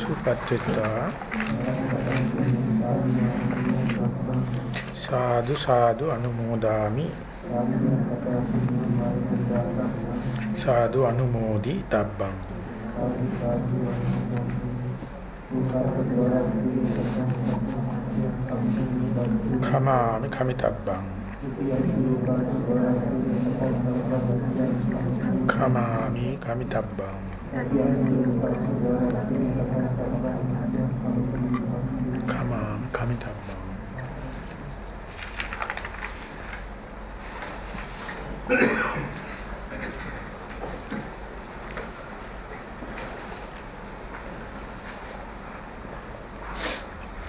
සුපත්ත්‍තා සාදු සාදු අනුමෝදාමි. සාදු අනුමෝදි තබ්බං. කමාමි කමිතබ්බං. කමාමි කමිතබ්බං. කමාමි කමිතබ්බං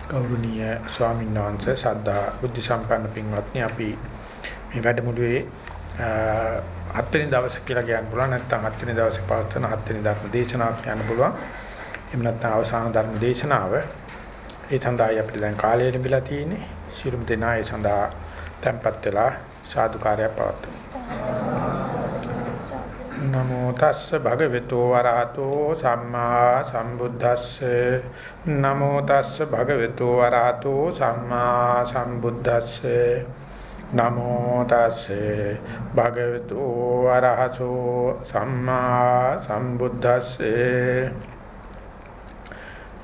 ගෞරවනීය ස්වාමීන් වහන්සේ සද්ධා බුද්ධ සම්පන්න පින්වත්නි අපි මේ වැඩමුළුවේ හත් වෙනි දවසේ කියලා කියන්න පුළුවන් නැත්නම් හත් වෙනි දවසේ පවත්වන හත් වෙනි ධර්ම දේශනාවක් කියන්න පුළුවන්. එහෙම නැත්නම් අවසාන ධර්ම දේශනාව. ඒ සඳහායි අපිට දැන් කාලය ලැබිලා තියෙන්නේ. ශිරුම් දෙනා ඒ සඳහා tempත් වෙලා සාදුකාරය පවත්වමු. නමෝ තස්ස භගවතු වරහතෝ සම්මා සම්බුද්දස්ස. නමෝ තස්ස භගවතු වරහතෝ සම්මා සම්බුද්දස්ස. නමෝ තස්ස භගවතු වරහතෝ සම්මා සම්බුද්දස්ස.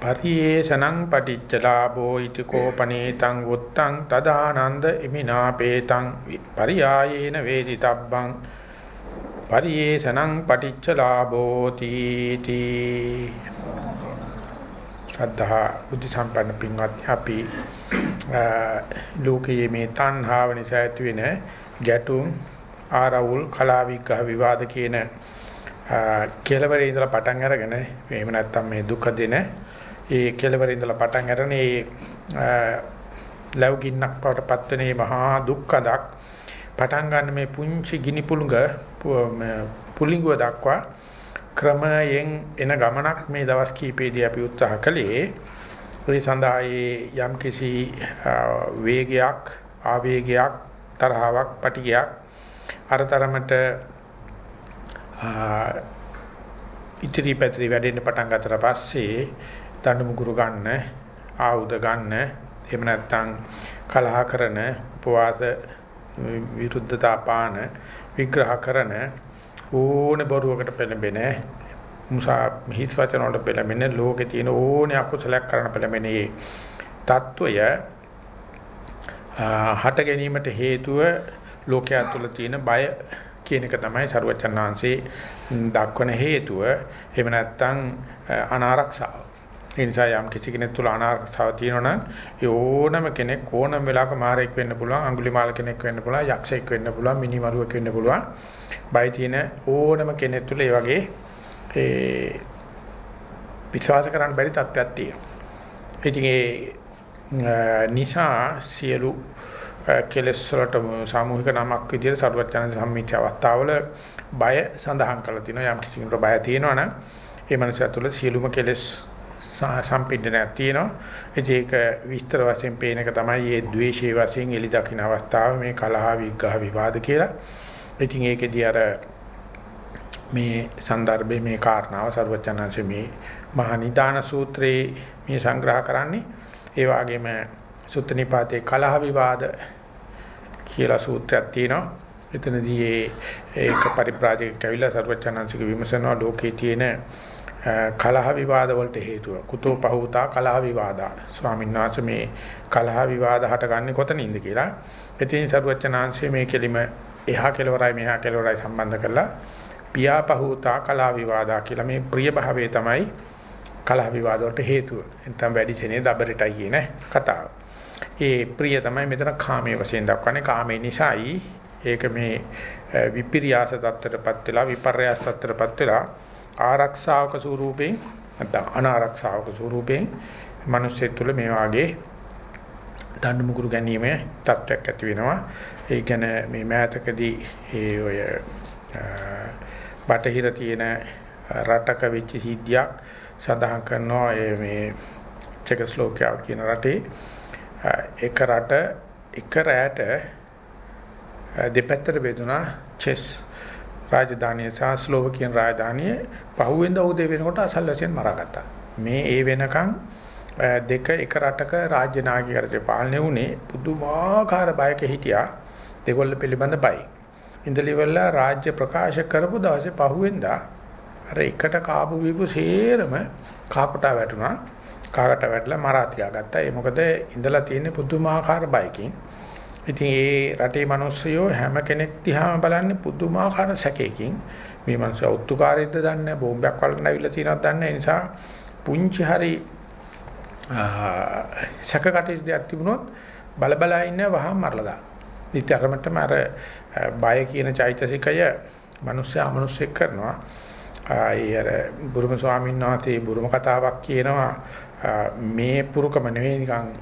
පරියේෂණං පටිච්චලාභෝ ඉති කෝපනේතං උත්තං තදානන්ද ඉමිනාපේතං පරියායේන වේදිතබ්බං. පරියේෂණං පටිච්ච ලාභෝති තී ශ්‍රද්ධා බුද්ධ සම්පන්න පින්වත්නි අපි ලෝකයේ මේ තණ්හාව නිසා ඇති වෙන ගැටුම් ආරවුල් කලා විග්‍රහ විවාද කියන කෙලවරේ ඉඳලා පටන් අරගෙන එහෙම නැත්නම් මේ දුක දෙන ඒ කෙලවරේ ඉඳලා පටන් අරගෙන ඒ ලැබුගින්නක් බවට පත්වෙන මේ මහා දුක්ඛදක් පටන් ගන්න මේ පුංචි ගිනි පුළඟ පුලිංගුව දක්වා ක්‍රමයෙන් එන ගමනක් මේ දවස් කීපෙදී අපි උත්සාහ කළේ. ඒ සඳහා යම් කිසි වේගයක් ආවේගයක් තරහාවක් පටිගයක් අරතරමට ඉතිරි පැතිරි වැඩෙන්න පටන් ගත්තට පස්සේ දඬු මුගුරු ගන්න ආයුධ ගන්න එහෙම නැත්නම් කලහ කරන උපවාස විරුද්ධතා පාන විග්‍රහ කරන ඕනේ බොරුවකට පෙළඹෙන මුසා හිස් වචන වලට පෙළඹෙන ලෝකේ තියෙන ඕනේ අකුසලයක් කරන පෙළඹෙන මේ తত্ত্বය හට ගැනීමට හේතුව ලෝකයා තුල තියෙන බය කියන එක තමයි ਸਰුවචන් වහන්සේ දක්වන හේතුව. එහෙම නැත්නම් අනාරක්ෂාව. ඒ නිසා යම් කිසි කෙනෙක් තුළ අනාරක්ෂාව තියෙනවා නම් ඕනම කෙනෙක් ඕනම වෙලාවක මාරෙක් වෙන්න පුළුවන්, අඟුලිමාල කෙනෙක් වෙන්න පුළුවන්, යක්ෂයෙක් වෙන්න පුළුවන්, මිනිමරුවෙක් වෙන්න පුළුවන්. බය තියෙන ඕනම කෙනෙක් තුළ ඒ වගේ ඒ විශ්වාස කරන්න බැරි තත්ත්වයක් තියෙනවා. ඉතින් ඒ නිසා සියලු කෙලස් වලට සාමූහික නමක් විදිහට සර්වඥාන සම්මිච්ඡ අවස්ථාවල බය සඳහන් කරලා තිනවා. යම් කිසි කෙනෙකුට බය තියෙනවා නම් ඒ මනුස්සයා තුළ සියලුම කෙලස් සම්පින්ඩනයක් තියෙනවා. ඉතින් ඒක විස්තර වශයෙන් පේන එක තමයි මේ ද්වේෂයේ වශයෙන් එලි දකින්න අවස්ථාව මේ කලහ විග්‍රහ විවාද කියලා. ඉතින් ඒකෙදී අර මේ સંદર્ભේ මේ කාරණාව ਸਰවචනංශ මේ මහා නිදාන සූත්‍රයේ මේ සංග්‍රහ කරන්නේ. ඒ වගේම සුත්තනිපාතේ කලහ විවාද කියලා සූත්‍රයක් තියෙනවා. එතනදී ඒක පරිප്രാජික කවිලා ਸਰවචනංශක විමසනවා ලෝකයේ තියෙන කලහ විවාද වලට හේතුව. කුතෝ පහූතා කලහ විවාදා. ස්වාමීන් වහන්සේ මේ කලහ විවාද හටගන්නේ කොතනින්ද කියලා. ඉතින් සරුවචනාංශයේ මේ කෙලිම එහා කෙලවරයි මෙහා කෙලවරයි සම්බන්ධ කරලා පියා පහූතා කලහ විවාදා කියලා මේ ප්‍රිය භාවයේ තමයි කලහ විවාද වලට හේතුව. නැත්නම් වැඩි සෙනේ දබරටයි කියන කතාව. ඒ ප්‍රිය තමයි මෙතන කාමයේ වශයෙන් දක්වන්නේ. කාමයේ නිසායි ඒක මේ විපිරියාස தත්තරපත් වෙලා විපර්යාස தත්තරපත් වෙලා ආරක්ෂාවක ස්වරූපයෙන් නැත්නම් අනාරක්ෂාවක ස්වරූපයෙන් මිනිස්සු තුළ මේ වාගේ දඬු මුගුරු ගැනීමේ තත්ත්වයක් ඇති වෙනවා. ඒ කියන්නේ මේ මෑතකදී ඒ ඔය බටහිර තියෙන රටක වෙච්ච සිද්ධියක් සඳහන් කරනවා මේ චෙකස්ලෝකියාව කියන රටේ එක රට එක රැට දෙපැත්තට බෙදුනා චෙස් රාජධානිය සහ ස්ලෝවකියන් රාජධානිය පහුවෙන්ද උදේ වෙනකොට අසල්වැසියන් මරාගත්තා. මේ ඒ වෙනකන් දෙක එක රටක රාජ්‍ය නායකයන්ගේ පාලනය වුණේ පුදුමාකාර බයක හිටියා. දෙගොල්ල පිළිබඳ බයි. ඉන්දලිවල රාජ්‍ය ප්‍රකාශ කරපු දවසේ පහුවෙන්දා අර එකට කාපු වීපු සේරම කාපටා වැටුණා. කාකට වැටලා මරා තියාගත්තා. ඒ මොකද ඉඳලා තියෙන පුදුමාකාර බයකින්. ඉතින් ඒ රටේ මිනිස්සුયો හැම කෙනෙක් දිහාම බලන්නේ පුදුමාකාර සැකයකින්. මේ මිනිස්සු ඔත්තුකාරයක්ද දන්නේ නැහැ, බෝම්බයක් වලට නැවිලා තියෙනවද දන්නේ නැහැ. නිසා පුංචි හරි සැකකටයුතු දෙයක් තිබුණොත් බල බල ඉන්න වහම මරලා දාන. ඉතින් අරමටම අර බය කියන චෛතසිකය මිනිස්සු අමනුෂ්‍යෙක් කරනවා. ඒ අර බුරුම ස්වාමීන් වහන්සේ බුරුම කතාවක් කියනවා මේ පුරුකම නෙවෙයි නිකන්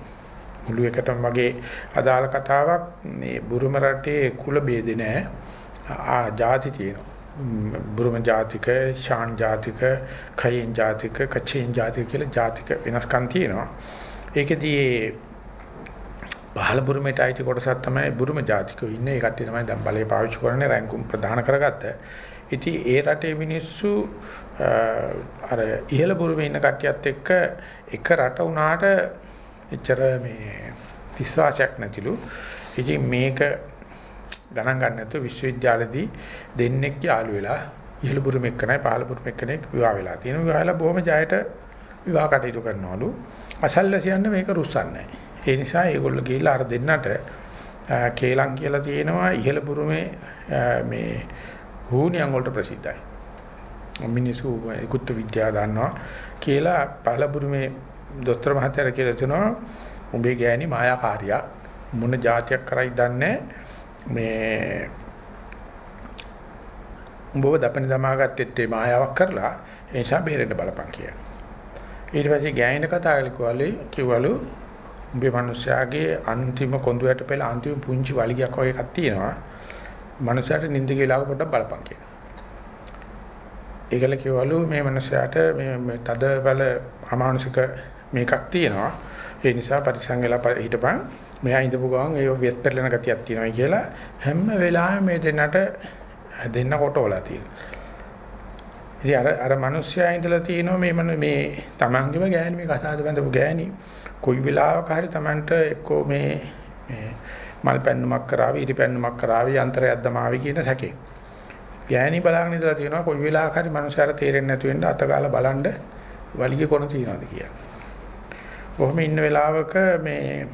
මුළු එකටම වගේ අදාළ කතාවක් මේ බුරුම රටේ කුල ભેද නැහැ. ආ ಜಾති තියෙනවා. බුරුම ජාතික, ශාන් ජාතික, කයෙන් ජාතික, කචෙන් ජාතික කියලා ජාතික වෙනස්කම් තියෙනවා. ඒකෙදී පහළ බුරුමේට අයිති කොටසක් තමයි බුරුම ජාතිකයෝ ඉන්නේ. ඒ කට්ටිය තමයි දැන් බලය පාවිච්චි කරන්නේ රැංකුම් ප්‍රදාන කරගත්ත. ඉතින් ඒ රටේ මිනිස්සු අර ඉහළ බුරුමේ ඉන්න කට්ටියත් එක්ක එක රට වුණාට එච්චර මේ විශ්වාසයක් නැතිලු. ඉතින් මේක ගණන් ගන්න නැතුව විශ්වවිද්‍යාලෙදී දෙන්නෙක් යාළු වෙලා ඉහළ බුරුම එක්කනයි පහළ බුරුම එක්කෙනෙක් විවාහ වෙලා තියෙනවා. විවාහ වෙලා බොහොම ජයට විවාහ කටයුතු කරනවලු. අසල්වැසියන්න මේක රුස්සන්නේ ඒ නිසා ඒගොල්ලෝ ගිහිල්ලා අර දෙන්නට කේලම් කියලා තියෙනවා ඉහළ බුරුමේ මේ හුනියන් වලට ප්‍රසිද්ධයි. මිනිස්සු ඒකුත් විද්‍යාව දන්නවා කියලා පහළ බුරුමේ දොස්තර මහත්තයාට කියලා දෙනවා උඹේ ගෑණි මායාකාරියක් මොන જાතියක් කරයි දන්නේ මේ උඹව දපණ දමාගත්තෙත් ඒ මායාවක් කරලා ඒ නිසා බේරෙන්න බලපන් කියලා. ඊට පස්සේ ගෑණිට කතා කළේ කිව්වලු උඹේ මිනිස්යාගේ අන්තිම කොඳුයට පෙළ අන්තිම පුංචි වලිගයක් වගේ එකක් තියෙනවා. මිනිස්යාට නිින්ද ගිහලා පොඩ්ඩක් බලපන් කියලා. ඒකල කිව්වලු මේ මිනිස්යාට මේ තද බල අමානුෂික මේකක් තියෙනවා. ඒ නිසා පරිසං වෙලා හිටපන්. මෙහා ඉඳපු ගමන් ඒ වෙත් පෙරලෙන ගතියක් තියෙනවා කියලා හැම වෙලාවෙම මේ දෙන්නට දෙන්න කොටවලා තියෙනවා. ඉතින් අර අර මිනිස්සයා ඉඳලා තියෙනවා මේ මන මේ තමන්ගේම ගෑණි මේ කතාවද බඳපු ගෑණි කොයි වෙලාවක හරි තමන්ට එක්කෝ මේ මේ මල් පැන්නුමක් කරાવી ඉරි පැන්නුමක් කරાવી යන්ත්‍රයක් දමාවි කියන සැකේ. ගෑණි බලාගෙන ඉඳලා තියෙනවා කොයි වෙලාවක හරි මිනිස්සාට තේරෙන්නේ නැතු වෙන්න අතගාලා බලන්න වලිගේ කොන තියනවාද කියලා. කොහොම ඉන්න වෙලාවක මේ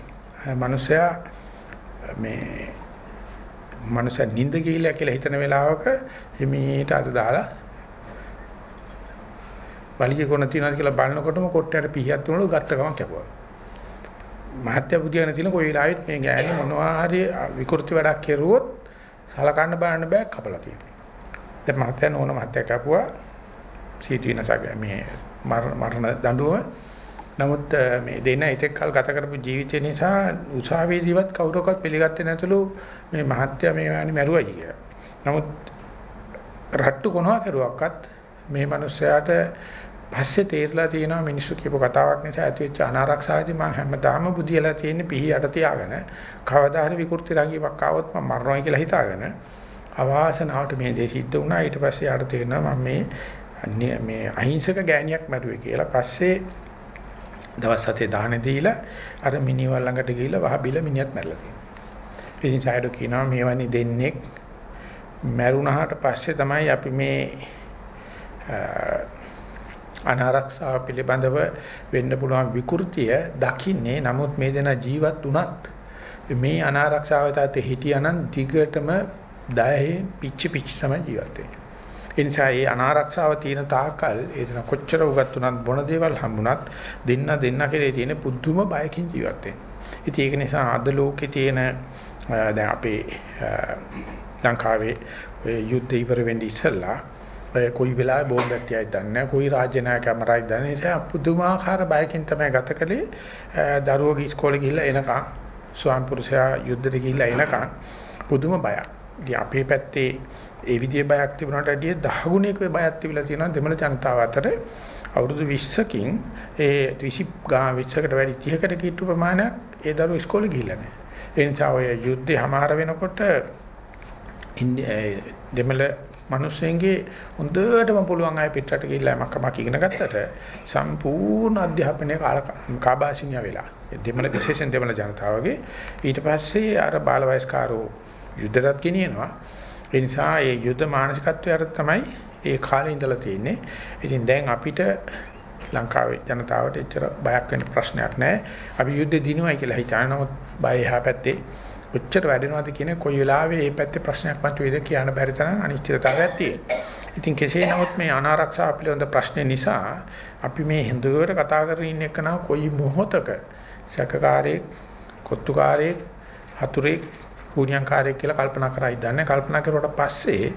මිනිසයා මේ මිනිසා නිින්ද ගිහිලා කියලා හිතන වෙලාවක හිමීට අත දාලා වලිගේ කොන තියනවාද කියලා බලනකොටම කොට්ටයට පිහියක් තුනලු ගත්ත ගමන් කැපුවා. මහත්ය බුදියාගෙන තියෙන කොයි වෙලාවෙත් මේ ගෑණි මොනවා හරි විකෘති වැඩක් කෙරුවොත් සලකන්න බලන්න බෑ කපලා තියෙනවා. දැන් මහත්ය නෝන මහත්ය කැපුවා සීටි විනාශක මේ මරණ දඬුවම නමුත් මේ දෙන ඉතෙක්කල් ගත කරපු ජීවිතය නිසා උසාවියේදීවත් කවුරක්වත් පිළිගත්තේ නැතුළු මේ මහත්ය මේ වෑණි මැරුවයි කියලා. නමුත් රට්ටු කොනවා කරුවක්වත් මේ මිනිස්සයාට පස්සේ තේරලා තියෙනවා මිනිස්සු කියපු කතාවක් නිසා ඇතිවෙච්ච අනාරක්ෂාවදී මම හැමදාම බුදියලා තියෙන පිහි යට තියාගෙන. කවදා හරි විකෘති රංගීමක් ආවොත් මම මරණයි කියලා හිතාගෙන අවාසනාවට මේ දේ සිද්ධ වුණා. ඊට පස්සේ යාට තේරෙනවා මම මේ මේ අහිංසක ගෑණියක් මැරුවේ කියලා. පස්සේ දවස් හතේ දාහනේ දීලා අර මිනිවල් ළඟට ගිහිල්ලා වහ බිල මිනිහත් මැරලා තියෙනවා. ඉතින් සයිඩෝ කියනවා මේවනි දෙන්නේ මැරුණාට පස්සේ තමයි අපි මේ අනාරක්ෂාව පිළිබඳව වෙන්න පුළුවන් විකෘතිය දකින්නේ. නමුත් මේ දෙන ජීවත් වුණත් මේ අනාරක්ෂාව තාත්තේ හිටියානම් දිගටම දහේ පිච්චි පිච්චි තමයි ජීවත් වෙන්නේ. ඒ නිසා මේ අනාරක්ෂාව තියෙන තාකල් ඒ දෙන කොච්චර උගත් උනත් බොන දේවල් හම්බුණත් දෙන්න දෙන්න කෙරේ තියෙන පුදුම බයකින් ජීවත් වෙනවා. ඉතින් ඒක නිසා අද ලෝකේ තියෙන දැන් අපේ ලංකාවේ ඔය යුද්ධ ඉවර වෙන්නේ ඉස්සෙල්ලා කොයි වෙලාවෙ බෝම්බයක් තියයි දන්නේ කොයි රාජ්‍ය නායකයා මරයි දන්නේ නිසා පුදුමාකාර බයකින් තමයි ගත කළේ දරුවෝ ඉස්කෝලේ ගිහිල්ලා එනකන් ස්වාම පුරුෂයා යුද්ධෙට ගිහිල්ලා එනකන් පුදුම බයක්. ඉතින් අපේ පැත්තේ ඒ විදිහේ බයක් තිබුණාට වැඩිය 10 ගුණයක බයක් තිබිලා තියෙනවා දෙමළ ජනතාව අතර අවුරුදු 20කින් ඒ 20 ගා 20කට වැඩි 30කට කීට්ටු ප්‍රමාණයක් ඒ දරුවෝ ඉස්කෝලේ ගිහිල්ලා නැහැ. ඒ නිසා ඔය යුද්ධය හමාර වෙනකොට දෙමළ මිනිස්සුන්ගේ හොඳටම පුළුවන් අය පිටරට ගිහිල්ලා යමක් කමක් ඉගෙන ගත්තට සම්පූර්ණ අධ්‍යාපනය කාබාසිනිය වෙලා. දෙමළ විශේෂයෙන් දෙමළ ජනතාවගේ ඊට පස්සේ අර බාල වයස්කාරෝ යුද්ධයට ගෙනියනවා. ඒ නිසා ඒ යුද්ධ මානසිකත්වයට තමයි ඒ කාලේ ඉඳලා තියෙන්නේ. ඉතින් දැන් අපිට ලංකාවේ ජනතාවට එච්චර බයක් වෙන ප්‍රශ්නයක් නැහැ. අපි යුද්ධ දිනුවයි කියලා හිතන නමුත් බය එහා පැත්තේ කොච්චර වැඩෙනවද කියන කොයි වෙලාවෙ මේ පැත්තේ ප්‍රශ්නයක් මතුවේද කියන්න බැරි තරම් අනිශ්චිතතාවයක් තියෙනවා. ඉතින් කෙසේ නමුත් මේ අනාරක්ෂාව පිළිබඳ ප්‍රශ්නේ නිසා අපි මේ හිඳුවට කතා කරගෙන ඉන්න එක නම් කොයි මොහොතක සැකකාරයෙක්, කොත්තුකාරයෙක්, හතුරෙක්, හුණියන්කාරයෙක් කියලා කල්පනා කරයි දන්නේ. කල්පනා කරුවට පස්සේ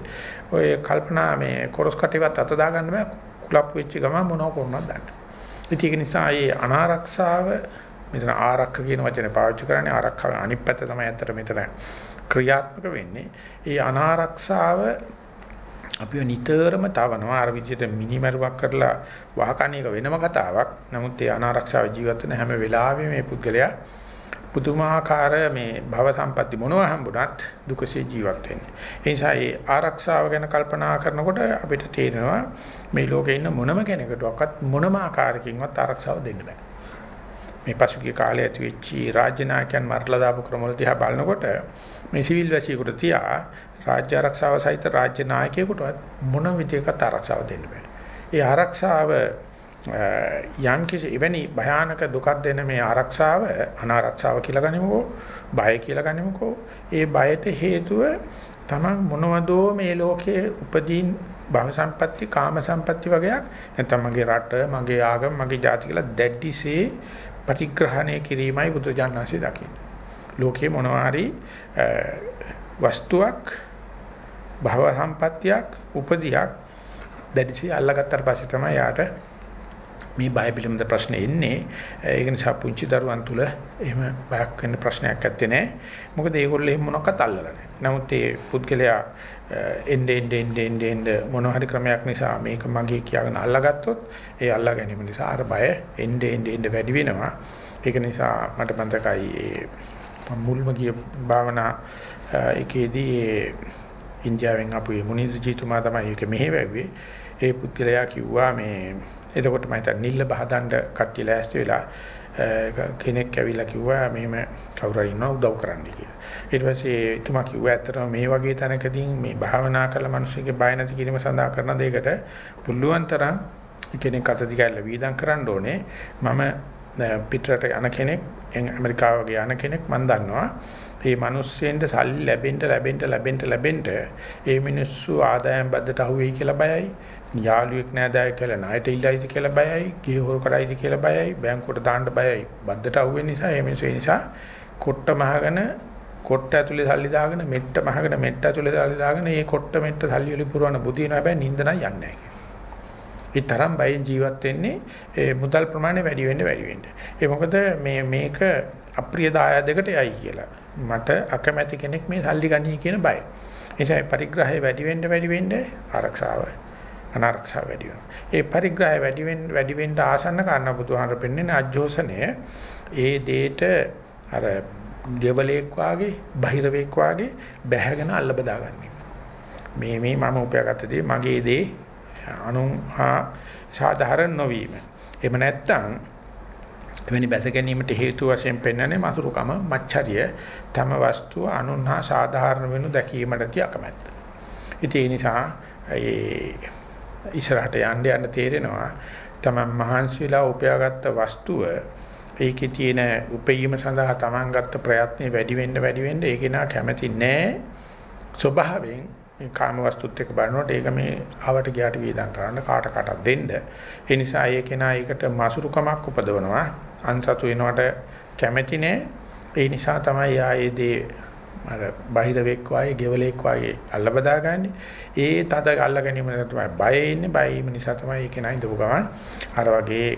ඔය කල්පනා මේ කොරස් කටේවත් අත දාගන්න බෑ. කුලප් වෙච්ච ගමන් මොනව කරනවද දන්නේ. ඒක නිසා මේ අනාරක්ෂාව මෙතන ආරක්ෂක කියන වචනේ පාවිච්චි කරන්නේ ආරක්ෂාව අනිත් පැත්ත තමයි ඇත්තට මෙතන ක්‍රියාත්මක වෙන්නේ. ඒ අනාරක්ෂාව අපිව නිතරම තවනවා අර විදිහට මිනිමරුවක් කරලා වහකණ එක වෙනම කතාවක්. නමුත් ඒ අනාරක්ෂාව ජීවත් වෙන හැම වෙලාවෙම මේ පුද්ගලයා පුදුමාකාර මේ භව සම්පatti මොනවා හම්බුණත් දුකසේ ජීවත් වෙන්නේ. ඒ නිසා මේ ආරක්ෂාව ගැන කල්පනා කරනකොට අපිට තේරෙනවා මේ ලෝකේ ඉන්න මොනම කෙනෙකුටවත් මොනම ආකාරයකින්වත් ආරක්ෂාව දෙන්න බෑ. මේ පසුගිය කාලේ ඇති වෙච්ච රාජ්‍ය නායකයන් මරලා දාපු ක්‍රමවල දිහා බලනකොට මේ සිවිල් වැසියෙකුට තියා රාජ්‍ය ආරක්ෂාව සහිත රාජ්‍ය නායකයෙකුටවත් මොන විදිහකට ආරක්ෂාව දෙන්න බෑ. ඒ ආරක්ෂාව යම් කිසි එවැනි භයානක දුකක් දෙන මේ ආරක්ෂාව අනාරක්ෂාව කියලා ගනිමුකෝ බය කියලා ගනිමුකෝ ඒ බයට හේතුව තමන් මොනවදෝ මේ ලෝකයේ උපදීන් භව සම්පatti කාම සම්පatti වගේක් නැත්නම් මගේ රට මගේ ආගම මගේ ජාති කියලා දැඩිසේ පරිග්‍රහණය කිරීමයි බුදුජානනාංශය දකින්නේ. ලෝකේ මොනවා හරි වස්තුවක් භව සම්පත්තියක් උපදියක් දැඩිසි අල්ලගත්තට පස්සේ තමයි යාට මේ බය පිළිබඳ ප්‍රශ්න එන්නේ. ඒක නිසා පුංචි දරුවන් තුල එහෙම බයක් වෙන්න ප්‍රශ්නයක් නැත්තේ නෑ. මොකද ඒගොල්ලෝ එහෙම මොනක්වත් අල්ලලා නෑ. නමුත් ඒ පුද්ගලයා එnde ende ende ende ende මොන හරි ක්‍රමයක් නිසා මේක මගේ කියාගෙන අල්ලාගත්තොත් ඒ අල්ලා ගැනීම නිසා අර බය ende ende ende වැඩි වෙනවා. ඒක නිසා මට මතකයි ඒ මුල්ම ගිය භාවනා එකේදී ඉන්දියාවෙන් ආපු මුනිස් ජීතුමා තමයි ඒක මෙහෙ වැව්වේ. ඒ පුද්ගලයා කිව්වා මේ එතකොට මම හිතා නිල්ල බහදන්න කට්ටිය ලෑස්ති වෙලා කෙනෙක් ඇවිල්ලා කිව්වා මෙහෙම කවුරු හරි ඉන්නවා උදව් කරන්න කියලා. ඊට පස්සේ එතුමා කිව්වා ඇත්තටම මේ වගේ තැනකදී මේ භාවනා කරලා මිනිස්සුගේ බය නැති කිරීම සඳහා කරන දෙයකට පුළුවන් තරම් කෙනෙක් අත දිගහැරලා වීදම් කරන්න ඕනේ. මම පිටරට යන කෙනෙක් ඇමරිකාව වගේ යන කෙනෙක් මම දන්නවා. මේ මිනිස්සෙන්ට සල්ලි ලැබෙන්න ලැබෙන්න ලැබෙන්න ලැබෙන්න ඒ මිනිස්සු ආදායම් බද්දට අහුවෙයි කියලා බයයි. යාළුවෙක් නෑදෑයෙක් කියලා ණයට ඉල්ලයිද කියලා බයයි, ගේ හොර කරයිද කියලා බයයි, බැංකුවට දාන්න බයයි. බද්දට අහුවෙන නිසා ඒ මිනිස්සු ඒ නිසා කොට්ට මහගෙන කොට්ට ඇතුලේ සල්ලි දාගෙන මෙට්ට මහගෙන මෙට්ට ඇතුලේ සල්ලි දාගෙන මේ කොට්ට මෙට්ට සල්ලි වලින් පුරවන බුදින හැබැයි නිින්ද නම් යන්නේ නැහැ. ඒ තරම් බයෙන් ජීවත් වෙන්නේ ඒ මුදල් ප්‍රමාණය වැඩි වෙන්න වැඩි වෙන්න. ඒ මොකද මේ මේක අප්‍රිය දායාදයකට යයි කියලා. මට අකමැති කෙනෙක් මේ සල්ලි ගනී කියන බය. ඒ නිසා පරිග්‍රහය වැඩි වෙන්න වැඩි වෙන්න ආරක්ෂාව අනාරක්ෂාව වැඩි වෙනවා. ඒ පරිග්‍රහය වැඩි වෙන්න වැඩි වෙන්න ආසන්න කාරණා බුදුහාමර පෙන්වන්නේ අජෝසනය. ඒ දෙයට අර ගෙවලේක් වාගේ බහිරවේක් වාගේ බැහැගෙන අල්ල බදාගන්නේ. මේ මේ මම උපයාගත්ත දේ මගේ දේ අනුන් හා සාධාරණ නොවීම. එහෙම නැත්නම් එවැනි බැස ගැනීමට හේතු වශයෙන් පෙන්වන්නේ මසුරුකම මච්චරිය තම වස්තුව අනුන් හා සාධාරණ වෙනු දැකීමට තිය අකමැත්ත. ඉතින් ඒ නිසා ඒ ඉස්සරහට යන්න යන්න තේරෙනවා තමයි මහන්සි වෙලා උපයාගත්ත වස්තුව ඒකේ තියෙන උපයීම සඳහා Taman ගත්ත ප්‍රයත්නේ වැඩි වෙන්න වැඩි වෙන්න ඒකේ නා කැමැති නෑ. ස්වභාවයෙන් මේ කාම වස්තුත් එක්ක බලනකොට ඒක මේ ආවට ගියාට වේදම් කරන්න කාට කාටත් දෙන්න. ඒ නිසා ඒකේ නා ඒකට මසුරුකමක් උපදවනවා. අන්සතු වෙනවට කැමැති නෑ ඒ නිසා තමයි ආයේ දේ අර බාහිරවෙක් වාගේ ගෙවලෙක් වාගේ අල්ල බදාගන්නේ. ඒ තද අල්ල ගැනීම තමයි බය ඉන්නේ. බය වීම නිසා තමයි ඒක නයි දව ගමන් අර වගේ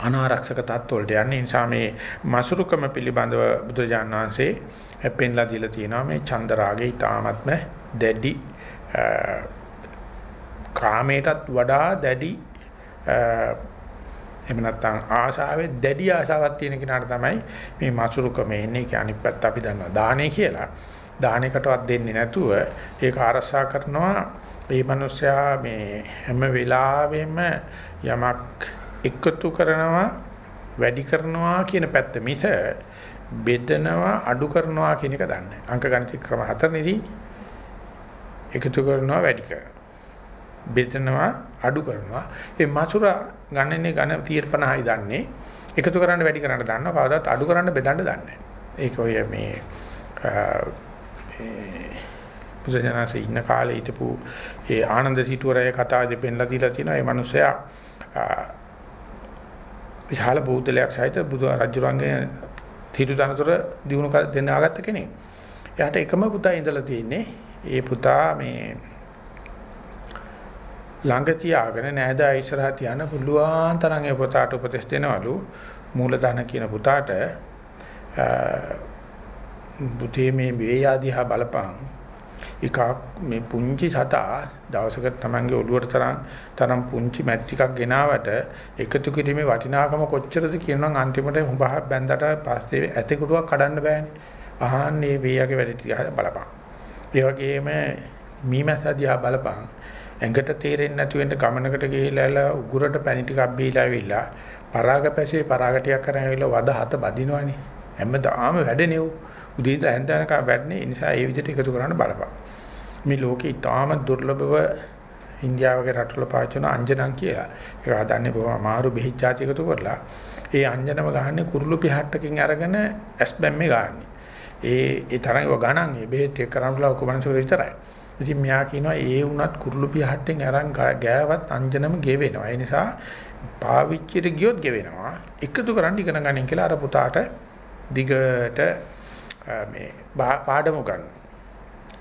අනාරක්ෂක තත්ත්වවලට යන්නේ. නිසා මේ මසුරුකම පිළිබඳව බුදුජාණන් වහන්සේ පෙන්ලා දීලා තියෙනවා මේ චන්දරාගේ ඊ타ත්ම දැඩි කාමයටත් වඩා දැඩි එහෙම නැත්නම් ආශාවේ දැඩි ආශාවක් තියෙන කෙනාට තමයි මේ මසුරුකම එන්නේ. ඒක අනිත් පැත්ත අපි දන්නවා දානේ කියලා. දානයකටවත් දෙන්නේ නැතුව ඒක ආරසා කරනවා ඒ මිනිස්සයා මේ හැම වෙලාවෙම යමක් එකතු කරනවා වැඩි කරනවා කියන පැත්ත මිස බෙදනවා අඩු කරනවා කියන එක දන්නේ අංක ගණිත ක්‍රම හතරෙදී එකතු කරනවා වැඩි කරනවා බෙදනවා අඩු කරනවා. ඒ මසුර ගණනේ ඝන 50යි දන්නේ. එකතු කරන්න වැඩි කරන්න දන්නවා. කවදාවත් අඩු කරන්න බෙදන්න දන්නේ ඒක ඔය මේ බුදුජානසී ඉන්න කාලේ හිටපු ඒ ආනන්ද සිටුවරය කතා දෙපෙන්ලා දීලා තිනවා ඒ මිනිසයා විශාල බෞද්ධලයක් සහිත බුදු රජුරන්ගේ තීරු දනතර දිනු දෙන්න ආගත්ත කෙනෙක්. එයාට එකම පුතා ඉඳලා තියෙන්නේ. ඒ පුතා මේ ළඟ තියාගෙන නෑදා ඉස්සරහා තියන පුළුවන් තරම් ඒ පුතාට උපදෙස් දෙනවලු මූලධන කියන පුතාට බුතේ මේ වේයාදිහා බලපං එකක් මේ පුංචි සතා දවසක Tamange ඔළුවට තරම් තරම් පුංචි මැට් ටිකක් ගෙනාවට එකතු කිරීමේ වටිනාකම කොච්චරද කියනනම් අන්තිමට හුඹහ බැඳලා පස්සේ ඇතෙකුටුවක් කඩන්න බෑනේ. අහන්නේ වේයගේ වැඩ ටික බලපං. ඒ වගේම මීමැස්සදියා බලපං. ඇඟට තේරෙන්නේ නැති වෙන්න ගමනකට ගිහිල්ලා උගුරට පැණි ටිකක් බීලා ඇවිල්ලා පරාගපැසේ පරාගටියක් කරන් ඇවිල්ලා වද හත බදිනවනේ. හැමදාම වැඩනේ උ. උදේ ඉඳලා හැන්දනක වැඩනේ. ඒ නිසා ඒ විදිහට එකතු කරන්න බලපං. මේ ලෝකේ ඉතාම දුර්ලභව ඉන්දියාව වගේ රටවල පාවිච්චි කරන අංජනන් කියලා. ඒක හදන්නේ බොහොම අමාරු බෙහිච්චාති එකතු කරලා. ඒ අංජනම ගහන්නේ කුරුළු පිහට්ටකින් අරගෙන ඇස් බැම්මේ ගහන්නේ. ඒ ඒ තරම් ඒව ගණන් ඒ බෙහෙත් එක කරන්නලා ඔක මනසට විතරයි. ඉතින් මෙයා කියනවා ඒ වුණත් කුරුළු පිහට්ටෙන් අරන් ගෑවත් අංජනම ගෙවෙනවා. ඒ නිසා පාවිච්චියට ගියොත් ගෙවෙනවා. එකතු කරන් ඉගෙන ගන්න කියලා අර පුතාට දිගට මේ පාඩම ගන්නවා.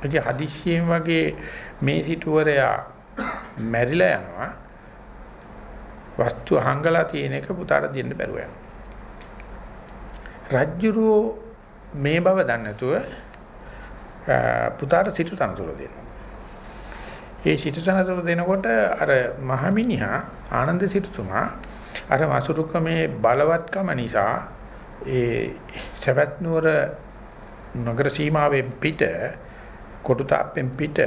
ඉතින් හදිස්සියෙන් වගේ මේ සිටුවරයා මැරිලා යනවා. වස්තු හංගලා තියෙන එක පුතාට දෙන්න බැරුව යනවා. රජ්ජුරුව මේ බව දන්නේ නැතුව පුතාට සිටු තනතුර දෙනවා. ඒ සිටු තනතුර දෙනකොට අර මහමිනිහා ආනන්ද සිටුතුමා අර වසුරුකමේ බලවත්කම නිසා ඒ සවැත් නුවර නගර සීමාවෙන් පිට කොටුතාප්පෙන් පිට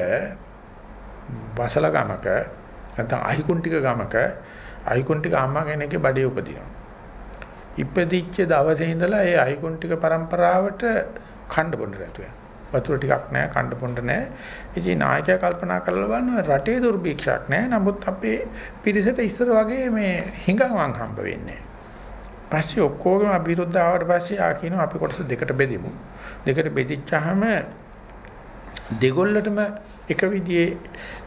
වසල ගමක නැත්නම් අහිකුන්ටික ගමක අහිකුන්ටික අම්මා කෙනෙක්ගේ බඩේ උපදිනවා. ඉපදිච්ච දවසේ ඉඳලා ඒ අහිකුන්ටික પરම්පරාවට කණ්ඩ බොන්න රැතුව. වතුර ටිකක් නැහැ, කණ්ඩ බොන්න නැහැ. ඉතින් නායකයා කල්පනා කරලා බලනවා රටේ දුර්භික්ෂයක් නැහැ. නමුත් අපේ පිරිසට ඉස්සර වගේ මේ හිඟවන් හම්බ වෙන්නේ පස්සේ ඔක්කොගේම අභිරුද්ධ ආවට පස්සේ ආ කියනවා අපි කොටස දෙකට බෙදෙමු. දෙකට බෙදිච්චාම දෙගොල්ලටම එක විදිහේ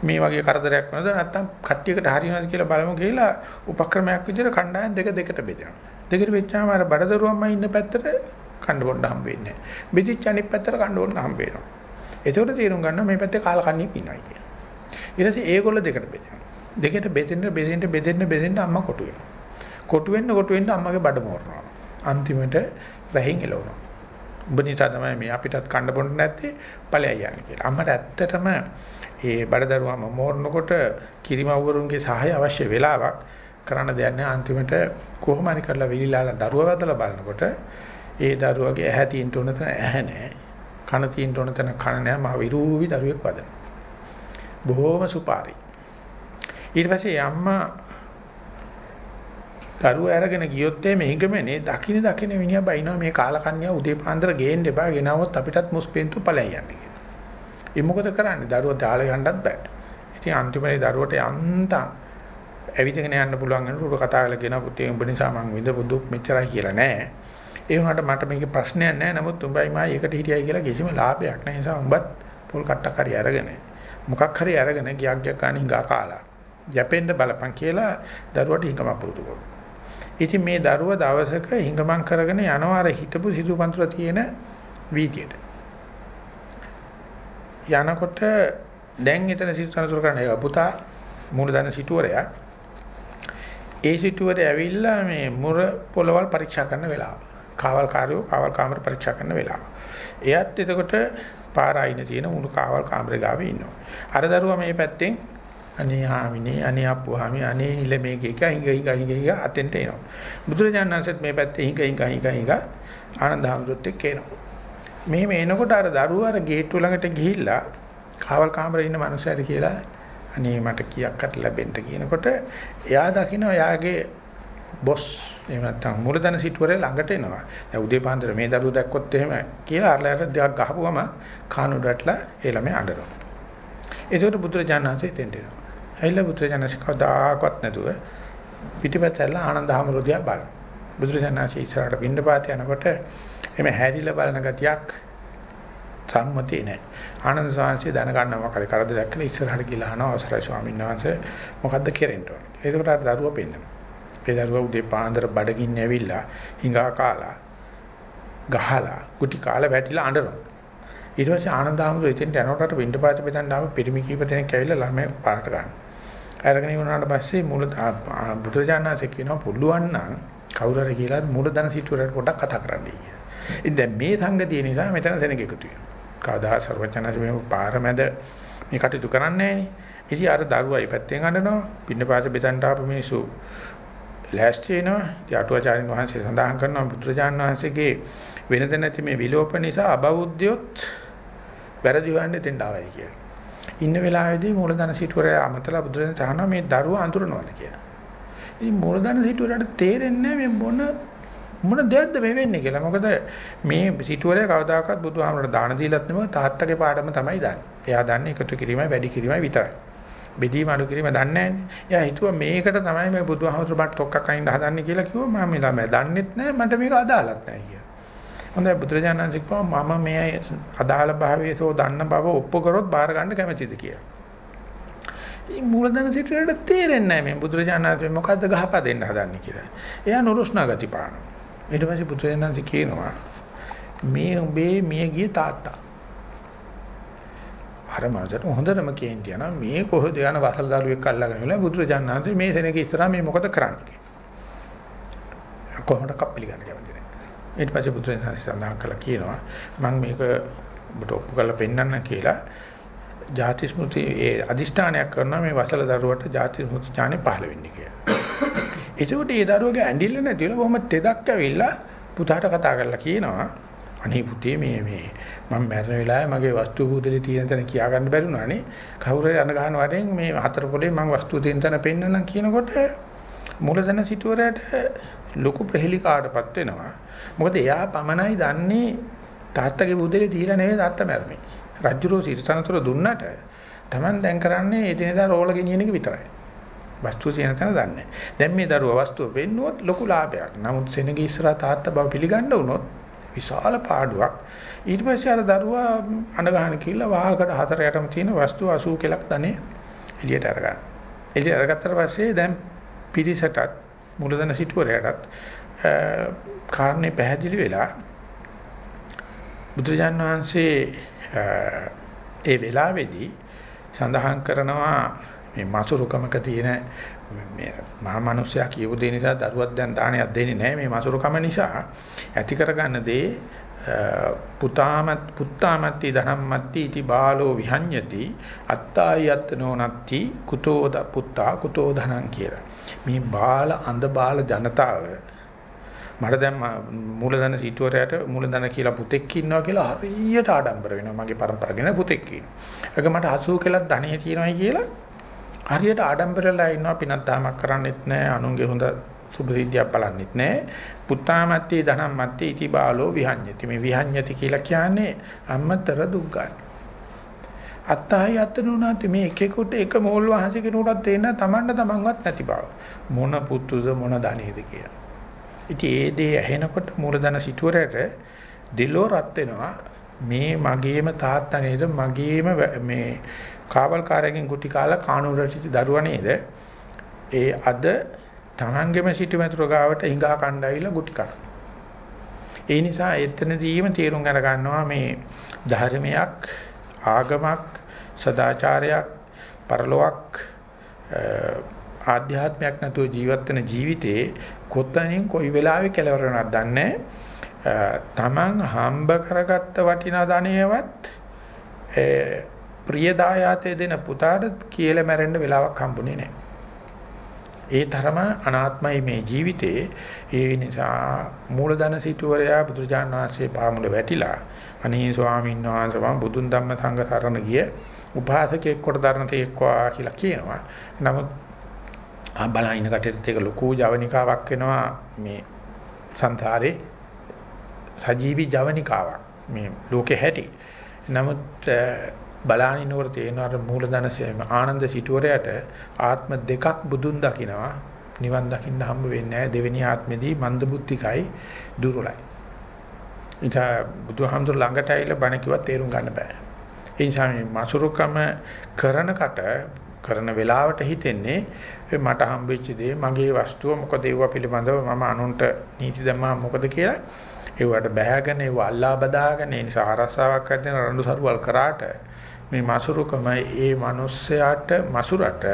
මේ වගේ කරදරයක් වෙනවද නැත්නම් කට්ටියකට හරියනවද කියලා බලමු කියලා උපක්‍රමයක් විදිහට කණ්ඩායම් දෙක දෙකට බෙදෙනවා. දෙකට වෙච්චාම අර බඩදරුවම්ම ඉන්න පැත්තට කණ්ඩ බොන්න හම්බ වෙන්නේ නැහැ. බෙදිච්ච අනිත් පැත්තට කණ්ඩ බොන්න හම්බ වෙනවා. ඒකෝට තේරුම් ගන්නවා මේ පැත්තේ කාලකන්ණියක් ඉන්නවා කියන. ඊට පස්සේ ඒගොල්ලෝ දෙකට බෙදෙනවා. දෙකට බෙදෙන්න බෙදෙන්න බෙදෙන්න බෙදෙන්න අම්මා කොටු වෙනවා. කොටු වෙන්න කොටු වෙන්න අම්මගේ බඩ මෝරනවා. අන්තිමට රැහින් එලවනවා. උඹ නිසා තමයි මේ අපිටත් කන්න බොන්න නැත්තේ ඵලයයි යන්නේ කියලා. අම්මට ඇත්තටම ඒ බඩදරුවාම මෝරනකොට කිරිමව්වරුන්ගේ සහාය අවශ්‍ය වෙලාවක් කරන්න දෙයක් නැහැ. අන්තිමට කොහොම හරි කරලා විලිලාලා දරුවා වැදලා බලනකොට ඒ දරුවගේ ඇහැ තියෙන්න ඕන තැන ඇහැ නැහැ. කන තියෙන්න ඕන තැන කන නැහැ. මහ විරූපී දරුවෙක් වදන. බොහෝම සුපාරි. ඊට පස්සේ අම්මා දරුව අරගෙන ගියොත් එමේ හිඟමනේ දකින්න දකින්න මිනිහා බයිනවා මේ කාලකන්‍යා උදේ පාන්දර ගේන්න එපා ගෙනවොත් අපිටත් මුස්පෙන්තු ඵලයන් යන්නේ කියලා. ඒ මොකද කරන්නේ? දරුවා දාලා යන්නත් බෑ. ඉතින් අන්තිමේ දරුවට යන්තම් ඇවිදගෙන යන්න පුළුවන් වෙන උරු කතා කරලා කියන පුතේ උඹ නිසා මං විඳපු දුක් මෙච්චරයි කියලා නෑ. ඒ වුණාට මට මේකේ ප්‍රශ්නයක් නෑ. නමුත් උඹයි මා ඒකට හිටියයි කියලා කිසිම ලාභයක් නෑ. ඒ නිසා උඹත් පොල් කට්ටක් හරි අරගෙන මොකක් හරි අරගෙන ගියක් ගියක් කණින් ගා කාලා යැපෙන්න බලපන් කියලා දරුවට හිඟම පුරුදු කරනවා. ඉතින් මේ දරුව දවසක හිඟමන් කරගෙන යනවා අර හිටපු සිතුපන්තුල තියෙන වීදියට. යනකොට දැන් එතන සිතුපන්තුල කරන එක පුතා මූලධන සිටුවරයා. ඒ සිටුවරේ ඇවිල්ලා මේ මුර පොළවල් පරීක්ෂා කරන වෙලාව. කාවල් කාර්යෝ කාවල් කාමර පරීක්ෂා කරන වෙලාව. එයත් එතකොට පාර අයින තියෙන මුළු කාවල් කාමරේ ගාවේ ඉන්නවා. අර දරුවා මේ පැත්තෙන් අනේ හාමිනේ අනේ අප්පුහාමි අනේ නිල මේක එක හිඟ හිඟ හිඟ හිඟ අතෙන්ට එනවා බුදුරජාණන් වහන්සේත් මේ පැත්තේ හිඟ හිඟ හිඟ හිඟ ආනන්ද හැමදොත් එක්ක එනවා මෙහෙම එනකොට අර දරුවා අර ගේට්ටුව ළඟට ගිහිල්ලා කාවල් කාමරේ ඉන්න මනුස්සයර කියලා අනේ මට කීයක්කට ලැබෙන්න කියනකොට එයා දකින්න එයාගේ බොස් එහෙම නැත්නම් මූලධන සිටුවරේ ළඟට එනවා. දැන් උදේ පාන්දර මේ දරුවෝ දැක්කොත් එහෙම කියලා අරලයට දෙයක් ගහපුවම කානුඩටලා ඒ ළමයා අඬනවා. ඒකට බුදුරජාණන්සේ තෙන්ට එනවා. ඇයිලා බුදුරජාණන්සේ කවදාකවත් නැතුව පිටිපස්සෙල්ලා ආනන්ද හැමරෝදියා බලන. බුදුරජාණන්සේ ඉස්සරහට පින්නපාත යනකොට එමෙ හැරිලා බලන ගතියක් සම්මතේ නැහැ. ආනන්ද ස්වාමීන් දැනගන්නවා මොකද කරදරයක් කියලා ඉස්සරහට ගිහලා අහනවා අවසරයි ස්වාමීන් වහන්සේ මොකද්ද කෙරෙන්න ඕනේ. ඒකට අර දරුවා පෙන්නනවා. ඒ දරුවා උදේ පාන්දර බඩගින්න ඇවිල්ලා හිඟා කාලා ගහලා කුටි කාලා වැටිලා අඬනවා. ඊට පස්සේ ආනන්දාමතු එතෙන්ට යනකොට වින්ඩ පාත බෙදන්න ආව පිරිමි කීප දෙනෙක් ඇවිල්ලා ළමයි පාරට ගන්න. අරගෙන ඉවරනාට පස්සේ මූල බුදුරජාණන්සේ කියනවා පුළුවන් නම් කවුරු හරි කියලා මූලධන සිටුවරට පොඩ්ඩක් කතා කරන්නයි කියලා. ඉතින් දැන් මේ සංගතිය නිසා මෙතන සෙනග එකතු වෙනවා. කවදා සර්වඥාන්සේ මේ පාර මැද මේ කටයුතු කරන්නේ නැහනේ. ඉතින් අර දරුවා ඉපැත්තෙන් අඬනවා. පින්න පාත බෙදන්න ආපු මිනිස්සු ලෑස්ති වෙනවා. ඉතින් අටුවාචාරින් වහන්සේ සඳහන් කරනවා බුදුරජාණන් වහන්සේගේ වෙනද නැති මේ විලෝප නිසා අබෞද්ධයොත් වැරදි හොයන්නේ දෙන්න ආවයි කියලා. ඉන්න වෙලාවේදී මූලධන සිටුවරය අමතලා බුදුරජාණන් තහනවා මේ දරුවා අඳුරනවාද කියලා. ඉතින් මූලධන සිටුවරට තේරෙන්නේ මේ මොන මොන දෙයක්ද මේ වෙන්නේ කියලා. මොකද මේ සිටුවරය කවදාකවත් බුදුහාමරට දාන දීලත් නෙමෙයි තාත්තගේ පාඩම තමයි දන්නේ. එයා දන්නේ එකතු කිරීමයි වැඩි කිරීමයි විතරයි. බෙදීම අඩු කිරීම දන්නේ නැහැ. එයා හිතුවා මේකට තමයි මේ බුදුහාමතුරු බට තොක්කක් අයින් හදන්නේ කියලා කිව්වා. මම මේ ළමයා දන්නෙත් නැහැ මට මේක අදාළත් නැහැ කියලා. හොඳයි බුදුරජාණන් වහන්සේ කිව්වා මම මේ අදාළ භාවයේසෝ දන්න බව ඔප්පු කරොත් බාර ගන්න කැමැතිද කියලා. මේ මූලධන සිටුවරට තේරෙන්නේ නැහැ මේ බුදුරජාණන් වහන්සේ මොකද්ද ගහපා දෙන්න හදන්නේ කියලා. එයා නුරුස්නා ගති පානවා. ඊට පස්සේ පුත්‍රයන්න්සි කියනවා මේ උඹේ මිය ගිය තාත්තා. අර මාසට හොඳටම කේන්ති යනවා. මේ කොහොද යන වසල දරුවෙක් අල්ලගෙන ඉල බුදුරජාණන් මේ සෙනගේ ඉස්සරහා මේ මොකද කරන්නේ කොහොමද කප්පලි ගන්න කැමති නැහැ ඊට පස්සේ බුදුරජාණන් සඳහන් කළා කියනවා මම මේක ඔබට ඔප්පු කරලා පෙන්නන්න කියලා ජාති ස්මෘති ඒ අදිෂ්ඨානයක් කරනවා මේ වසල දරුවට ජාති ස්මෘති ඥානෙ පහළ වෙන්නේ කියලා. එතකොට ඒ දරුවගේ ඇඬිල්ල නැතිවලා බොහොම තෙදක් ඇවිල්ලා පුතාට කතා කරලා කියනවා අනේ පුතේ මේ මේ මම මැරෙන වෙලාවේ මගේ වස්තු බුදලේ තියෙන තැන කියා ගන්න බැරි වුණානේ කවුරු හරි අන ගන්න වරෙන් මේ හතර පොලේ මම වස්තු තියෙන තැන පෙන්නනම් කියනකොට මූලධන සිටුවරයට ලොකු ප්‍රහෙලිකාටපත් වෙනවා මොකද එයා පමණයි දන්නේ තාත්තගේ බුදලේ තියලා නෙවෙයි තාත්තා මැරුණේ රජුරෝ සිරිතනතර දුන්නට Taman දැන් කරන්නේ එදිනෙදා රෝල ගෙනියන එක විතරයි වස්තුව තියෙන තැන දන්නේ. දැන් මේ දරුවා වස්තුව වෙන්නුවොත් ලොකු ලාභයක්. නමුත් සෙනගේ ඉස්සරහා තාත්තා බව පිළිගන්න වුණොත් විශාල පාඩුවක්. ඊට පස්සේ අර දරුවා අඬ ගන්න කියලා වහල්කට හතර යටම තියෙන වස්තුව 80 කෙලක් ධනෙ එළියට අරගන්න. එළියට අරගත්තට පස්සේ දැන් පිරිසටත් මුලදන සිටුවරයටත් කාරණේ පැහැදිලි වෙලා බුදුරජාන් වහන්සේ ඒ වෙලාවේදී සඳහන් කරනවා මේ මසුරුකමක තියෙන මේ මහා මිනිසයා කියපු දේ නිසා දරුවක් දැන් දානයක් දෙන්නේ නැහැ මේ මසුරුකම නිසා ඇති කරගන්න දේ පුතාමත් පුත්තාමත්ති ධනම්මත්ති इति බාලෝ විහඤ්ඤති අත්තායි අත්නෝ නත්ති කුතෝ පුත්තා කුතෝ ධනං කියලා. මේ බාල අඳ බාල ජනතාව මට දැන් මූලධන සිටුවරයට මූලධන කියලා පුතෙක් ඉන්නවා කියලා හරියට ආඩම්බර වෙනවා මගේ પરම්පරාවගෙන පුතෙක් ඉන්නවා. ඒක මට 80 කියලා ධනෙ තියෙනවායි කියලා හරියට ආඩම්බරලා ඉන්නවා පිනක් දාමක් කරන්නෙත් නැහැ අනුන්ගේ හොඳ සුභසිද්ධියක් බලන්නෙත් නැහැ පුත්තාමත්ති ධනම්මත්ති ඉති බාලෝ විහඤ්ඤති. මේ විහඤ්ඤති කියලා කියන්නේ අම්මතර දුක් ගන්න අත්තහයි අත්තනුනාති මේ එකෙකුට එක මෝල් වහන්සේ කෙනෙකුටත් තේන්න තමන්ට තමන්වත් නැති බව. මොන පුතුද මොන ධනෙද කියලා. ඉතින් ඒ දේ ඇහෙනකොට මූලධන සිටුවරට දිලෝ රත් වෙනවා. මේ මගේම තාත්තා නේද? මගේම මේ කාවල්කාරයෙන් ගුටි කාලා කානුරට සිටි දරුවා නේද? ඒ අද තමන්ගෙම සිටි මතුරු ගාවට හිඟා කණ්ඩායිලා ගුටි කන. ඒ නිසා එතනදීම තීරුම් අර ගන්නවා මේ ධර්මයක් ආගමක් සදාචාරයක් පරලොවක් ආධ්‍යාත්මයක් නැතුව ජීවත් වෙන ජීවිතේ කොතනින් කොයි වෙලාවෙ කෙලවර වෙනවද දන්නේ තමන් හම්බ කරගත්ත වටිනා ධනයවත් ප්‍රියදායාතේ දෙන පුතාට කියලා මැරෙන්න වෙලාවක් හම්බුනේ නැහැ. ඒ තරම අනාත්මයි මේ ජීවිතේ. ඒ නිසා මූලධන සිටුවරයා බුදුරජාණන් වහන්සේ පාමුල වැටිලා අනේ ස්වාමීන් වහන්සේ මම බුදුන් ධම්ම සංඝ සරණ ගිය උපාසකෙක් කොට දරන තේක්වා කියලා කියනවා. නමුත් ආ බලහින කටේට ඒක ලොකු ජවනිකාවක් වෙනවා මේ සංසාරේ සජීවි ජවනිකාවක් මේ ලෝකේ හැටි. නමුත් බලානිනවර තේනවා මූලධන ආනන්ද සිටුවරයට ආත්ම දෙකක් බුදුන් දකිනවා නිවන් දකින්න හම්බ වෙන්නේ නැහැ දෙවෙනි ආත්මෙදී මන්ද බුද්ධිකයි දුර්වලයි. ඉතින් බුදුහාමුදුර ළඟට ඇවිල්ලා බණ කිව්වත් තේරුම් ගන්න බෑ. ඒ නිසා මේ මසුරුකම කරනකට කරන වෙලාවට හිතෙන්නේ මට හම්බෙච්ච දේ මගේ වස්තුව මොකද ඒව පිළිබඳව මම අනුන්ට නීති දැම්මා මොකද කියලා ඒවට බැහැගෙන ඒව අල්ලා බදාගෙන ඒ නිසා අරසාවක් ඇදෙන රණ්ඩු සරුවල් කරාට මේ මසුරුකම ඒ මිනිස්සයාට මසුරට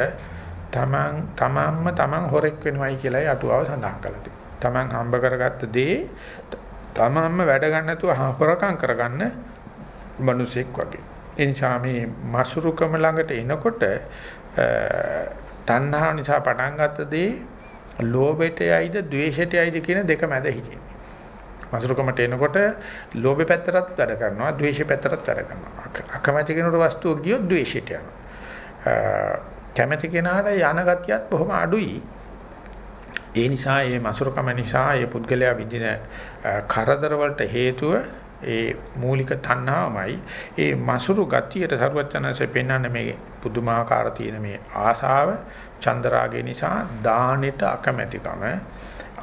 තමන් තමන්ම තමන් හොරෙක් වෙනවයි කියලායි අටුවාව සඳහන් කරලා තියෙනවා. තමන් හම්බ කරගත්ත දේ තමන්ම වැඩ ගන්න නැතුව හොරකම් කරගන්න මිනිසෙක් වගේ. ඒ නිසා මේ මසුරුකම ළඟට එනකොට තණ්හා නිසා පටන් ගත්ත දේ ලෝභයට යයිද ද්වේෂයට යයිද කියන දෙක මැද හිටින්නේ. මසුරුකමට එනකොට ලෝභය පැත්තටත් වැඩ කරනවා, ද්වේෂය පැත්තටත් වැඩ කරනවා. අකමැති කෙනෙකුට වස්තුව ගියොත් ද්වේෂයට යනවා. කැමැති කෙනාට යන ගතියත් බොහොම අඩුයි. ඒ නිසා මේ මසුරුකම නිසා මේ පුද්ගලයා විඳින කරදර වලට හේතුව ඒ මූලික තණ්හාවමයි. ඒ මසුරු ගතියට සරුවචනanse පෙන්වන්නේ මේ පුදුමාකාර තියෙන මේ ආසාව චන්දරාගය නිසා දානෙට අකමැතිකම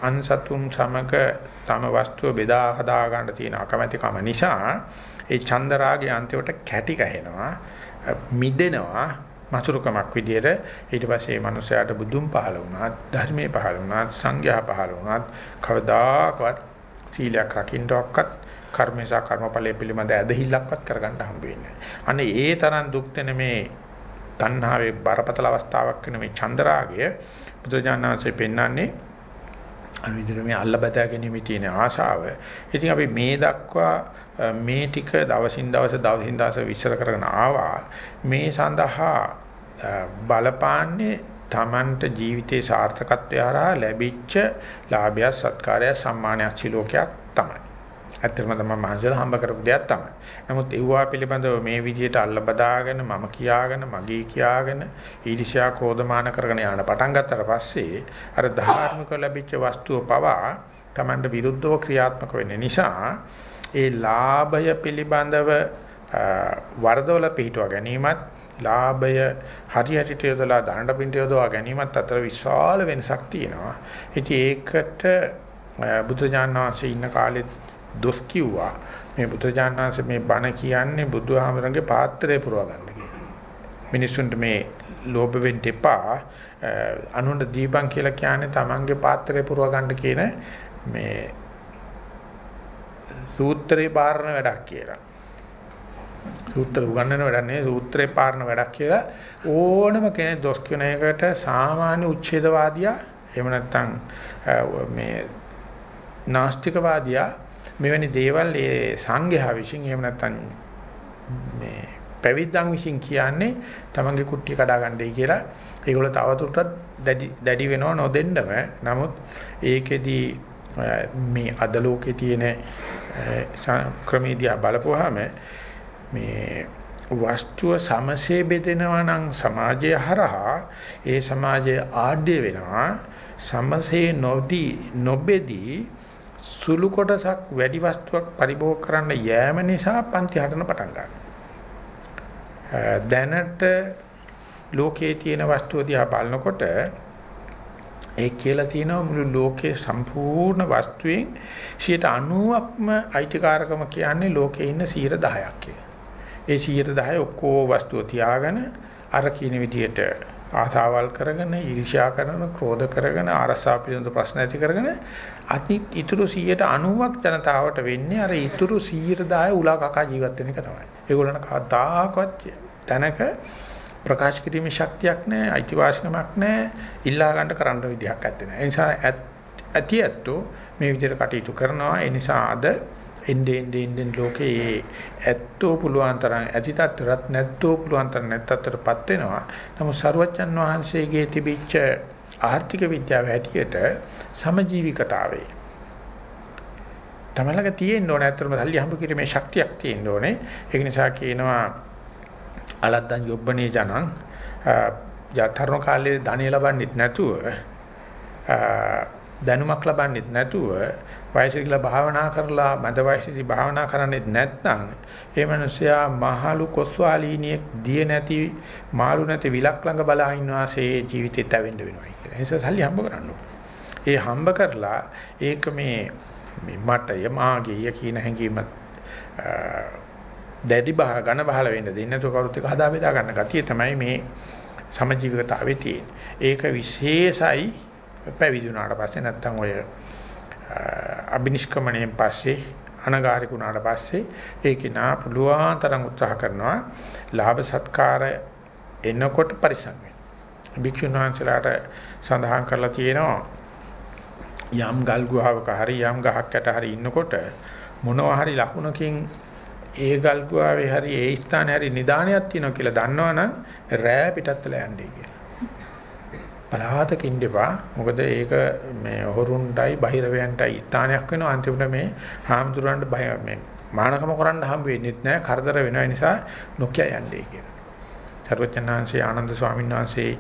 අන්සතුන් සමග තම වස්තුව බෙදා හදා ගන්න තියෙන අකමැතිකම නිසා ඒ චන්දරාගේ අන්තිමට කැටි ගහනවා මිදෙනවා මසුරුකමක් විදියට. ඊට පස්සේ මේ මනුස්සයාට බුදුන් පහල වුණා ධර්මයේ පහල වුණා සංඝයා පහල වුණා කවදාකවත් සීලයක් රකින්නවක්වත් කර්මේසා කර්මඵලයේ පිළිබඳ ඇදහිල්ලක්වත් කරගන්න හම්බ වෙන්නේ අනේ ඒ තරම් දුක් දෙන මේ තණ්හාවේ බරපතල අවස්ථාවක් වෙන මේ චන්දරාගය බුදුජානනාංශයෙන් පෙන්වන්නේ අර විදිහට මේ අල්ල බදා ගැනීමේ තියෙන ආශාව. ඉතින් අපි මේ දක්වා මේ ටික දවසින් දවස දවසින් දවස විශ්සර කරගෙන ආවා. මේ සඳහා බලපාන්නේ Tamanට ජීවිතේ සාර්ථකත්වය හරහා ලැබිච්ච ලාභය සත්කාරය සම්මානයක් සිලෝකයක් තමයි. ඇත්තටම තමයි මහන්සියලා හම්බ කරපු දෙයක් තමයි. නමුත් ඒවා පිළිබඳව මේ විදිහට අල්ල බදාගෙන මම කියාගෙන මගේ කියාගෙන ඊර්ෂ්‍යා ක්‍රෝධමාන කරගෙන යන පටන් ගත්තට පස්සේ අර ධාර්මික ලැබිච්ච වස්තුව පවා Tamanට විරුද්ධව ක්‍රියාත්මක වෙන්න නිසා ඒ ලාභය පිළිබඳව වරදවල පිටව ගැනීමත් ලාභය හරියට යොදලා දණ්ඩ පිට යොදවා ගැනීමත් අතර විශාල වෙනසක් තියෙනවා. ඉතින් ඒකට බුදුජානක වහන්සේ ඉන්න කාලෙත් දොස් කිව්වා. මේ බුදුජානනාංශ මේ බණ කියන්නේ බුදුහාමරගේ පාත්‍රය පුරව ගන්න කියලා. මිනිස්සුන්ට මේ ලෝභ වෙන්න එපා. අනුන්ට දීපන් කියලා කියන්නේ Tamange පාත්‍රය පුරව ගන්න කියන මේ සූත්‍රේ පාරණ වැඩක් කියලා. සූත්‍ර උගන්වන වැඩක් නෙවෙයි සූත්‍රේ පාරණ වැඩක් කියලා ඕනම කෙනෙක් දොස් කියන එකට සාමාන්‍ය උච්ඡේදවාදියා එහෙම නැත්නම් මේ නාස්තිකවාදියා මෙවැනි දේවල් ඒ සංඝයා විසින් එහෙම නැත්නම් මේ පැවිද්දන් විසින් කියන්නේ තමන්ගේ කුට්ටිය කඩා ගන්නයි කියලා. ඒගොල්ලෝ තවදුරටත් දැඩි දැඩි වෙනව නොදෙන්නම නමුත් ඒකෙදි මේ අද ලෝකේ තියෙන ක්‍රමීදියා බලපුවාම මේ වස්තුව සමසේ බෙදෙනවා නම් සමාජය හරහා ඒ සමාජය ආඩ්‍ය වෙනවා. සමසේ නොදී නොබෙදී සුළු කොටසක් වැඩි වස්තුවක් පරිභෝග කරන්න යෑම නිසා පන්ති හදන පටන් ගන්නවා. දැනට ලෝකයේ තියෙන වස්තුව දිහා බලනකොට ඒ කියලා තියෙනවා මුළු ලෝකයේ සම්පූර්ණ වස්තුවෙන් 90%ක්ම අයිතිකාරකම කියන්නේ ලෝකේ ඉන්න 10%ක් කියලා. ඒ 10% ඔක්කොම වස්තුව තියාගෙන අර කියන විදිහට ආසාවල් කරගෙන ඊර්ෂ්‍යා කරන ක්‍රෝධ කරගෙන ආරසා පිළිබඳ ප්‍රශ්න ඇති කරගෙන අනිත් ඉතුරු 190ක් ජනතාවට වෙන්නේ අර ඉතුරු 110 උලා කකා ජීවත් වෙන එක තමයි. ඒගොල්ලන්ට කවදාකවත් තැනක ප්‍රකාශ කිරීමේ ශක්තියක් නැහැ, අයිතිවාසිකමක් නැහැ, ඉල්ලා ගන්න කරන්න විදිහක් නැත්තේ. ඒ නිසා ඇති ඇත්තෝ මේ විදිහට කටයුතු කරනවා. ඒ නිසා අද එnde ende ende ලෝකේ ඇත්තෝ පුළුවන් තරම් ඇති තත්ත්වයක් නැත්තෝ පුළුවන් තරම් නැත්තටපත් වෙනවා. නමුත් සරුවච්චන් වහන්සේගේ තිබිච්ච ආර්ථික විද්‍යාව හැටියට සමජීවිකතාවේ තමලක තියෙන්න ඕනේ අතරම සල්ලි හම්බ කිරීමේ ශක්තියක් තියෙන්න ඕනේ ඒක නිසා කියනවා අලද්දන් යොබ්බනේ ජනං යතරණ කාලේ ධනෙ ලබන්නෙත් නැතුව දැනුමක් ලබන්නෙත් නැතුව වයසකලා භාවනා කරලා මද වයසේදී භාවනා කරන්නේත් නැත්නම් ඒ මිනිසයා මහලු කොස්වාලීනියෙක් දිය නැති මාළු නැති විලක් ළඟ බලා ඉන්නවාසේ ජීවිතේත් ඇවෙන්න වෙනවා කියලා. ඒ නිසා සල්ලි හම්බ කරන්න ඒ හම්බ කරලා ඒක මේ මේ මටය මාගේය කියන හැඟීම දැඩි බහ ඝන බහල වෙන්න දෙන්නේ නැතුව කවුරුත් එක හදා බෙදා ගන්න ගතිය තමයි මේ සමජීවිකතාවේ තියෙන්නේ. ඒක විශේෂයි පැවිදි වුණාට පස්සේ නැත්තම් ඔය අබිනිෂ්ක්‍මණයෙන් පස්සේ අනගාരികුණාට පස්සේ ඒකේ නා පුළුවන් තරම් උත්සාහ කරනවා ලාභ සත්කාර එනකොට පරිසම් වෙන්න. භික්ෂුන් වහන්සේලාට සඳහන් කරලා තියෙනවා යම් ගල් ගුහාවක හරි යම් ගහක් යට හරි ඉන්නකොට මොනවා හරි ලකුණකින් ඒ ගල් ගුහාවේ හරි ඒ ස්ථානේ හරි නිදානයක් තියෙනවා කියලා දන්නවනම් රෑ පිටත් වෙලා යන්නේ කියලා. පලාතක ඉඳපා මොකද ඒක මේ හොරුන්ටයි බහිරවයන්ටයි ස්ථානයක් වෙනවා අන්තිමට මේ හාමුදුරන්ට බය මේ මානකම කරන්න හම්බ වෙන්නේ නැහැ කරදර වෙන නිසා නොකිය යන්නේ කියලා. සර්වඥාන්සේ ආනන්ද ස්වාමීන් වහන්සේ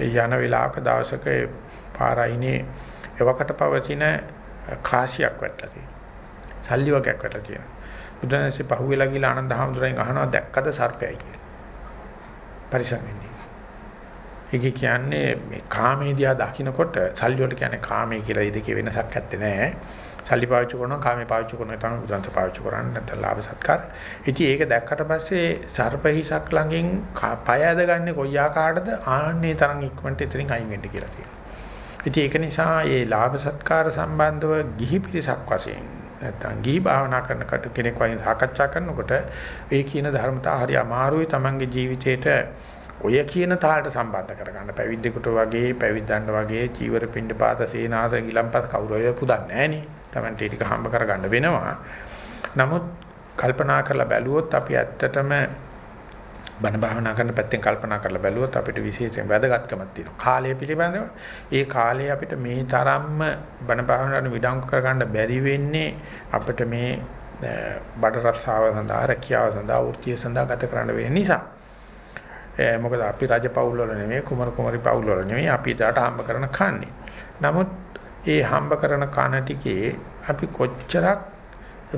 යන වෙලාවක දවසක පාරයිනේ එවකට පවතින කාසියක් වැටලා තියෙනවා. සල්ලි වගේක් වැටලා තියෙනවා. බුදුන්සේ පහුවෙලා ගිහලා ආනන්ද හාමුදුරෙන් අහනවා දැක්කද සර්පයයි කියලා. පරිසම් වෙන්නේ. ඒක කියන්නේ මේ කාමයේ දිහා දකින්නකොට සල්ලි වලට කියන්නේ කාමයේ කියලා ඉදකේ වෙනසක් ඇත්තේ නැහැ. සල්ලි පාවිච්චි කරනවා කාමයේ පාවිච්චි කරනවා තමයි උදාන්ත පාවිච්චි කරන්නේ නැත්නම් ලාභ සත්කාර. ඉතින් ඒක දැක්කට පස්සේ සර්පහිසක් ළඟින් පය ඇදගන්නේ කොයි ආකාරයටද ආන්නේ තරම් ඉක්මනට එතනින් අයින් වෙන්න කියලා තියෙනවා. ඉතින් ඒක නිසා මේ ලාභ සත්කාර සම්බන්ධව ගිහි පිරිසක් වශයෙන් නැත්නම් ගිහි භාවනා කරන කෙනෙක් වයින් සාකච්ඡා කරනකොට ඒ කියන ධර්මතා හරි අමාරුයි Tamange ජීවිතේට ඔය කියන තාලට සම්බන්ධ කරගන්න පැවිද්දෙකුට වගේ පැවිද්දන්ට වගේ චීවර පින්ඩ පාත සේනාස ගිලම්පත් කවුරු අය පුදන්නේ නැහනේ. Tamante ටික හම්බ කරගන්න වෙනවා. නමුත් කල්පනා කරලා බැලුවොත් අපි ඇත්තටම බණ භාවනා කරන පැත්තෙන් කල්පනා කරලා බැලුවොත් අපිට විශේෂයෙන් වැදගත්කමක් තියෙනවා. කාලය පිළිබඳව ඒ කාලය අපිට මේ තරම්ම බණ භාවනාවට විඩංගු කරගන්න බැරි වෙන්නේ අපිට මේ බඩ රස්සාව සඳහා රැකියාව සඳහා වෘත්තිය සඳහා ගත කරන්න වෙන නිසා. මොකද අපි රජ පවුල් වල නෙමෙයි කුමරු කුමරි පවුල් වල නෙමෙයි අපි ඊට හම්බ කරන කන්නේ. නමුත් ඒ හම්බ කරන කන ටිකේ අපි කොච්චරක්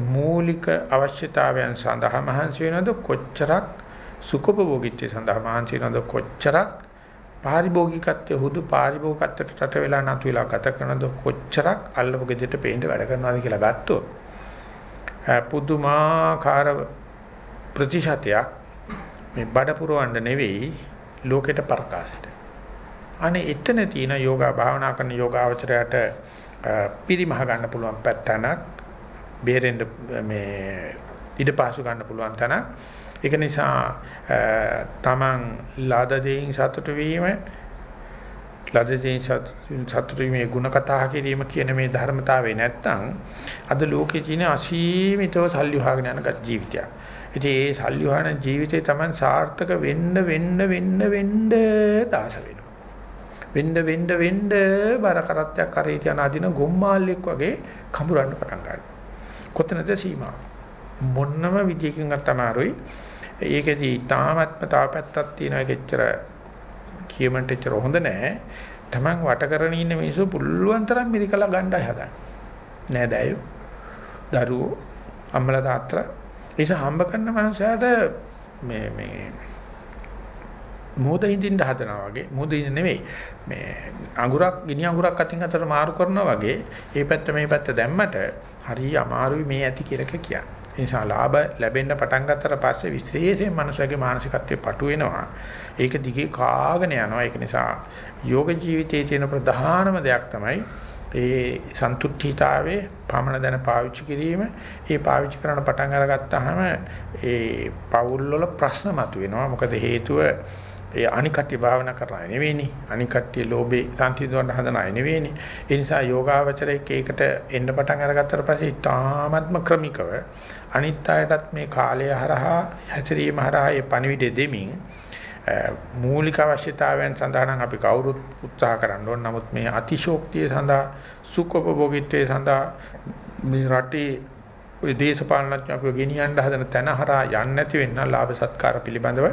මූලික අවශ්‍යතාවයන් සඳහා මහන්සි වෙනවද කොච්චරක් සුඛභෝගීත්වය සඳහා මහන්සි වෙනවද කොච්චරක් පාරිභෝගිකත්වයේ හුදු පාරිභෝගිකත්වයට රට වෙලා නැතු වෙලා ගත කරනද කොච්චරක් අල්ලපු ගෙදරට පේන්න වැඩ කරනවාද කියලා ගත්තොත් පුදුමාකාර ප්‍රතිශතයක් මේ බඩ පුරවන්න නෙවෙයි ලෝකෙට ප්‍රකාශයට. අනේ එතන තියෙන යෝගා භාවනා කරන යෝගාවචරයට පිරිමහ ගන්න පුළුවන් පැත්තනක් බේරෙන්න මේ ඉඩ පාසු ගන්න පුළුවන් තැනක් ඒක නිසා තමන් ලාද දෙයින් සතුටු වීම ලාද දෙයින් සතුටු වීමේ ಗುಣ කතා කිරීම කියන මේ ධර්මතාවේ නැත්තම් අද ලෝකේ තියෙන අසීමිතව සල්ලි හොයාගෙන යන ජීවිතයක් ඉතින් ඒ සල්ලි හොයන ජීවිතේ Taman සාර්ථක වෙන්න වෙන්න වෙන්න වෙන්න දාස වෙනවා. වෙන්න වෙන්න වෙන්න බර කරත්තයක් කරේ තියන අදින ගොම්මාල්ලෙක් වගේ කඹරන්න පටන් ගන්නවා. කොතනද සීමාව? මොන්නම විදියකින්වත් අමාරුයි. ඒකෙදි තාමත්ම තව පැත්තක් තියෙනවා ඒකෙච්චර කියමන්ට එච්චර හොඳ නැහැ. Taman වට කරගෙන ඉන්න මිනිස්සු පුළුවන් තරම් මිරිකලා ගණ්ඩාය හදන්න. නෑ දයෝ. දරුවෝ අම්මලා තාත්තලා නිසා හම්බ කරන මනුස්සයාට මේ මේ මොහොත හින්දින්න හදනවා වගේ මොහොත හින්ද නෙවෙයි මේ අඟුරක් ගිනි අඟුරක් අතින් අතට මාරු කරනවා වගේ මේ පැත්ත මේ පැත්ත දැම්මට හරි අමාරුයි මේ ඇති කියලා කියන්නේ. ඒ නිසා ලාභ ලැබෙන්න පටන් ගත්තට පස්සේ විශේෂයෙන් මනුස්සයාගේ මානසිකත්වයේ පටු වෙනවා. ඒක දිගේ කාගෙන යනවා. ඒක නිසා යෝග ජීවිතයේ තියෙන ප්‍රධානම දෙයක් තමයි ඒ සන්තුෂ්ඨීතාවයේ පමණ දැන පාවිච්චි කිරීම ඒ පාවිච්චි කරන පටන් අරගත්තාම ඒ පෞල් වල ප්‍රශ්න මතුවෙනවා. මොකද හේතුව ඒ අනිකට්ටි භාවනා කරන අය නෙවෙයිනේ. අනිකට්ටි ලෝභේ සම්තිදවන්න හදන අය නෙවෙයිනේ. ඒ නිසා යෝගාවචරයේක ඒකට එන්න පටන් අරගත්තට පස්සේ තාමත්ම ක්‍රමිකව අනිත් අයටත් මේ කාලය හරහා හැසිරීම හරහා ඒ පණිවිඩය දෙමින් මූලික අවශ්‍යතාවයන් සඳහා නම් අපි කවුරුත් උත්සාහ කරන්න ඕන. නමුත් මේ අතිශෝක්තිය සඳහා සුඛෝපභෝගීත්වයේ සඳහා මේ රටේ ඔය දේශපාලනඥයෝ අපිව ගෙනියන්න හදන තැන හරහා යන්නේ නැති වෙන්න ලාභ සත්කාර පිළිබඳව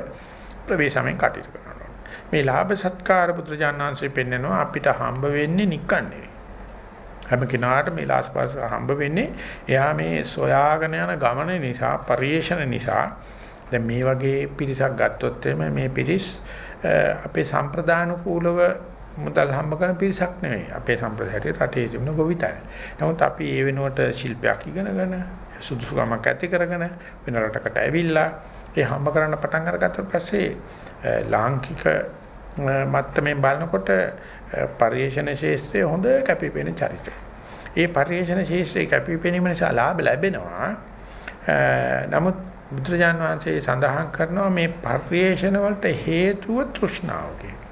ප්‍රවේශමෙන් කටයුතු කරනවා. මේ ලාභ සත්කාර පුත්‍රජානංශයෙන් පෙන්නනවා අපිට හම්බ වෙන්නේ නිකන් නෙවෙයි. හැම කෙනාට මේ ලාස්පාස් හම්බ වෙන්නේ එයා මේ සොයාගෙන යන ගමන නිසා, පරිේශන නිසා දැන් මේ වගේ පිරිසක් ගත්තොත් මේ පිරිස් අපේ සම්ප්‍රදාන කූලව මුදල් හම්බ කරන පිරිසක් නෙවෙයි. අපේ සම්ප්‍රදායට රටේ තිබුණ ගොවිතැන. නමුත් අපි ඒ වෙනුවට ශිල්පයක් ඉගෙනගෙන සුදුසුකමක් ඇති කරගෙන වෙන රටකට ඇවිල්ලා ඒ හම්බ කරන්න පටන් අරගත්තට පස්සේ ලාංකික මත්තමෙන් බලනකොට පරිේශන ශාස්ත්‍රයේ හොඳ කැපිපෙන චරිතය. ඒ පරිේශන ශාස්ත්‍රයේ කැපිපෙනීම නිසා ලාභ ලැබෙනවා. නමුත් බුදුරජාන් වහන්සේ සඳහන් කරනවා මේ පරිේශන වලට හේතුව තෘෂ්ණාව කියලා.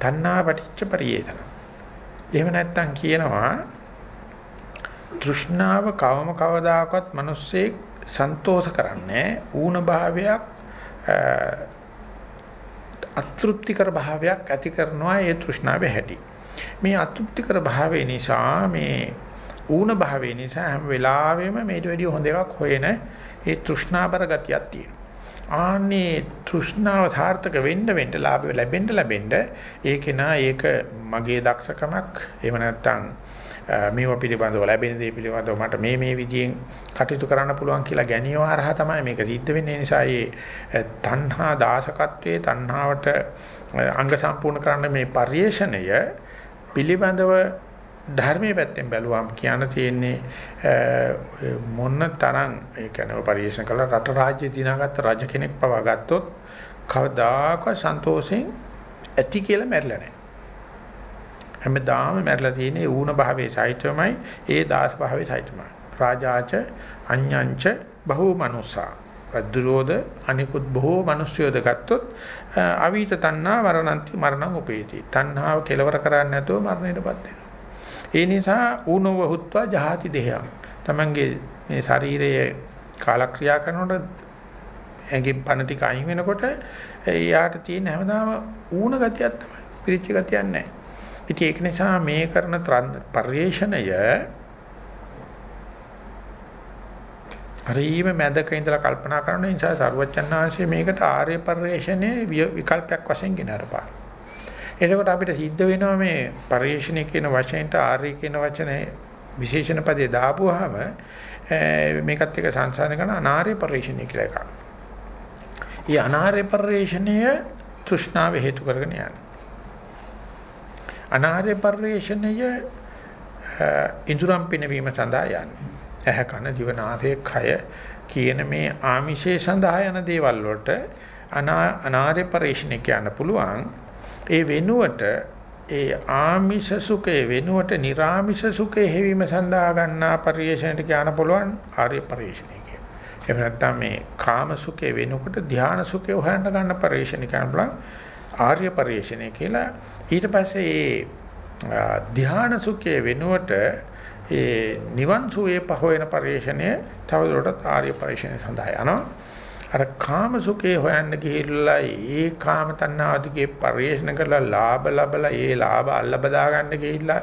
තණ්හා පටිච්ච පරිේෂණ. එහෙම නැත්නම් කියනවා තෘෂ්ණාව කවම කවදාකවත් මිනිස්සේ සන්තෝෂ කරන්නේ ඌන භාවයක් අතෘප්තිකර භාවයක් ඇති කරනවා ඒ තෘෂ්ණාවේ හැටි. මේ අතෘප්තිකර භාවය නිසා මේ ඌන භාවය නිසා හැම වෙලාවෙම මේට වැඩිය හොඳ එකක් හොයන ඒ තෘෂ්ණාබර ගතියක් තියෙනවා. ආන්නේ තෘෂ්ණාව සාර්ථක වෙන්න වෙන්න ලාභ ලැබෙන්න ලැබෙන්න ඒකේ නා ඒක මගේ දක්ෂකමක් එහෙම නැත්නම් මේව පිළිබඳව ලැබෙන දේ පිළිබඳව මට මේ මේ විදිහෙන් කටයුතු කරන්න පුළුවන් කියලා ගැනීම හරහා තමයි මේක සිද්ධ වෙන්නේ. නිසා මේ තණ්හා දාසකත්වයේ තණ්හාවට අංග සම්පූර්ණ කරන්න මේ පරිේශණය පිළිබඳව ධර්මයේ පැත්තෙන් බැලුවාම කියන්න තියෙන්නේ මොන තරම් ඒ කියන්නේ පරිශන කළ රට රාජ්‍ය දිනාගත්ත රජ කෙනෙක් පවා ගත්තොත් කවදාකවත් සන්තෝෂෙන් ඇති කියලා මැරිලා නැහැ. හැමදාම මැරිලා තියෙන්නේ ඌණ භාවයේ සහිතවමයි ඒ දාස භාවයේ සහිතවමයි. රාජාච අඤ්ඤංච බහූ මනුසා. රද්දුරෝධ අනිකුත් බොහෝ මිනිස්යෝද ගත්තොත් අවීත තණ්හා මරණන්ති මරණං උපේති. තණ්හාව කෙලවර කරන්නේ නැතුව මරණයටපත් වෙනවා. ඒ නිසා ඌනෝ වහුත්වා ජහති දෙහයන්. Tamange මේ ශරීරයේ කාලක්‍රියා කරනකොට ඇඟෙන් පණ ටික අයින් වෙනකොට එයාට තියෙන හැමදාම ඌණ ගතියක් තමයි. පිරිච්ච ගතියක් නැහැ. ඉතින් ඒක නිසා මේ කරන පරිේශණය හරිම මැදක ඉඳලා කල්පනා කරන නිසා සරුවච්චන් ආංශයේ මේකට ආර්ය පරිේශණයේ විකල්පයක් වශයෙන් ගෙන අරපාන. එතකොට අපිට සිද්ධ වෙනවා මේ පරිේශණය කියන වචනයට ආර්ය කියන වචනේ විශේෂණ පදේ දාපුවාම මේකත් එක්ක සංසාරණ කරන අනාර්ය පරිේශණය කියලා එකක්. ඊ අනාර්ය පරිේශණය තෘෂ්ණාව හේතු කරගෙන යනවා. අනාර්ය පරිේශණය ඉඳුරම් පිනවීම සඳහා යන්නේ. ඇහ කන දිව නාසය කය කියන මේ ආමිෂේ සඳහා යන දේවල් වලට අනාර්ය පරිේශණය කියන්න පුළුවන්. ඒ වෙනුවට ඒ ආමිෂ සුඛේ වෙනුවට නිර්ආමිෂ සුඛේ හැවීම සඳහා ගන්නා පරිේශණයට කියන්න පුළුවන් ආර්ය පරිේශණය කියලා. එහෙම නැත්නම් මේ කාම සුඛේ වෙනුවට ධානා සුඛේ හොයන්න ගන්න පරිේශණය කියන්න පුළුවන් ආර්ය පරිේශණය කියලා. ඊට පස්සේ ඒ ධානා සුඛේ වෙනුවට ඒ නිවන් සුවේ පහවෙන පරිේශණය තවදුරටත් ආර්ය පරිේශණය සඳහා යනවා. අර කාම සුඛේ හොයන්න ගිහිල්ලා ඒ කාම තණ්හාදිගේ පරිේශන කරලා ලාභ ලබලා ඒ ලාභ අල්ල බදා ගන්න ගිහිල්ලා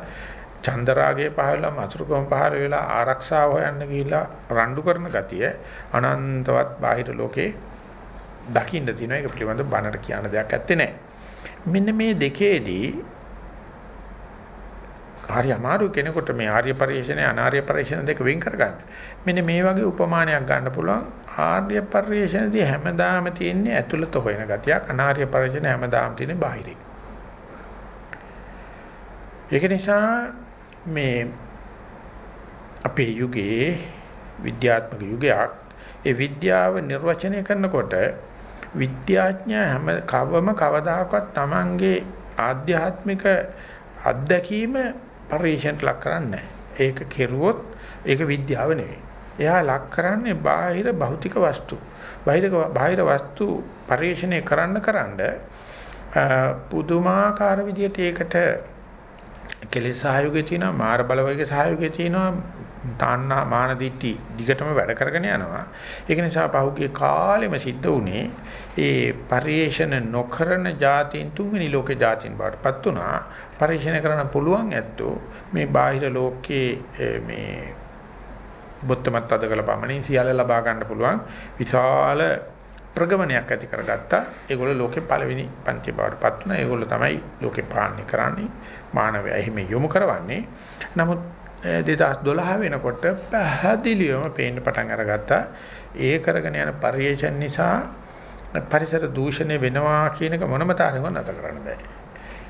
චන්දරාගයේ පහළ මසුරුකම පහළ වෙලා ආරක්ෂාව හොයන්න ගිහිල්ලා රණ්ඩු කරන ගතිය අනන්තවත් බාහිර ලෝකේ දකින්න තියෙනවා. ඒක පිළිබඳව බනට කියන දෙයක් ඇත්තේ නැහැ. මෙන්න මේ දෙකේදී හරි අමාරු කෙනෙකුට මේ ආර්ය පරිශ්‍රණය අනාර්ය පරිශ්‍රණ දෙක වෙන් කරගන්න. මෙන්න මේ වගේ උපමානයක් ගන්න පුළුවන්. ආර්ය පරිශ්‍රණදී හැමදාම තියෙන්නේ ඇතුළත හොයන ගතියක් අනාර්ය පරිශ්‍රණ හැමදාම තියෙන්නේ බාහිරින්. ඒක නිසා මේ අපේ යුගයේ විද්‍යාත්මක යුගයක් ඒ විද්‍යාව නිර්වචනය කරනකොට විද්‍යාඥයා හැම කවම කවදාකවත් Tamange ආධ්‍යාත්මික අත්දැකීම පරිශෙන්ට ලක් කරන්නේ ඒක කෙරුවොත් ඒක විද්‍යාව නෙවෙයි. එයා ලක් කරන්නේ බාහිර භෞතික වස්තු. බාහිර බාහිර වස්තු පරිශීණය කරන්න කරන්න පුදුමාකාර විදියට ඒකට කෙලෙස් සහයෝගය තියෙනවා මාර බලවේග සහයෝගය තියෙනවා තාන්නා මාන දිට්ටි දිගටම වැඩ කරගෙන යනවා. ඒක නිසා පහුගිය කාලෙම සිද්ධ වුණේ ඒ පරිේශන නොකරන જાතින් තුන්වෙනි ලෝකේ જાතින් බාටපත් වුණා. පරිේශන කරන්න පුළුවන් ඇත්තෝ මේ බාහිර ලෝකයේ මේ බොත්තමත් අදකල පමණින් සියල්ල ලබා ගන්න පුළුවන් විශාල ප්‍රගමනයක් ඇති කරගත්තා. ඒගොල්ලෝ ලෝකේ පළවෙනි පන්ති බවටපත් වුණා. ඒගොල්ලෝ තමයි ලෝකේ පාලනය කරන්නේ. මානවයා එහෙම යොමු කරවන්නේ. නමුත් 2012 වෙනකොට පැහැදිලිවම පේන්න පටන් අරගත්තා. ඒ කරගෙන යන පරිේශන නිසා පරිසර දූෂණය වෙනවා කියන එක මොනම තරමක නැතර කරන්න බෑ.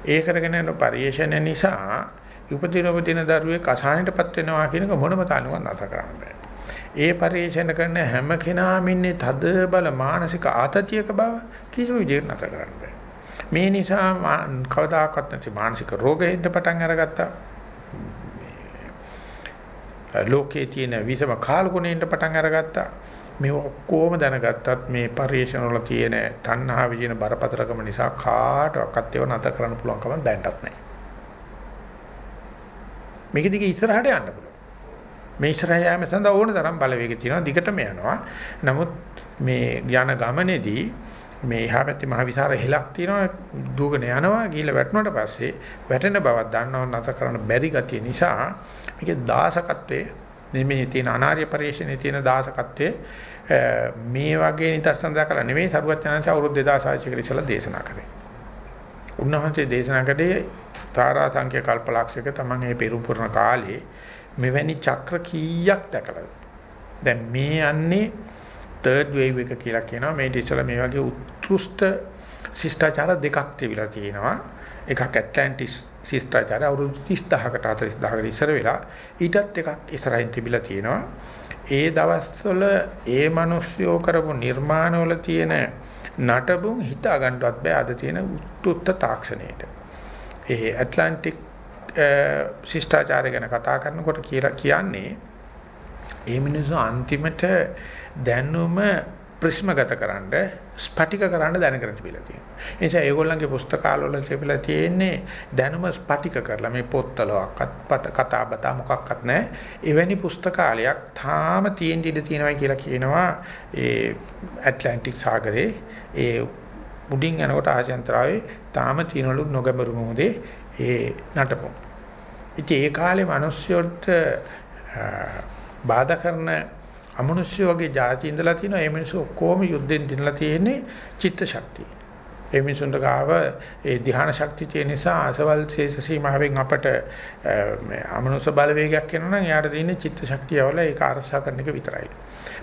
ඒ කරගෙන යන පරිේශන නිසා උපදින උපදින දරුවෙක් අසහනයටපත් වෙනවා කියන එක මොනම තරමක නැතර කරන්න බෑ. ඒ පරිේශන කරන හැම කෙනාම ඉන්නේ තද බල මානසික ආතතියක බව කිසිම විදිහකට නැතර කරන්න බෑ. මේ නිසා කවදාකවත් නැති මානසික රෝගෙ ඉන්න පටන් අරගත්තා. ලෝකයේ තියෙන විසම කාලගුණෙන්න පටන් අරගත්තා. මේ ඔක්කොම දැනගත්තත් මේ පරිේශන වල තියෙන තණ්හා විදින බරපතලකම නිසා කාටවත් ඒව නැතර කරන්න පුළුවන් කම දැනටත් නැහැ. මේක දිගේ ඉස්සරහට යන්න පුළුවන්. මේ ඉස්සරහ යෑම සඳහා ඕන තරම් බලවේග තියෙනවා දිගටම යනවා. නමුත් මේ යන ගමනේදී මේ එහා පැත්තේ මහ විසාර හෙලක් තියෙනවා දුවගෙන යනවා ගිහිල්ලා වැටුණාට පස්සේ වැටෙන බවක් දන්නව නැත කරන්න බැරි ගතිය නිසා මේකේ දාසකත්වයේ මේ තියෙන අනාර්ය පරිශ්‍රණයේ තියෙන දාසකත්වයේ මේ වගේ නිදර්ශන දැකලා නෙමෙයි සරුවත් යනංශ අවුරුදු 2600 කට ඉස්සලා දේශනා කරේ. උන්වහන්සේ දේශනා කළේ තාරා සංඛ්‍ය කල්පලක්ෂයක තමන් මේ පෙරම්පුරන කාලේ මෙවැනි චක්‍ර කීයක් දැකලාද? දැන් මේ යන්නේ third wave එක කියලා කියනවා. මේ ඉස්සලා මේ වගේ උත්කෘෂ්ඨ ශිෂ්ටාචාර දෙකක් තිබිලා තියෙනවා. එකක් ඇට්ලැන්ටිස් ශිෂ්ටාචාරය අවුරුදු 30000කට 40000කට ඉස්සර වෙලා ඊටත් එකක් ඉස්සරහින් තිබිලා තියෙනවා. ඒ දවස්වල ඒ මිනිස්සුયો කරපු නිර්මාණවල තියෙන නටබුන් හිතා ගන්නවත් බෑ අද තියෙන උත්තුත්ත තාක්ෂණයට. ඒ ඇට්ලැන්ටික් ශිෂ්ටාචාරය ගැන කතා කරනකොට කියලා කියන්නේ ඒ මිනිස්සු අන්තිමට දැනුම ප්‍රශ්මගතකරනද ස්පටිකකරන දැනගෙන තිබිලා තියෙනවා. ඒ නිසා ඒගොල්ලන්ගේ පුස්තකාලවල තිබිලා තියෙන්නේ දැනුම ස්පටික කරලා මේ පොත්වලවත් කතා බතා මොකක්වත් නැහැ. එවැනි පුස්තකාලයක් තාම තියෙන්න ඉඩ තියෙනවා කියලා කියනවා ඒ ඇට්ලැන්ටික් සාගරේ ඒ මුඩින් යනකොට ආශයන්තරාවේ තාම තියෙනලු නොගැඹුරු මොහොතේ ඒ නටපො. ඉතින් ඒ කාලේ මිනිස්සුන්ට බාධා කරන අමනුෂ්‍ය වගේ જાති ඉඳලා තිනවා ඒ මිනිස්සු ඔක්කොම යුද්ධෙන් දිනලා තියෙන්නේ චිත්ත ශක්තිය. ඒ මිනිසුන්ට ගාව ඒ ධ්‍යාන ශක්තිය තියෙන නිසා අසවල් ශේෂ සීමාවෙන් අපට අමනුෂ්‍ය බලවේගයක් එනවා නම් එයාට තියෙන්නේ චිත්ත ශක්තිය වල ඒක අරසා කරන එක විතරයි.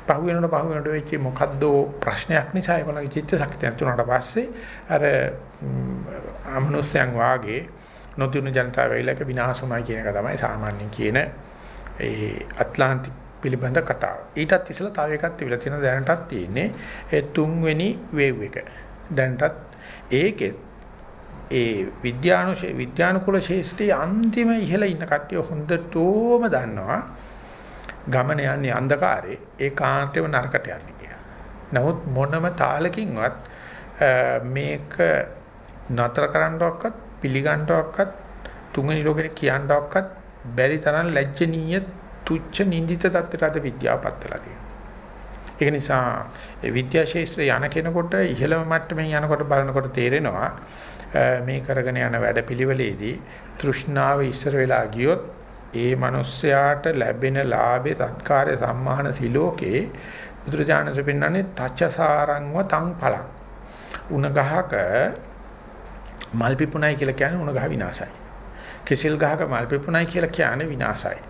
පහු වෙනකොට පහු වෙනකොට වෙච්ච මොකද්ද ප්‍රශ්නයක් නිසා ඒගොල්ලන්ගේ චිත්ත ශක්තිය නැතුණාට පස්සේ අර අමනුෂ්‍යයන් වාගේ නොතුණු ජනතාව වෙයිලක විනාශුමයි කියන එක තමයි සාමාන්‍යයෙන් කියන ඒ ඇට්ලාන්ටික් පිළිබඳ කතාව. ඊටත් ඉස්සෙල්ලා තව එකක් තිබිලා තියෙන දැනටත් තියෙන්නේ ඒ තුන්වෙනි වේව් එක. දැනටත් ඒකෙත් ඒ විද්‍යානුශේ විද්‍යානුකූල ශේෂ්ත්‍රයේ අන්තිම ඉහළ ඉන්න කට්ටිය හොඳටම දන්නවා ගමන යන්නේ අන්ධකාරේ ඒකාන්තව නරකට යන්නේ කියලා. නමුත් මොනම තාලකින්වත් මේක නතර කරන්නවක්වත් පිළිගන්නවක්වත් තුන්වෙනි ලෝකෙට කියන්නවක්වත් බැරි තරම් ලැජ්ජනීය තුච්ච නිඳිත தත්ත්වයට අද විද්‍යාවපත් වෙලා තියෙනවා. ඒක නිසා විද්‍යා ශාස්ත්‍රය යන කෙනෙකුට ඉහළම මට්ටමින් යනකොට බලනකොට තේරෙනවා මේ කරගෙන යන වැඩපිළිවෙලේදී තෘෂ්ණාව ඉස්සර වෙලා ගියොත් ඒ මිනිස්යාට ලැබෙන ලාභේ සත්කාරය සම්මාන සිලෝකේ බුදුරජාණන්සේ පෙන්වන්නේ තච්චසාරංව තං පලං. උණ ගහක මල් පිපුණයි කියලා කියන්නේ උණ ගහ විනාශයි. කිසිල් ගහක මල් පිපුණයි කියලා කියන්නේ විනාශයි.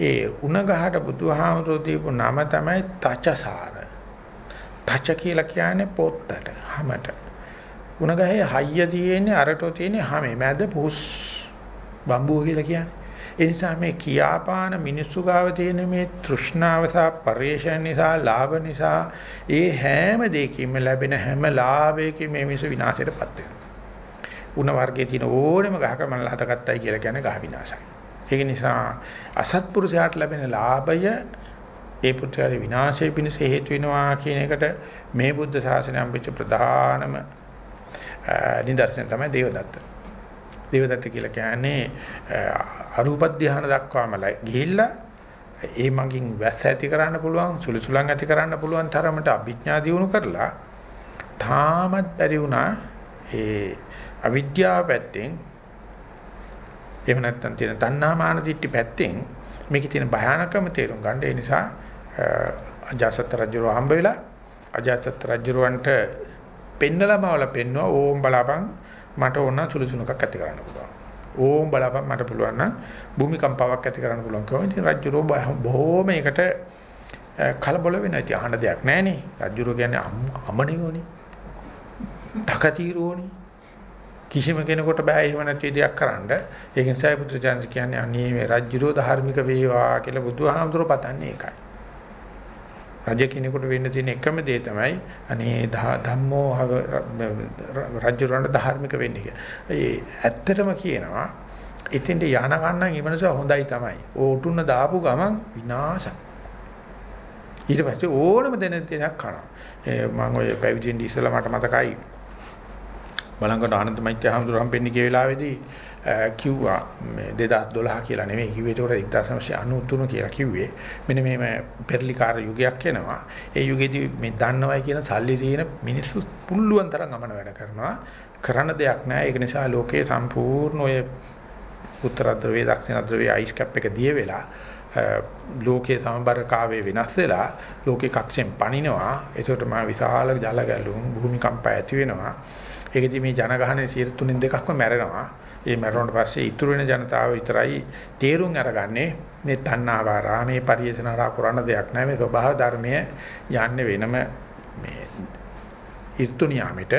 ඒ උණ ගහට බුදුහාමුදුරුවෝ දීපු නම තමයි තචසාර. තච කියලා කියන්නේ පොත්තට, හැමට. උණ ගහේ හයිය තියෙන්නේ අරටෝ තියෙන්නේ හැමේ මැද පුස් බම්බුව කියලා කියන්නේ. ඒ නිසා මේ කියාපාන මිනිස්සු ගාව තියෙන මේ තෘෂ්ණාව සහ පරිේශන නිසා ලාභ නිසා ඒ හැම දෙයකින්ම ලැබෙන හැම ලාභයකින් මේ මිනිස්සු විනාශයටපත් වෙනවා. උණ වර්ගයේ තියෙන ඕනෙම ගහක මනල හතගත්තයි කියලා කියන්නේ ගහ විනාශයි. ඒක නිසා අසත්පුරුෂයාට ලැබෙන ලාභය ඒ පුත්‍රයාගේ විනාශය පිණිස හේතු වෙනවා කියන එකට මේ බුද්ධ ශාසනය අම්බෙච්ච ප්‍රධානම නිදර්ශනය තමයි දේවදත්ත. දේවදත්ත කියලා කියන්නේ අරූප ධානය දක්වාම ගිහිල්ලා ඒ මගින් වැස්ස ඇති කරන්න පුළුවන් සුළුසුලන් ඇති කරන්න පුළුවන් තරමට අභිඥා දියුණු කරලා තාමත් බැරි වුණා ඒ අවිද්‍යාව පැත්තෙන්. එහෙම නැත්නම් තියෙන තණ්හා මාන දිට්ටි පැත්තෙන් මේකේ තියෙන භයානකම තේරුම් ගන්න. ඒ නිසා අජාසත් රජුව හම්බ වෙලා අජාසත් රජුවන්ට පෙන්නලම වල පෙන්නවා ඕම් බලාපන් මට ඕන සුළුසුණුකක් ඇති කරන්න පුළුවන්. ඕම් බලාපන් මට පුළුවන් නම් භූමිකම්පාවක් ඇති කරන්න පුළුවන් කිව්වා. ඉතින් රජුරෝ බොහෝම ඒකට කලබල වෙනවා. ඉතින් අහන්න දෙයක් නැහැ නේ. රජුරෝ කියන්නේ අමනියෝනේ. තකතිරෝනේ. කිසිම කෙනෙකුට බෑ එහෙම නැති දෙයක් කරන්න. ඒක නිසා බුදුචාන්ස් කියන්නේ අනේ මේ රජ්ජුරෝ ධාර්මික වේවා කියලා බුදුහාමුදුරුවෝ පතන්නේ ඒකයි. රජ කෙනෙකුට වෙන්න තියෙන එකම දේ තමයි අනේ ධම්මෝ රජ්ජුරන්ට ධාර්මික වෙන්න ඒ ඇත්තටම කියනවා ඉතින්ට යන ගන්න ඊමණස හොඳයි තමයි. ඕටුන්න දාපු ගමන් විනාශයි. ඊට පස්සේ ඕනම දෙන දෙයක් කරනවා. මම ඔය පැවිදෙන් ඉස්සලා මට මතකයි බලංගොඩ ආනන්ද මෛත්‍රී හඳුරම් පෙන්නේ කිය වෙලාවේදී Eh, කිව්වා මේ 2012 කියලා නෙමෙයි කිව්වේ. ඒකට 1993 කියලා කිව්වේ. මෙන්න මේම පෙරලිකාර යුගයක් එනවා. ඒ යුගෙදී මේ දන්නවයි කියන සල්ලි තියෙන මිනිස්සු පුල්ලුවන් තරම් අමන වැඩ කරනවා. කරන්න දෙයක් නැහැ. ඒක නිසා ලෝකයේ සම්පූර්ණ ඔය උත්තර ද්‍රවයේ දක්ෂිණ ද්‍රවයේ අයිස් කැප් එක දිය වෙලා eh, ලෝකයේ සමබරකාවේ වෙනස් වෙලා ලෝකේ කක්ෂෙන් පනිනවා. ඒකට මා විශාල ජල ගැලුම් භූමිකම්ප ඇති වෙනවා. ඒකදී මේ ජනගහනයේ 3 දෙකක්ම මැරෙනවා. ඒ මැරුණාට පස්සේ ඉතුරු වෙන ජනතාව විතරයි තේරුම් අරගන්නේ මේ තණ්හාවාරා මේ පරිේශනාරා කරන දෙයක් නෑ මේ ස්වභාව ධර්මය යන්නේ වෙනම මේ ඍතු නියාමෙට.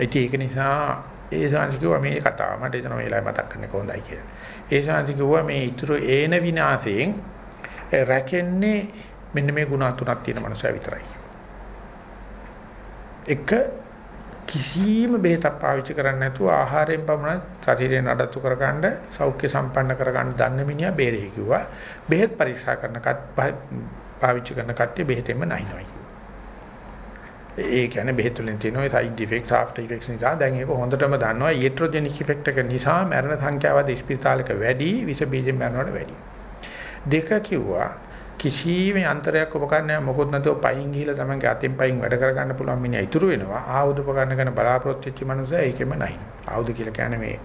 ඒක නිසා ඒ ශාන්තිකුවා මේ කතාව මට එතන වෙලාවෙ මතක් කරන්නේ කොහොඳයි කියලා. ඒ ශාන්තිකුවා මේ ඉතුරු ඒන විනාශයෙන් රැකෙන්නේ මෙන්න මේ ගුණ තුනක් තියෙන මනුස්සය විතරයි. එක කිසිම බෙහෙතක් පාවිච්චි කරන්නේ නැතුව ආහාරයෙන් පමණ ශරීරය නඩත්තු කරගන්න සෞඛ්‍ය සම්පන්න කරගන්න දන්න මිනිහා බේරෙයි කිව්වා. බෙහෙත් පරීක්ෂා කරන පාවිච්චි කරන කට්ටිය බෙහෙතෙන්ම නැහිනවා කිව්වා. ඒ කියන්නේ බෙහෙත් වලින් තියෙන ওই side effects after effects නිසා දැන් ඒක හොඳටම දන්නවා ඊට්‍රොජෙනික් ඉෆෙක්ට් එක නිසා මරණ සංඛ්‍යාව අද ස්පිරිතාලයක වැඩි විස බීජෙන් මරනවට වැඩි. දෙක කිව්වා කිසිම යන්ත්‍රයක් උපකරණයක් මොකොත් නැතුව පයින් ගිහිලා තමන්ගේ අතින් පයින් වැඩ කරගන්න පුළුවන් මිනිහා ඉතුරු වෙනවා. ආයුධ උපකරණ ගැන බලාපොරොත්තු වෙච්ච මනුස්සයා ඒකෙම නැහැ. ආයුධ කියලා කියන්නේ මේ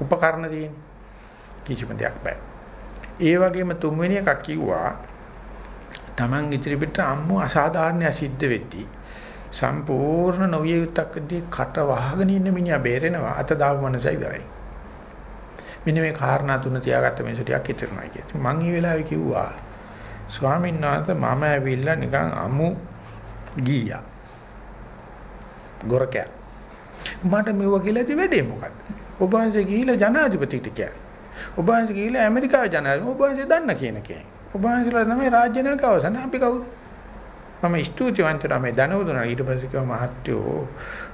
උපකරණ තියෙන කිසිම දෙයක් බෑ. ඒ වගේම තුන්වෙනි එකක් කිව්වා තමන් ඉදිරි පිට අම්මු අසාධාරණයක් සිද්ධ වෙද්දී සම්පූර්ණ නොවිය යුත්තක්දී කට වහගෙන ඉන්න මිනිහා බේරෙනවා. අත දාපු මනුස්සයා ඉවරයි. මෙන්න මේ කාරණා තුන තියාගත්ත මිනිස්සු ටිකක් ඉතිරනවා කියන්නේ මම මේ වෙලාවේ කිව්වා ස්වාමීන් වහන්සේ මම ඇවිල්ලා නිකන් අමු ගියා. ගොරකෑ. මට මෙව කියලාදී වැඩේ මොකද්ද? ඔබ වහන්සේ ගිහිලා ජනාධිපතිට කියන්නේ. ඔබ වහන්සේ ගිහිලා ඇමරිකාවේ ජනාධිපති ඔබ වහන්සේ දන්න කියන කෙනෙක්. ඔබ වහන්සේලා තමයි රාජ්‍ය නායක අවසන් අපි කවුද? මම ස්තුතිවන්තලා මේ ධනවතුනා ඊට පස්සේ කිව්වා මහත්තයෝ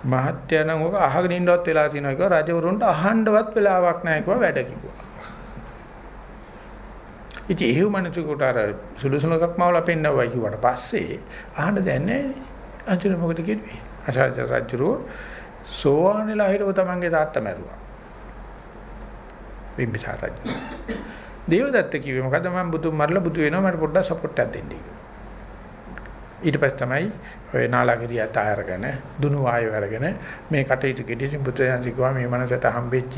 මහත්තයා නම් ඔබ අහගෙන ඉන්නවත් වෙලා තියෙනවා කිව්වා රජවරුන්ට අහන්නවත් වෙලාවක් නැහැ කිව්වා වැඩ කිව්වා. ඉතින් එහෙව් මනසකට අර සුළුසුලකක් මවලා පෙන්නවයි කිව්වට පස්සේ අහන්න දෙයක් නැහැ. අන්තිම මොකද කිව්වේ? අසාජ රජුරෝ සෝවාන්ලා හිටව තමන්ගේ තාත්තා මැරුවා. බිම්බිසාර රජු. දේවදත්ත කිව්වේ මොකද මම බුදු මරලා බුදු වෙනවා මට පොඩ්ඩක් සපෝට් එකක් දෙන්න ඊට පස්සේ තමයි ඔය නාලාගිරිය අත අරගෙන දුනු වායු අරගෙන මේ කටයුතු කෙටිසින් බුදුසසුන කිව්වා මේ මනසට හම්බෙච්ච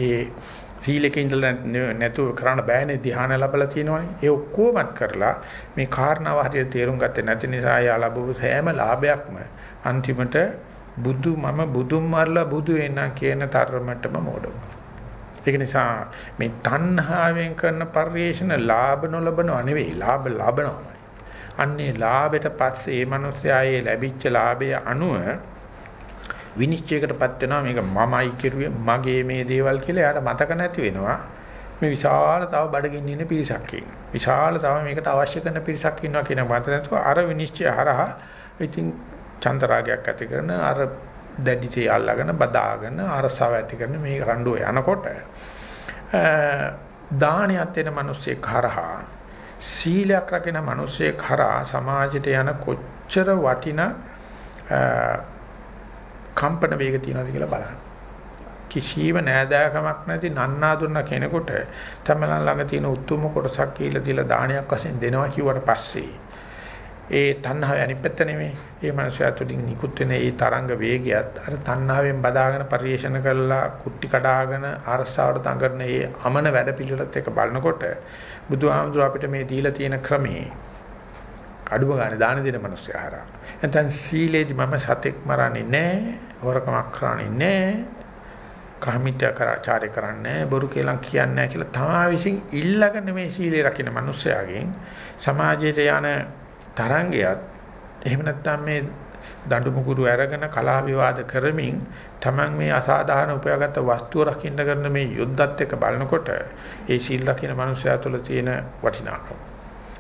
සීලක ඉඳලා නැතුව කරන්න බෑනේ ධ්‍යාන ලැබලා තියෙනවනේ. ඒ ඔක්කොමත් කරලා මේ කාරණාව හරියට තේරුම් ගත්තේ නැති නිසා යා ලැබුව සෑම ලාභයක්ම අන්තිමට බුදු මම බුදුන් මරලා බුදු වෙනා කියන තරමටම මොඩුණා. ඒක නිසා මේ තණ්හාවෙන් කරන පරිේශන ලාභ නොලබනව නෙවෙයි ලාභ ලබනවා. අන්නේ ලාභයට පස්සේ මේ මිනිස්යායේ ලැබිච්ච ලාභය අනුව විනිශ්චයකටපත් වෙනවා. මේක මමයි කෙරුවේ මගේ මේ දේවල් කියලා එයාට මතක නැති වෙනවා. මේ විශාල තව බඩගින්න ඉන්න පිරිසක් ඉන්නවා. විශාල තව මේකට අවශ්‍ය කරන පිරිසක් ඉන්නවා කියන මත නැතුව අර විනිශ්චය හරහා ඉතින් චන්දරාගයක් ඇති කරන අර දැඩිචේ අල්ලගෙන බදාගෙන අරසාව ඇති කරන මේ රණ්ඩුව යනකොට දානියත් වෙන මිනිස්සෙක් හරහා සීලයක් රකින මිනිස්සෙක් හරහා සමාජයට යන කොච්චර වටිනා කම්පන වේග තියෙනවද කියලා බලන්න. කිසිම නෑදෑකමක් නැති නන්නාඳුන කෙනෙකුට තමලන් ළඟ තියෙන උතුම් කොටසක් කියලා දීලා දානයක් වශයෙන් දෙනවා කිව්වට පස්සේ ඒ තණ්හාව අනිත් පැත්ත නෙමෙයි. ඒ මනුස්සයා තුලින් නිකුත් වෙන ඒ තරංග වේගයත් අර තණ්හාවෙන් බදාගෙන පරිේෂණ කරලා කුට්ටි කඩාගෙන අරසාවට දඟන ඒ අමන වැඩ පිළිවෙලත් එක බලනකොට බුදුහාමුදුර අපිට මේ දීලා තියෙන ක්‍රමේ අඩුම ගානේ දාන දෙන මනුස්සයා හරහා. නැත්නම් සීලේදි මම සතෙක් මරන්නේ නැහැ, හොරකමක් කරන්නේ නැහැ, කාමිත්‍යාචාරය කරන්නේ බොරු කියලා කියන්නේ නැහැ කියලා තමා විසින් ඉල්ලගෙන මේ සීලය රකින්න මිනිස්සයාගෙන් සමාජයට යන තරංගයත් එහෙම නැත්නම් මේ දඬු මුගුරු අරගෙන කලහ විවාද කරමින් Taman මේ අසාධාරණ උපයාගත් වස්තුව රකින්න කරන මේ යුද්ධත් එක්ක බලනකොට ඒ සීල් රකින්න මිනිස්සයා තුළ තියෙන වටිනාකම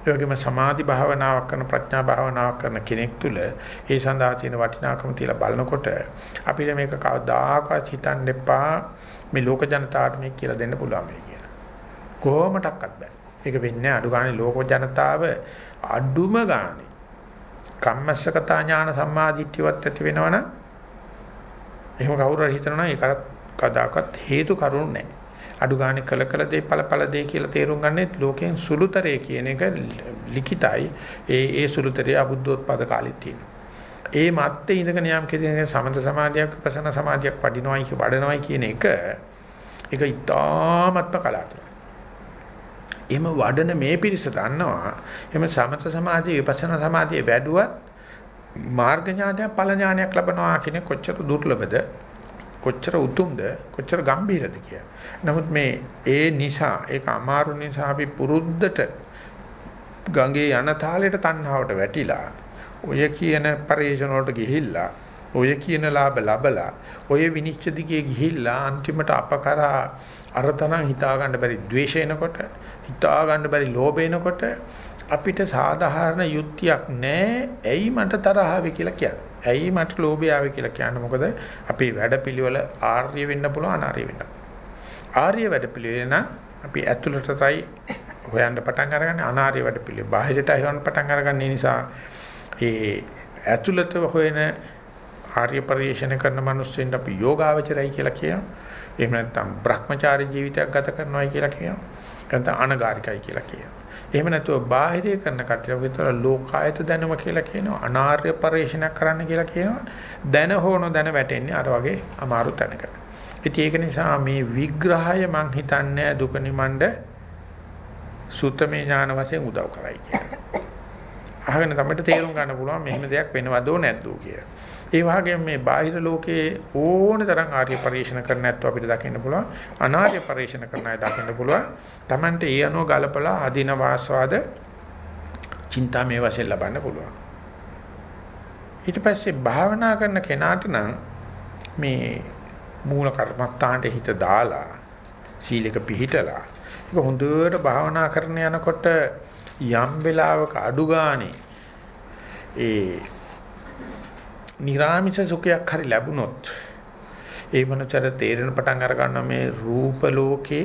ඒ වගේම සමාධි භාවනාවක් කරන ප්‍රඥා භාවනාවක් කරන කෙනෙක් තුළ ඒ සඳහා තියෙන වටිනාකම තියලා බලනකොට අපිට මේක කවදාකවත් හිතන්න එපා මේ ලෝක ජනතාවට මේක කියලා දෙන්න පුළුවන් මේ කියලා. කොහොමඩක්වත් බෑ. ඒක වෙන්නේ අඩු ගානේ ලෝක ජනතාව අඩුම ගානේ කම්මස්සකතා ඥාන සම්මාදිට්ඨියවත් ඇති වෙනවනම් එහෙම කවුරු හරි හිතනවා ඒකට කදාකත් හේතු කරුණු නැහැ. අඩු ගානේ කළ කළ දේ ඵල ඵල දේ කියලා තේරුම් ගන්නේ ලෝකෙන් සුළුතරය කියන එක ලිඛිතයි. ඒ ඒ සුළුතරය අබුද්ධෝත්පාද කාලෙත් තියෙනවා. ඒ මැත්තේ ඉඳගෙන යම් කෙනෙක් සමත සමාධියක් ප්‍රසන්න සමාධියක් වඩිනවයි කිය වඩනවයි කියන එක ඒක ඉතාමත්ම කලාතුරයි. එහෙම වඩන මේ පිරිස දන්නවා එහෙම සමත සමාධිය විපස්සනා සමාධිය වැඩුවත් මාර්ග ඥානයක් ඵල ඥානයක් ලබනවා කියන කොච්චර දුර්ලභද කොච්චර උතුම්ද කොච්චර ගම්භීරද කියලා. නමුත් මේ ඒ නිසා ඒක අමාරු නිසා අපි පුරුද්දට ගඟේ යන තාලෙට තණ්හාවට වැටිලා ඔය කියන පරිේශන වලට ගිහිල්ලා ඔය කියන ලාභ ලබලා ඔය විනිශ්චය දිගේ ගිහිල්ලා අන්තිමට අපකරා අරතන හිතා ගන්න බැරි ද්වේෂ එනකොට හිතා ගන්න බැරි ලෝභ එනකොට අපිට සාධාරණ යුක්තියක් නැහැ ඇයි මට තරහ ආවේ කියලා කියන්නේ. ඇයි මට ලෝභය ආවේ කියලා කියන්නේ මොකද අපේ වැඩපිළිවෙල ආර්ය වෙන්න පුළුවන් අනාර්ය වෙන්න. ආර්ය වැඩපිළිවෙල නම් අපි ඇතුළතටයි හොයන්න පටන් අරගන්නේ අනාර්ය වැඩපිළිවෙල. බාහිරට හොයන්න පටන් අරගන්නේ නිසා ඒ ඇතුළත හොයන ආර්ය පරිශ්‍රණ කරන මිනිස්සුන්ට අපි යෝගාවචරයි කියලා කියනවා. එහෙම නැත්නම් Brahmachari ජීවිතයක් ගත කරනවායි කියලා කියනවා. නැත්නම් අනගාരികයි කියලා කියනවා. එහෙම නැතුව බාහිරය කරන කටිය විතර ලෝකායත දැනුම කියලා කියනවා. අනාර්ය පරිශ්‍රණයක් කරන්න කියලා කියනවා. දැන හෝන දැන වැටෙන්නේ අර වගේ අමාරු තැනකට. ඉතින් ඒක නිසා මේ විග්‍රහය මං හිතන්නේ දුක නිමණ්ඩ සුත්තමේ ඥාන වශයෙන් උදව් කරයි කියලා. අහගෙන තමයි තේරුම් ගන්න පුළුවන් මෙහෙම දෙයක් වෙනවදෝ නැද්දෝ කියලා. ඒ වගේම මේ බාහිර ලෝකයේ ඕන තරම් ආර්ය පරිශ්‍රණ කරන්න නැත්නම් අපිට දකින්න පුළුවන්. අනාර්ය පරිශ්‍රණ කරන අය දකින්න පුළුවන්. Tamante ඒ අනුව ගලපලා අදින වාස්වාද චින්තා මේ වශයෙන් ලබන්න පුළුවන්. ඊට පස්සේ භාවනා කරන කෙනාට නම් මේ මූල කර්මස්ථානට හිත දාලා සීලක පිහිටලා ඒක හොඳට භාවනා කරන යනකොට යම් වෙලාවක අඩු ගානේ ඒ නිර්ාමිෂ සුඛයක් හරි ලැබුණොත් ඒ මොනතර තේරෙන පටන් අර ගන්න මේ රූප ලෝකේ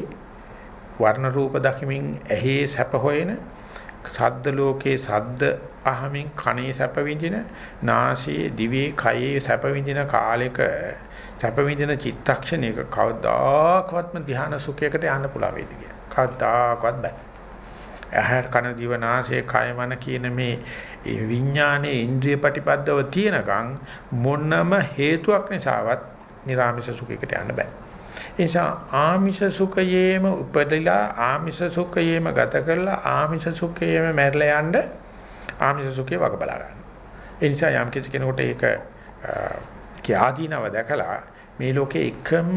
වර්ණ රූප දකිමින් ඇහි සැප හොයන සද්ද ලෝකේ සද්ද අහමින් කනේ සැප විඳින නාසයේ දිවේ කයේ සැප විඳින කාලෙක සැප විඳින චිත්තක්ෂණයක කවදාකවත්ම ධ්‍යාන සුඛයකට යන්න පුළුවන් වේද කියලා. කවදාකවත් බෑ. ඇහැ කන දිව නාසය කය මන කියන මේ ඒ විඥානයේ ඉන්ද්‍රිය ප්‍රතිපදව තියෙනකන් මොනම හේතුවක් නිසාවත් නිර්ාමිෂ සුඛයකට යන්න බෑ. ඒ නිසා ආමිෂ සුඛයේම උපදලා ආමිෂ සුඛයේම ගත කරලා ආමිෂ සුඛයේම මැරලා යන්න ආමිෂ සුඛේ වග බලා ගන්න. ඒ නිසා යම් කිසි කෙනෙකුට ඒක කියාදීනව දැකලා මේ ලෝකේ එකම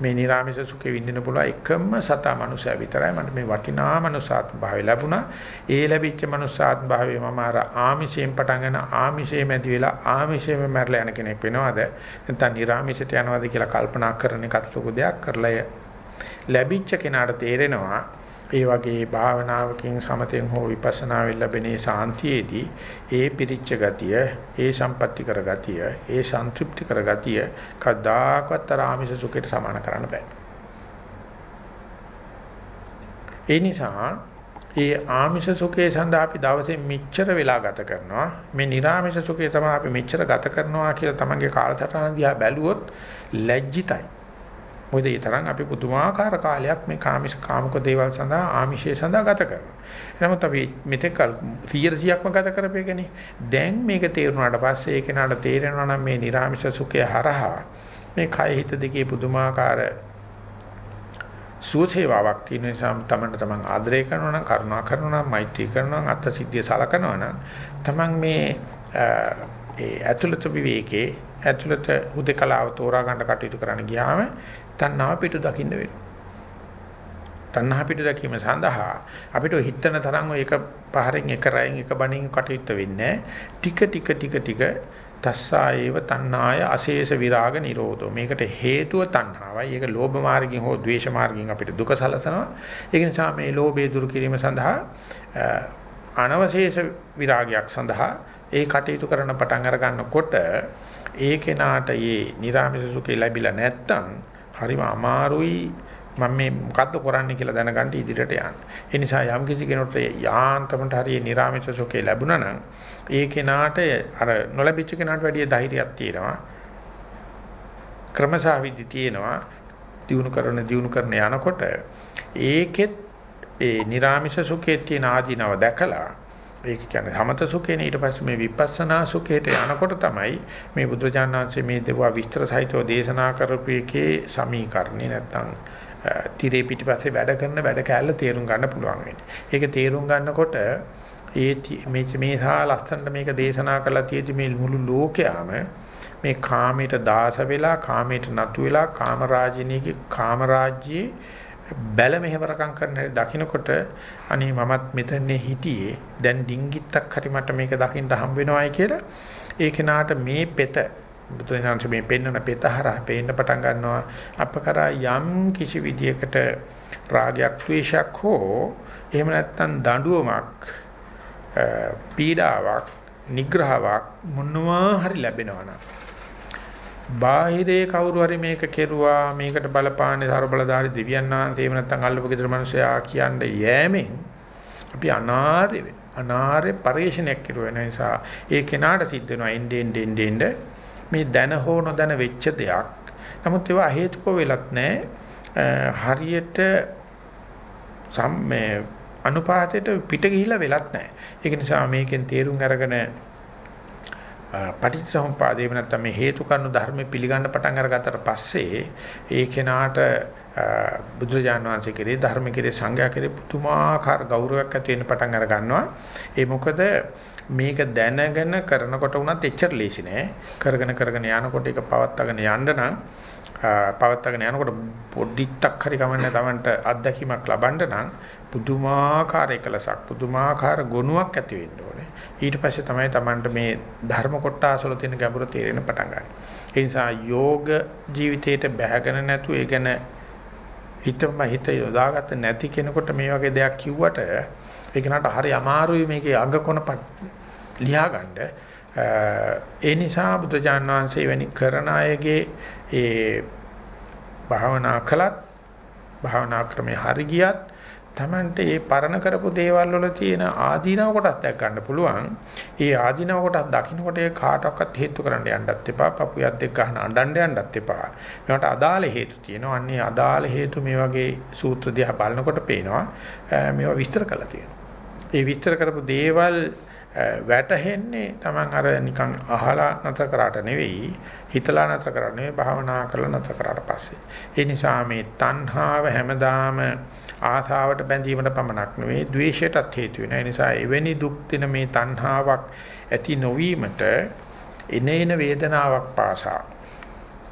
මේ නිර්ාමිෂ සුඛේ විඳින්න පුළුවන් එකම සතා මනුෂයා විතරයි මට මේ වටිනා මනුසාත්ම භාවය ලැබුණා. ඒ ලැබිච්ච මනුසාත්ම භාවය මම අර ආමිෂයෙන් පටන් ගන්න ආමිෂයෙන් ඇති වෙලා ආමිෂයෙන් මැරලා යන කෙනෙක් වෙනවද? නැත්නම් නිර්ාමිෂයට යනවද කියලා කල්පනා කරන එකත් ලොකු දෙයක් කරලා ලැබිච්ච කෙනාට තේරෙනවා ඒ වගේ භාවනාවකින් සමතෙන් හෝ විපස්සනාවෙන් ලැබෙන සාන්තියේදී ඒ පිරිච්ච ගතිය, ඒ සම්පatti කර ගතිය, ඒ සන්තුෂ්ටි කර ගතිය කදාකවත් ආමිෂ සුඛයට සමාන කරන්න බෑ. ඒ නිසා ඒ ආමිෂ සුඛේ සඳහා අපි දවසේ මෙච්චර වෙලා ගත කරනවා මේ නිර්ආමිෂ සුඛේ තමයි අපි මෙච්චර ගත කරනවා කියලා තමන්ගේ කාලසටහන දිහා බැලුවොත් ලැජ්ජිතයි මොකද ඒ තරම් අපි පුදුමාකාර කාලයක් මේ කාමික කාමක දේවල් සඳහා ආමිෂය සඳහා ගත කරනවා. නමුත් අපි මෙතෙක් 100%ක්ම ගත කරපේකනේ. දැන් මේක තේරුණාට පස්සේ ඒක නඩ තේරෙනවා නම් මේ නිර්ආමිෂ සුඛය හරහා මේ කය හිත දෙකේ පුදුමාකාර සුවසේවාවක් තියෙන නිසා තමන්ට තමන් ආදරය කරනවා නම් කරුණා කරනවා නම් මෛත්‍රී කරනවා නම් අත්ත සිද්ධිය සලකනවා නම් තමන් මේ ඒ ඇතුළත විවේකේ ඇතුළත හුදකලාව තෝරා ගන්න කටයුතු කරන්න ගියාම තණ්හාව පිටු දකින්න වෙනවා. තණ්හා පිටු දැකීම සඳහා අපිට හිතන තරම් එක පහරෙන් එක රැයෙන් එක බණින් කටයුතු වෙන්නේ ටික ටික ටික ටික තස්සායේව තණ්හාය අශේෂ විරාග නිරෝධෝ. මේකට හේතුව තණ්හාවයි. ඒක ලෝභ මාර්ගයෙන් හෝ ද්වේෂ මාර්ගයෙන් අපිට දුක සලසනවා. ඒක නිසා මේ ලෝභය දුරු කිරීම සඳහා අනවශේෂ විරාගයක් සඳහා ඒ කටයුතු කරන පටන් අර ගන්නකොට ඒ කෙනාට මේ නිර්ාමිෂ සුඛය ලැබිලා නැත්තම් හරිම අමාරුයි මම මේ මොකද්ද කරන්නේ කියලා දැනගන්න ඉදිරියට යන්න. ඒ නිසා යම් කිසි කෙනෙකුට යාන්තමට හරිය නිර්ාමිෂ සුඛේ ලැබුණා නම් ඒ කෙනාට අර නොලැබිච්ච කෙනාට වැඩිය ධෛර්යයක් තියෙනවා. ක්‍රමසාවිදි තියෙනවා. දිනු කරන දිනු කරන යනකොට ඒකෙත් ඒ නිර්ාමිෂ සුඛේ තියෙන ආධිනව දැකලා ඒක කියන්නේ සමත සුඛේනේ ඊට පස්සේ මේ විපස්සනා සුඛයට යනකොට තමයි මේ බුදුරජාණන් මේ දේවා විස්තර සහිතව දේශනා කරපු එකේ සමීකරණේ නැත්තම් tire පිටිපස්සේ වැඩ කරන වැඩ කැලල තේරුම් ගන්න පුළුවන් වෙන්නේ. ඒක තේරුම් ගන්නකොට ඒ මේ මේසා ලස්සනට මේක දේශනා කළා තියෙදි මේ මුළු ලෝකයාම මේ කාමයට දාස වෙලා කාමයට නතු වෙලා කාමරාජිනීගේ කාමරාජ්‍යයේ බැල මෙහෙවරකම් කරන හැටි දකින්නකොට අනේ මමත් මෙතනේ හිටියේ. දැන් ඩිංගිත්තක් හරි මට මේක දකින්න හම් වෙනවයි කියලා. ඒ කෙනාට මේ පෙත බුදුරජාණන් මේ පෙන්වන පෙත හරහා පේන්න පටන් ගන්නවා. අප කරා යම් කිසි විදියකට රාගයක් ද්වේෂයක් හෝ එහෙම නැත්නම් දඬුවමක් පීඩාවක් නිග්‍රහාවක් මොනවා හරි ලැබෙනවා නම් බාහිරේ කවුරු හරි මේක කෙරුවා මේකට බලපාන්නේ ਸਰබලධාරි දෙවියන් වහන්සේ එහෙම නැත්නම් අල්ලපු ගෙදර මිනිස්සයා කියන්නේ යෑමෙන් අපි අනාර්ය අනාර්ය පරිශ්‍රණයක් කෙරුවා වෙන නිසා ඒ කෙනාට සිද්ධ වෙනවා එන්නේ එන්නේ එන්නේ මේ දැන හෝ නොදැන වෙච්ච දෙයක්. නමුත් ඒවා හේතුක වෙලත් නැහැ හරියට සම්මේ අනුපාතයට පිට ගිහිලා වෙලත් නැහැ ඒක නිසා මේකෙන් තේරුම් අරගෙන පටිච්චසමුපාදේ නැත්නම් මේ හේතු කාරණු ධර්ම පිළිගන්න පටන් අරගත්තට පස්සේ ඒ කෙනාට බුදුරජාණන් වහන්සේ කෙරේ ධර්ම කෙරේ සංඝයා කෙරේ පුදුමාකාර ගෞරවයක් ඇති වෙන්න පටන් අර ගන්නවා. ඒ මොකද මේක දැනගෙන කරනකොට උනත් එච්චර ලේසි නෑ. කරගෙන කරගෙන යනකොට ඒක පවත්වාගෙන යන්න නම් පවත්වාගෙන යනකොට පොඩ්ඩක් හරි කමන්නේ Tamanට අත්දැකීමක් ලබන්න නම් පුදුමාකාර එකලසක් පුදුමාකාර ගුණයක් ඇති වෙන්න ඕනේ. ඊට පස්සේ තමයි Tamanට මේ ධර්ම කොටාසවල තියෙන ගැඹුර තේරෙන්න පටන් ගන්න. ඒ නිසා යෝග ජීවිතයට බැහැගෙන නැතු ඒ ගැන හිතම හිත යොදාගත්ත නැති කෙනෙකුට මේ වගේ දෙයක් කිව්වට ඒක නට හරි අමාරුයි මේකේ අග කොන ලියා ගන්න. ඒ නිසා බුදුජාන් වහන්සේ වැනි කරන අයගේ ඒ භාවනා කළත් භාවනා ක්‍රමේ හරි ගියත් Tamante මේ පරණ කරපු දේවල් වල තියෙන ආදීනව කොටස් දැක් ගන්න පුළුවන්. ඒ ආදීනව කොටස් දකින්නකොට ඒ කාටවත් හේතු කරන්න යන්නත් එපා. පපුයක් දෙක ගන්න අඬන්න යන්නත් එපා. මේවට අදාළ හේතු තියෙනවා. අන්නේ අදාළ හේතු මේ වගේ සූත්‍ර දිහා බලනකොට පේනවා. මේවා විස්තර කරලා තියෙනවා. ඒ විස්තර කරපු දේවල් වැටහෙන්නේ Taman අර නිකන් අහලා නැතර කරාට නෙවෙයි හිතලා නැතර කරා නෙවෙයි භාවනා කරලා නැතර කරාට පස්සේ. ඒ නිසා මේ තණ්හාව හැමදාම ආසාවට බැඳීමට පමණක් නෙවෙයි ද්වේෂයටත් හේතු වෙනවා. ඒ නිසා එවැනි දුක් දින මේ තණ්හාවක් ඇති නොවීමට එනේන වේදනාවක් පාසා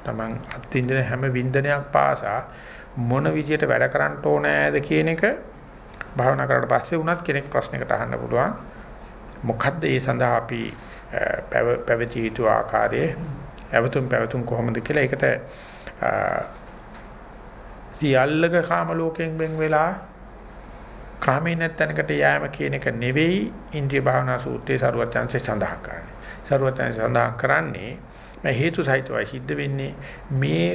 තමන් අත්විඳින හැම වින්දනයක් පාසා මොන විදියට වැඩ කරන්න ඕනෑද කියන එක භාවනා කරලා පස්සේ වුණත් කෙනෙක් ප්‍රශ්නයකට අහන්න පුළුවන්. මොකද්ද ඒ සඳහා අපි පැවතිය යුතු ආකාරයේ ඇවතුම් පැවතුම් කොහොමද කියලා ඒකට සියල්ලක කාම ලෝකයෙන් වෙන් වෙලා කාමේ නැත්තනකට යෑම කියන එක නෙවෙයි ඉන්ද්‍රිය භාවනා සූත්‍රයේ සරුවත්‍යංශය සඳහන් කරන්නේ. සරුවත්‍යංශය සඳහන් කරන්නේ මේ හේතු සහිතවයි සිද්ධ වෙන්නේ මේ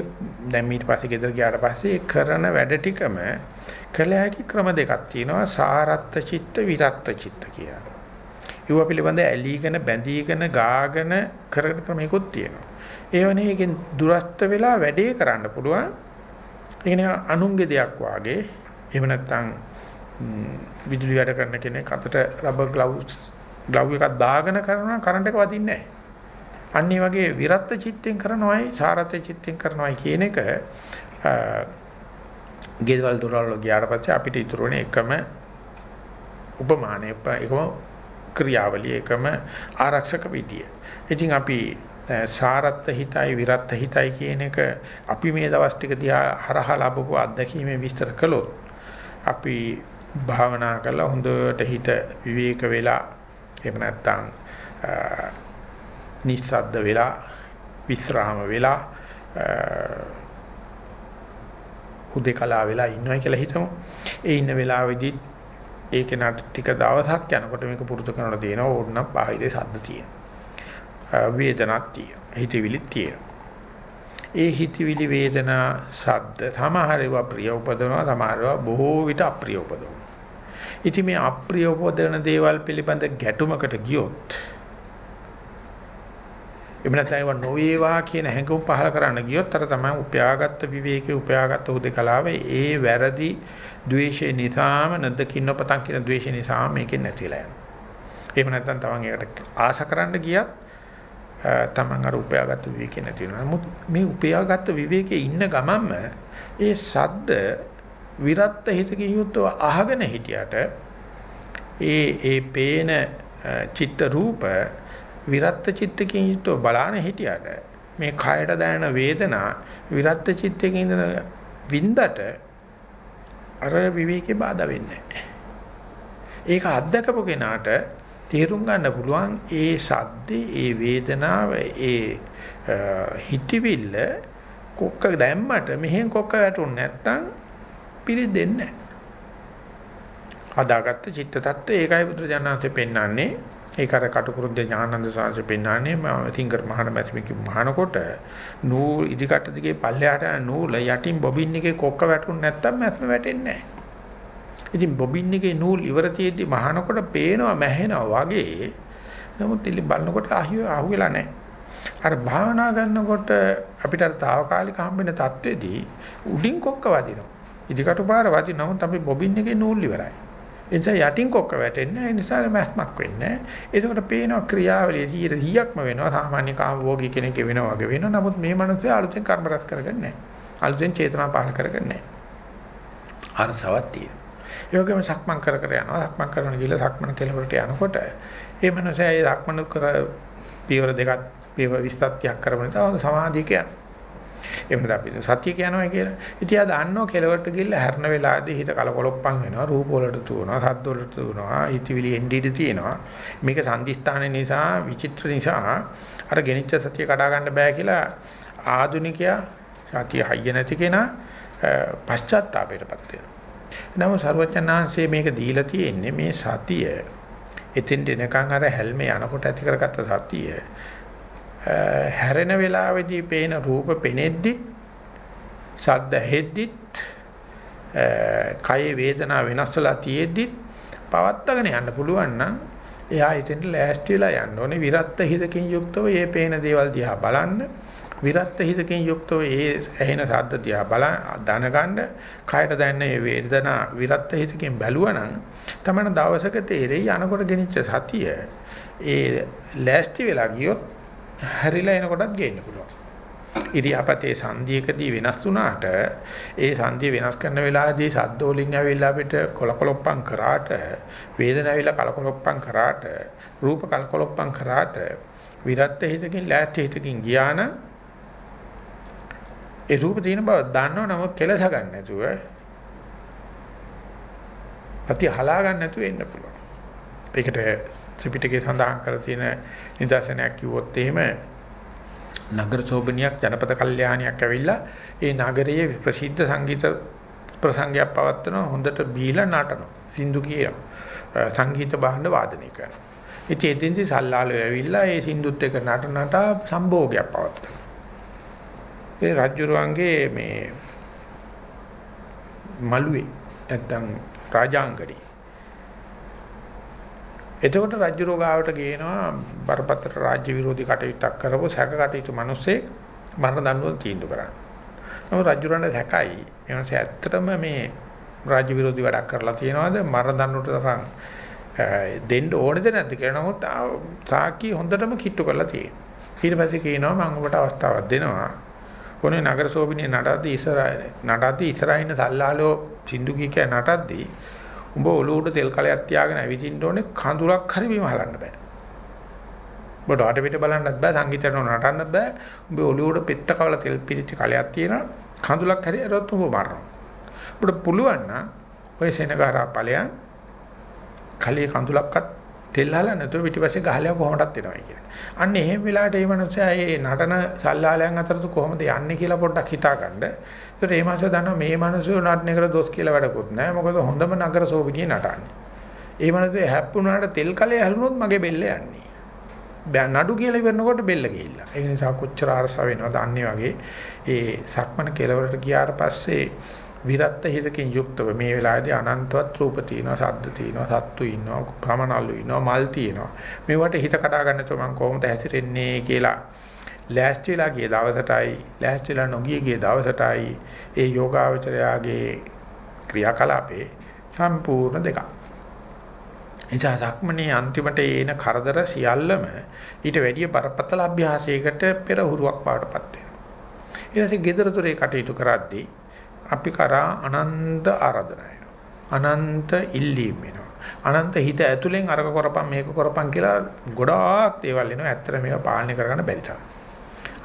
දැන් ඊට පස්සේ ගෙදර ගියාට පස්සේ කරන වැඩ ටිකම කළ හැකි ක්‍රම දෙකක් තියෙනවා සාරත්ත චිත්ත විරත්ත චිත්ත කියලා. ඒව පිළිබඳ ඇලීගෙන බැඳීගෙන ගාගෙන කරන ක්‍රමයකුත් තියෙනවා. ඒවනේ එකෙන් දුරස්ත වෙලා වැඩේ කරන්න පුළුවන් ඒ කියන්නේ අනුන්ගේ දෙයක් වාගේ එහෙම නැත්නම් විදුලි වැඩ කරන කෙනෙක් අතට රබර් ග්ලව්ස් ග්ලව් එකක් දාගෙන කරනවා කරන්ට් එක වදින්නේ නැහැ. අන්න ඒ වගේ විරත් චිත්තෙන් කරනවයි සාරත් චිත්තෙන් කරනවයි කියන එක ගෙදවල් දොරවල් ගියාට පස්සේ අපිට ඉතුරු වෙන එකම උපමානය එකම ක්‍රියාවලිය එකම ආරක්ෂක විදිය. ඉතින් අපි සාරත්ත හිතයි විරත්ත හිතයි කියන එක අපි මේ දවස් ටික දිහා හරහා ලැබපු අත්දැකීමේ විස්තර කළොත් අපි භාවනා කරලා හොඳට හිත විවේක වෙලා එහෙම නැත්නම් නිස්සද්ද වෙලා විස්රාම වෙලා හුදේකලා වෙලා ඉන්නවයි කියලා හිතමු. ඒ ඉන්න වෙලාවේදී ඒ කෙනාට ටික දවසක් යනකොට මේක පුරුදු කරනකොට තියෙනවා ඕනනම් බාහිරේ සද්ද තියෙනවා. වේදනක් තියෙනවා. හිතවිලිත් තියෙනවා. ඒ හිතවිලි වේදනා ශබ්ද සමහර ඒවා ප්‍රිය උපදවනවා සමහර ඒවා බොහෝ විට අප්‍රිය උපදවනවා. ඉතින් මේ අප්‍රිය උපදවන දේවල් පිළිබඳ ගැටුමකට ගියොත් එහෙම නැත්නම් ඒවා නොවේවා කියන හැඟුම් පහල කරන්න ගියොත් අර තමයි උපයාගත්ත විවේකේ උපයාගත්ත උදකලාවේ ඒ වැරදි ද්වේෂය නිසාම නැදකින්න පතන් කියන ද්වේෂය නිසා මේකෙන් නැතිලා යනවා. එහෙම නැත්නම් තමන් ඒකට ආශ කරන්න ගියත් තමන් අර උපයාගත්ත විවේකේ නැති වෙනවා. නමුත් මේ උපයාගත්ත විවේකේ ඉන්න ගමන්ම ඒ සද්ද විරත්ත හිතකින් යුක්තව අහගෙන හිටියට ඒ ඒ පේන චිත්ත රූප විරත්ත චිත්තකින් යුක්තව බලාන හිටියට මේ කයට දැනෙන වේදනා විරත්ත චිත්තකින් ඉඳන වින්දට අර විවේකේ බාධා වෙන්නේ නැහැ. ඒක අත්දකපු කෙනාට තේරුම් ගන්න පුළුවන් ඒ සද්දේ ඒ වේදනාව ඒ හිතවිල්ල කොක්ක දැම්මට මෙහෙන් කොක්ක වැටුනේ නැත්තම් පිළිදෙන්නේ නැහැ. හදාගත්ත චිත්ත tattwa ඒකයි බුදුරජාණන්සේ පෙන්වන්නේ ඒක අර කටුකුරුද්ද ඥානන්ද සාංශ පෙන්නානේ මම තින්කර් මහාන මැතිමිකි මහානකොට නූල් ඉදිකට දිගේ පල්ලෙහාට නූල යටින් බොබින් එකේ කොක්ක වැටුනේ නැත්තම් මැත්ම වැටෙන්නේ නැහැ. ඉතින් බොබින් එකේ නූල් ඉවර තියෙද්දි මහානකොට පේනවා මැහෙනවා වගේ. නමුත් ඉලි බලනකොට අහිය අහුවෙලා නැහැ. අර භාවනා කරනකොට අපිට අර తాවකාලික හම්බෙන தത്വෙදී උඩින් කොක්ක වදිනවා. ඉදිකටු පාර වදිනවා. නමුත් අපි බොබින් එකේ නූල් ඉවරයි. ඒ නිසා යටින් කොක්ක වැටෙන්නේ ඒ නිසා මැස්මක් වෙන්නේ. ඒකට පේනවා ක්‍රියාවලිය 100%ක්ම වෙනවා. සාමාන්‍ය කාම භෝගී කෙනෙක් වෙනවා වගේ වෙනවා. නමුත් මේ මනසේ අලුතෙන් කර්ම රැස් කරගන්නේ නැහැ. අලුතෙන් චේතනා පහල කරගන්නේ නැහැ. අරසවත් තියෙනවා. ඒ වගේම සක්මන් කර කර යනවා. සක්මන් කරන ගිහලා සක්මන් කෙලවරට යනකොට ඒ මනසයි ඒ සක්මන් කර පියවර දෙකක් පියවර 20ක් කරගෙන තව සමාධියක යනවා. එහෙම නැත්නම් අපි සතිය කියනවා කියලා. ඉතින් ආ දන්නෝ කෙලවරට ගිහලා හැරන වෙලාවේදී හිත කලකොලොප්පන් වෙනවා. රූප වලට තුනවා, ශබ්ද වලට තුනවා, හිතවිලි එන්ඩීඩ තියෙනවා. මේක සංදිස්ථාන නිසා, විචිත්‍ර නිසා අර ගෙනිච්ච සතිය කඩා ගන්න බෑ කියලා ආදුනිකයා සතිය හයිය නැති කෙනා පශ්චාත්තාපයටපත් වෙනවා. නමුත් ਸਰවඥාන්සේ මේක දීලා තියෙන්නේ මේ සතිය එතෙන් දෙනකන් අර හැල්මේ යනකොට ඇති කරගත්ත සතිය හැරෙන වෙලාවේදී පේන රූප පෙනෙද්දි ශබ්ද හෙද්දිත් කය වේදනා වෙනස්ලා තියෙද්දි පවත්තගෙන යන්න පුළුවන් නම් එයා එතෙන්ට ලෑස්ති වෙලා යන්න ඕනේ. විරත්ත හිතකින් යුක්තව මේ පේන දේවල් දිහා බලන්න. විරත් හිතකින් යුක්තව ඒ ඇහෙන ශබ්ද දිහා බල දැනගන්න. කයට දැනෙන මේ වේදනා විරත් හිතකින් බැලුවනම් තමයි දවසක තේරෙයි යනකොට ගෙනිච්ච සතිය. ඒ ලෑස්ති වෙලා ගියොත් හැරිලා එනකොටත් ගේන්න පුළුවන්. ඉරියාපතේ සංධියකදී වෙනස් වුණාට ඒ සංධිය වෙනස් කරන වෙලාවේදී සද්ද වලින් ඇවිල්ලා අපිට කොලකොලොප්පම් කරාට වේදනාව ඇවිල්ලා කලකොලොප්පම් කරාට රූප කලකොලොප්පම් කරාට විරත් හිතකින් ලෑස්ති හිතකින් ගියා නම් ඒ රූප තියෙන බව දන්නව නමුත් කෙලස ගන්න නැතුව ප්‍රති හලා ගන්න නැතුව එන්න පුළුවන්. ඒකට ත්‍රිපිටකයේ සඳහන් කරලා තියෙන නිදර්ශනයක් කිව්වොත් එහෙම නගර සෝබනියක් ජනපද කල්යාණියක් ඇවිල්ලා ඒ නගරයේ ප්‍රසිද්ධ සංගීත ප්‍රසංගයක් පවත්වන හොඳට බීලා නටනවා. සින්දු කියනවා. සංගීත භාණ්ඩ වාදනය කරනවා. ඉතින් එදින්දි සල්ලාලෝ ඇවිල්ලා ඒ සින්දුත් එක්ක නට නටා සම්භෝගයක් පවත්වනවා. ඒ රජුරුවන්ගේ මේ මළුවේ නැත්තම් රාජාංගණි. එතකොට රජුරෝ ගාවට ගේනවා බරපතල රාජ්‍ය විරෝධී කටයුත්තක් කරපු සැක කටයුතු මිනිස්සේ මරණ දඬුවම් තීන්දුව කරන්න. නමුත් රජුරන්ට සැකයි. එනස ඇත්තටම මේ රාජ්‍ය විරෝධී වැඩක් කරලා තියෙනවද මරණ දඬුවට තරම් දෙන්න ඕනේද නැද්ද කියලා නමුත් සාකි හොඳටම කිට්ටු කරලා තියෙනවා. ඊට පස්සේ කියනවා මම ඔබට අවස්ථාවක් දෙනවා. කොනේ නගර සෝබිනේ නටද්දී ඉස්සරහ නටද්දී ඉස්සරහින් සල්ලාලෝ සින්දු කීක නටද්දී උඹ ඔලුවට තෙල් කලයක් තියාගෙන ඇවිදින්න ඕනේ කඳුලක් හරි බිම හලන්න බෑ. ඔබට අට පිට බලන්නත් බෑ සංගීතයට නටන්නත් බෑ. උඹ ඔලුවට පෙත්ත කවල තෙල් පිරිච්ච කලයක් තියෙනවා කඳුලක් හරි අරවත් උඹ මරනවා. ඔබට පුළුවන් නම් ඔය සෙනගහරා ඵලයන් කලයේ කඳුලක්වත් තෙල් හලන්න නැතුව පිටිපස්සේ ගහලා කොහොමදත් එනවා කියන්නේ. අන්න එහෙම වෙලාවට මේ මනුස්සයා මේ නටන සල්ලාලයන් අතරතු කොහොමද යන්නේ කියලා පොඩ්ඩක් හිතාගන්න. ඒකට මේ මාසය දන්නවා මේ මනුස්සයෝ නටන එකට දොස් කියලා වැඩකුත් නැහැ. මොකද හොඳම නගර සෝබිනිය නටන්නේ. ඒ මනුස්සයා හැප්පුණාට තෙල් කලයේ හැලුනොත් මගේ බෙල්ල යන්නේ. දැන් නඩු කියලා ඉවරනකොට බෙල්ල ගිහිල්ලා. ඒ නිසා කොච්චර අරස වෙනවද අන්නේ වගේ ඒ සක්මන කෙලවරට ගියාට පස්සේ විරත් හිතකින් යුක්තව මේ වෙලාවේදී අනන්තවත් රූප තියෙනවා, ශබ්ද තියෙනවා, සත්තු ඉන්නවා, ප්‍රමනල්ලු ඉන්නවා, මල් තියෙනවා. මේවට හිත කඩා ගන්න තෝ මම කොහොමද හැසිරෙන්නේ කියලා ලෑස්තිලා ගිය දවසටයි, ලෑස්තිලා නොගිය ගිය දවසටයි ඒ යෝගාවචරයාගේ ක්‍රියාකලාපේ සම්පූර්ණ දෙකක්. එනිසා සක්මනේ අන්තිමට එන කරදර සියල්ලම ඊට වැඩිය බරපතල අභ්‍යාසයකට පෙරහුරුවක් පාටපත් වෙනවා. ඊට පස්සේ gedara thore කටයුතු කරද්දී අපි කරා අනන්ත ආරාධනා අනන්ත ඉල්ලීම් වෙනවා. අනන්ත හිත ඇතුලෙන් අරක කරපම් මේක කරපම් කියලා ගොඩාක් දේවල් එනවා. ඇත්තට මේවා පාලනය කරගන්න බැරි තරම්.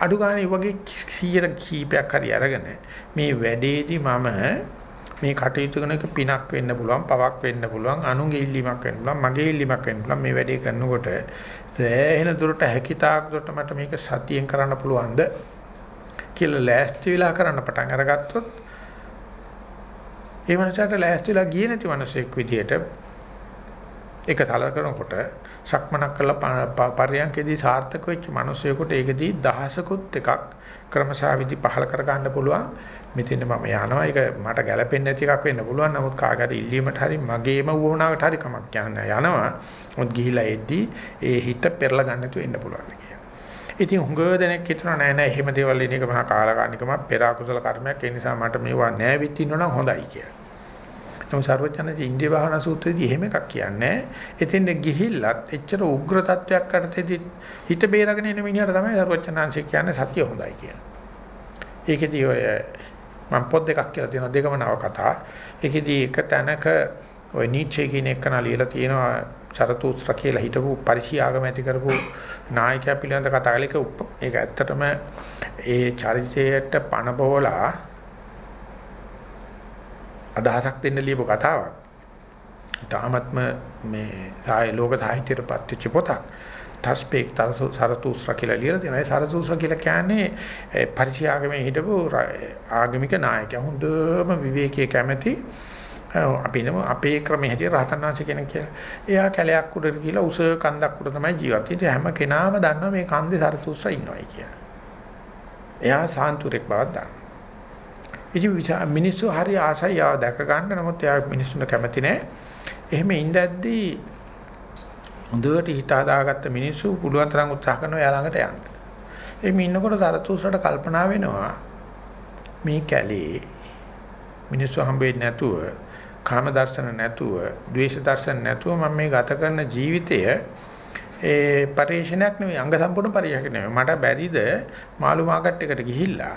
අඩු ගානේ වගේ 100 කීපයක් හරි අරගෙන මේ වැඩේදී මම මේ කටයුතු කරන එක පිනක් වෙන්න පුළුවන්, පවක් වෙන්න පුළුවන්, අනුගේ ඉල්ලීමක් වෙන්න පුළුවන්, මගේ ඉල්ලීමක් වෙන්න පුළුවන්. මේ වැඩේ කරනකොට සෑහෙන දුරට හැකිතාක් දුරට මට මේක සතියෙන් කරන්න පුළුවන්ද කියලා ලෑස්ති වෙලා කරන්න පටන් අරගත්තොත් ඒ මනසට ලෑස්තිලා ගියේ නැති මිනිසෙක් විදියට ඒක තල කරනකොට සක්මනක් කරලා පරියන්කේදී සාර්ථක වෙච්ච මිනිසෙකුට ඒකදී දහසකුත් එකක් ක්‍රමශාවිදි පහල කර ගන්න පුළුවන්. මෙතන මම යනවා. ඒක මට ගැළපෙන්නේ නැති එකක් වෙන්න පුළුවන්. නමුත් කාගට ඉල්ලීමට හරි මගේම වුණාකට හරි කමක් කියන්නේ යනවා. මොකද ගිහිලා එද්දී ඒ හිත පෙරලා ගන්න නැතුව එන්න පුළුවන්. කියලා. ඉතින් හුඟ දෙනෙක් හිතනවා නෑ නෑ එහෙම දේවල් ඉන්න එක මහා කාලකානිකම පෙර අකුසල කර්මයක් ඒ නිසා මට මේවා නෑ විත් ඉන්නවනම් හොඳයි කියලා. නමුත් සර්වඥාන්සේ ඉන්දිය භාවනා සූත්‍රයේදී එහෙම එකක් කියන්නේ එතෙන්ද ගිහිල්ලත් එච්චර උග්‍ර තත්වයක් කරතේදී හිත බේරගෙන එන මිනිහට තමයි සර්වඥාන්සේ කියන්නේ සත්‍ය හොඳයි කියලා. ඒකෙදී ඔය මම පොත් දෙකක් කියලා තියෙනවා දෙකම නව කතා. ඒකෙදී එක තැනක ඔය නීචේ කියන එක නාලියලා තියෙනවා චරතුස්ත්‍ර කියලා හිටපු පරිශීආගම ඇති කරපු නායකයා පිළිබඳ කතා කළේක ඒක ඇත්තටම ඒ චරිතයට පණ බෝලා අදහසක් දෙන්න ලියපු කතාවක්. තාමත්ම මේ සාය ලෝක සාහිත්‍යයට පත්වෙච්ච පොතක්. තස්පේක් සරතුස්ර කියලා ලියලා තියෙනවා. ඒ සරතුස්ර කියලා කියන්නේ පරිචයාගමේ හිටපු ආගමික නායකයා. හොඳම විවේකයේ කැමැති අපි නම අපේ ක්‍රමයේ හැටියට රහතන් වහන්සේ කෙනෙක් කියලා. එයා කැලයක් උඩට ගිහිලා උස කන්දක් උඩ තමයි ජීවත් වෙන්නේ. හැම කෙනාම දන්නවා මේ කන්දේ සරතුස්ර ඉන්නවයි කියලා. එයා සාන්තුරෙක් බවක් දන්නවා. ඉතින් මිනිස්සු හරි ආසයි ආව දැක ගන්න නමුත් එයා මිනිස්සුන්ට කැමති නෑ. එහෙම ඉඳද්දී හොඳට හිත හදාගත්ත මිනිස්සු පුළුවන් තරම් උත්සාහ කරනවා එයා ළඟට යන්න. එimhe ඉන්නකොට තරතුසට කල්පනා වෙනවා මේ කැලේ මිනිස්සු හම්බෙන්නේ නැතුව කාම දර්ශන නැතුව, ද්වේෂ දර්ශන නැතුව මම මේ ගත කරන ජීවිතය ඒ පරිශ්‍රණයක් නෙවෙයි අංග සම්පූර්ණ පරිශ්‍රණයක් නෙවෙයි. මට බැරිද මාළු මාකට් එකට ගිහිල්ලා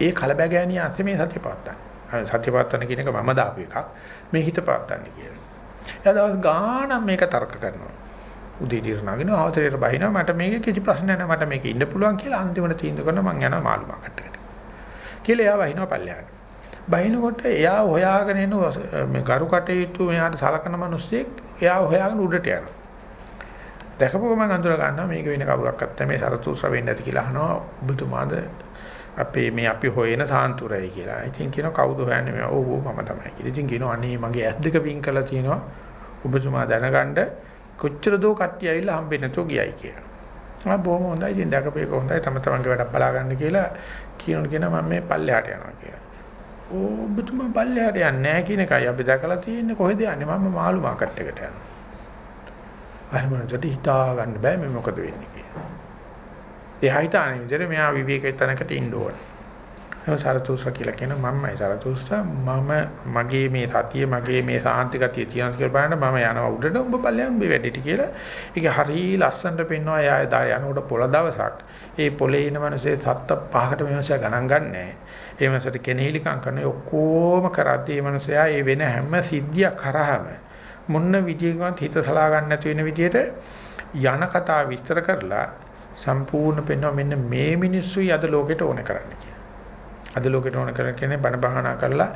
ඒ කලබගෑනිය ඇස්සේ මේ සත්‍ය පවත්තන්න. සත්‍ය පවත්තන්න කියන එක මම දාපු එකක්. මේ හිත පවත්තන්න කියලා. එයා දවස් ගාණක් මේක තර්ක කරනවා. උදේ ඉර නගින අවතරයට බහිනවා මට මේකේ කිසි ප්‍රශ්නයක් නැහැ මට මේක ඉන්න පුළුවන් කියලා අන්තිමට තීන්දුව කරනවා මං යනවා මාළු මාකට් එකට. කියලා එයා වහිනවා පල්ලෙහාට. බහිනකොට එයා හොයාගෙන එන මේ ගරු කටයුතු මෙයාට සලකන මිනිස්සෙක් එයා හොයාගෙන උඩට යනවා. දැකපුව මම අඳුර ගන්නවා මේක වෙන කවුරක්වත් නැහැ මේ සරතුස්ර වෙන්නේ නැති කියලා අහනවා ඔබතුමාද අපේ මේ අපි හොයන සාන්තුරයි කියලා. ඉතින් කියනවා කවුද හොයන්නේ මේ? ඔව් ඔව් මම තමයි කියලා. ඉතින් කියනවා අනේ මගේ ඇස් දෙක පින් කරලා තියෙනවා. ඔබතුමා දැනගන්න කොච්චර දෝ කට්ටිය ඇවිල්ලා හම්බෙන්නේ නැතෝ ගියයි කියලා. ආ බොහොම හොඳයි. ඉතින් දැකපේක හොඳයි. තම තමන්ගේ වැඩක් බලා ගන්න කියලා කියනොත් කියනවා මම මේ පල්ලෙහාට යනවා කියලා. ඔබතුමා පල්ලෙහාට යන්නේ නැහැ කියන එකයි අපි දැකලා තියෙන්නේ කොහෙද යන්නේ? මම මාළු මාකට් එකට යනවා. අර මොනවද හිතා ගන්න බෑ මේ මොකද වෙන්නේ කියලා. එයා හිතන්නේ විතර මෙයා විවේකයේ තැනකට ඉන්න ඕන. එහෙනම් සරතුස්සා කියලා කියන මමයි සරතුස්සා මම මගේ මේ සතිය මගේ මේ සාන්ති ගතිය තියනවා කියලා බලන්න මම යනවා උඩට උඹ පල්ලෙන් උඹ වැඩිට කියලා. ඒක හරිය ලස්සනට පෙන්වනවා යා එදා යනකොට පොළ දවසක්. ඒ පොළේ ඉන මිනිස්සේ සත්ත පහකට මිනිස්සයා ගණන් ගන්නෑ. ඒ මිනිස්සට කෙනෙහිලිකම් කරන ඔක්කොම කරද්දී මේ මිනිස්සයා ඒ වෙන හැම සිද්ධියක් කරාම මොන විදියකවත් හිත සලා ගන්න නැති වෙන විදියට යන කතාව විස්තර කරලා සම්පූර්ණ පෙන්වන මෙන්න මේ මිනිස්සුයි අද ලෝකෙට ඕන කරන්නේ කියලා. අද ලෝකෙට ඕන කරන කෙනේ බණ භාවනා කරලා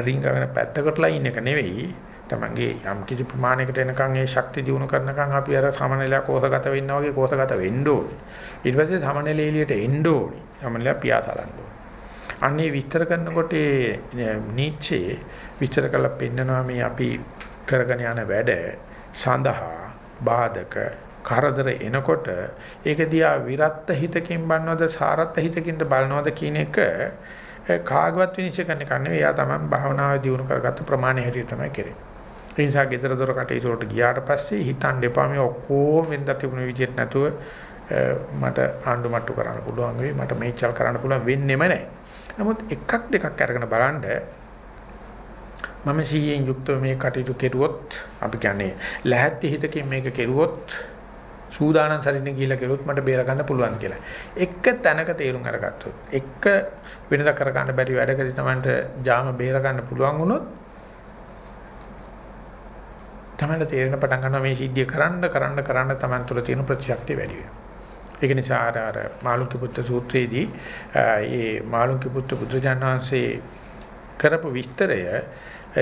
රින්ගගෙන පැත්තකටලා ඉන්න එක නෙවෙයි. තමන්ගේ යම් කිසි ප්‍රමාණයකට එනකන් ඒ ශක්තිය දිනු කරනකන් අපි අර සමනලයා කෝසගත වෙන්න වගේ කෝසගත වෙන්න ඕනේ. ඊට පස්සේ සමනලේ එළියට එන්න ඕනේ. සමනලයා පියාසලන්න ඕනේ. අන්නේ විස්තර කරනකොට නීච්චේ විස්තර කරලා පෙන්නනවා මේ අපි කරගෙන යන වැඩ සඳහා බාධක කරදර එනකොට ඒක දිහා විරත් හිතකින් බannවද සාරත් හිතකින්ද බලනවද කියන එක කාගවත් විනිශ්චය කරන්න කන්නේ එයා තමයි භාවනාවේ දියුණු කරගත්ත ප්‍රමාණය හැටියට තමයි කරන්නේ. ඒ නිසා ගෙදර දොර කටයුතු වලට ගියාට පස්සේ හිතන් දෙපා මේ ඔක්කොම වෙනද තිබුණ විදිහට නැතුව මට ආණ්ඩු මට්ටු කරන්න පුළුවන් වෙයි මට මේචල් කරන්න පුළුවන් වෙන්නේම නැහැ. නමුත් එකක් දෙකක් අරගෙන බලන්න මම සීයෙන් යුක්තව මේ කටයුතු කෙරුවොත් අපි කියන්නේ ලැහැත්ති හිතකින් මේක කෙරුවොත් සූදානම් සරින්න ගිහිල්ලා කෙරුවොත් මට බේර ගන්න පුළුවන් කියලා. එක තැනක තේරුම් අරගත්තොත් එක වෙනදා කර ගන්න බැරි වැඩකදී Tamanට ජාම බේර ගන්න පුළුවන් වුණොත් Tamanට තේරෙන පටන් ගන්නවා මේ සිද්ධිය කරන්න කරන්න කරන්න Taman තුළ තියෙන ප්‍රතිශක්තිය වැඩි වෙනවා. ඒක නිසා අර අර මාළුක්‍ය පුත්‍ර සූත්‍රයේදී ඒ මාළුක්‍ය පුත්‍ර බුදුජානනාංශේ කරපු විස්තරය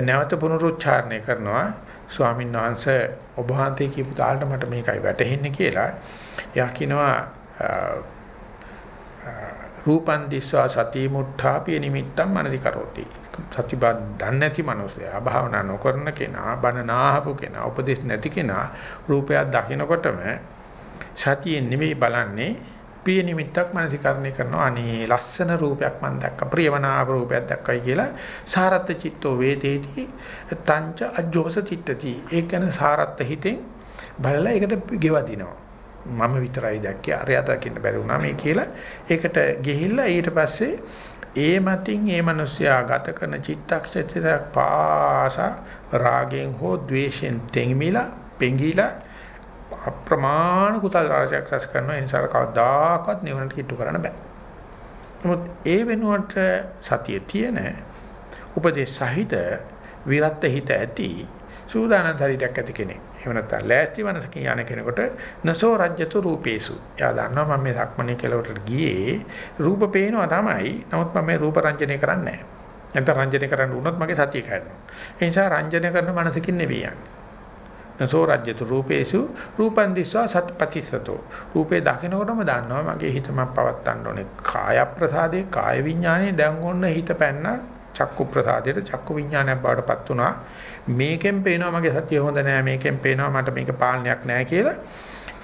නැවත පුනරුච්චාරණය කරනවා ස්වාමීන් වහන්සේ ඔබ වහන්සේ කියපු තාලට මට මේකයි වැටහෙන්නේ කියලා. එයා කියනවා රූපන් දිස්වා සති මුත්ථාපි නිමිත්තම් මනසි කරෝති. සතිබත් දන්නේ නැති මිනිසයා භාවනා නොකරන කෙනා බණ නාහපු කෙනා උපදේශ නැති කෙනා රූපයක් දකිනකොටම සතියෙන් නෙමෙයි බලන්නේ ප්‍රිය නිමිත්තක් මනසිකරණය කරනවා. අනේ ලස්සන රූපයක් මම දැක්ක ප්‍රියමනාප රූපයක් දැක්කයි කියලා සාරත්ත චිත්තෝ වේදේති තංච අජ්ජෝස චිත්තති. ඒක ගැන සාරත්ත හිතෙන් බලලා ඒකට ගෙවදිනවා. මම විතරයි දැක්කේ අරයා දකින්න බැරි වුණා මේ කියලා ඒකට ගිහිල්ලා ඊට පස්සේ ඒ මතින් ඒ මිනිස්යා ගත කරන චිත්තක්ෂේත්‍රයක් පාසා රාගෙන් හෝ ද්වේෂෙන් තෙමිලා පෙඟිලා අප්‍රමාණ කුසල රාශියක් රැස් කරනවා ඒ නිසා කවදාකවත් නිවනට කිට්ටු කරන්න බෑ. නමුත් ඒ වෙනුවට සතිය තියෙන උපදේශ සහිත විරත් හිත ඇති සූදානම් ශරීරයක් ඇති කෙනෙක්. එහෙම නැත්නම් ලෑස්ති මනසකින් යන කෙනෙකුට නසෝ රජ්‍යතු රූපේසු. එයා දන්නවා මම මේ සක්මණේ කෙලවරට ගියේ රූප පේනවා තමයි. නමුත් මම මේ රූප රංජනය කරන්නේ නැහැ. නැත්නම් රංජනය කරන්න වුණොත් මගේ සතිය කැඩෙනවා. ඒ නිසා රංජනය කරන මනසකින් නෙවෙයි යන්නේ. නසෝ රජ්‍යතු රූපේසු රූපන් දිස්වා සත්පතිසතෝ රූපේ දකිනකොටම දන්නවා මගේ හිත මම පවත්තන්න ඕනේ. කාය ප්‍රසාදේ කාය විඥානේ දැන් ඔන්න හිත පැන්න චක්කු ප්‍රසාදයට චක්කු විඥානයක් බවටපත් උනා මේකෙන් පේනවා මගේ සතිය හොඳ නෑ මේකෙන් පේනවා මට මේක පාලනයක් නෑ කියලා.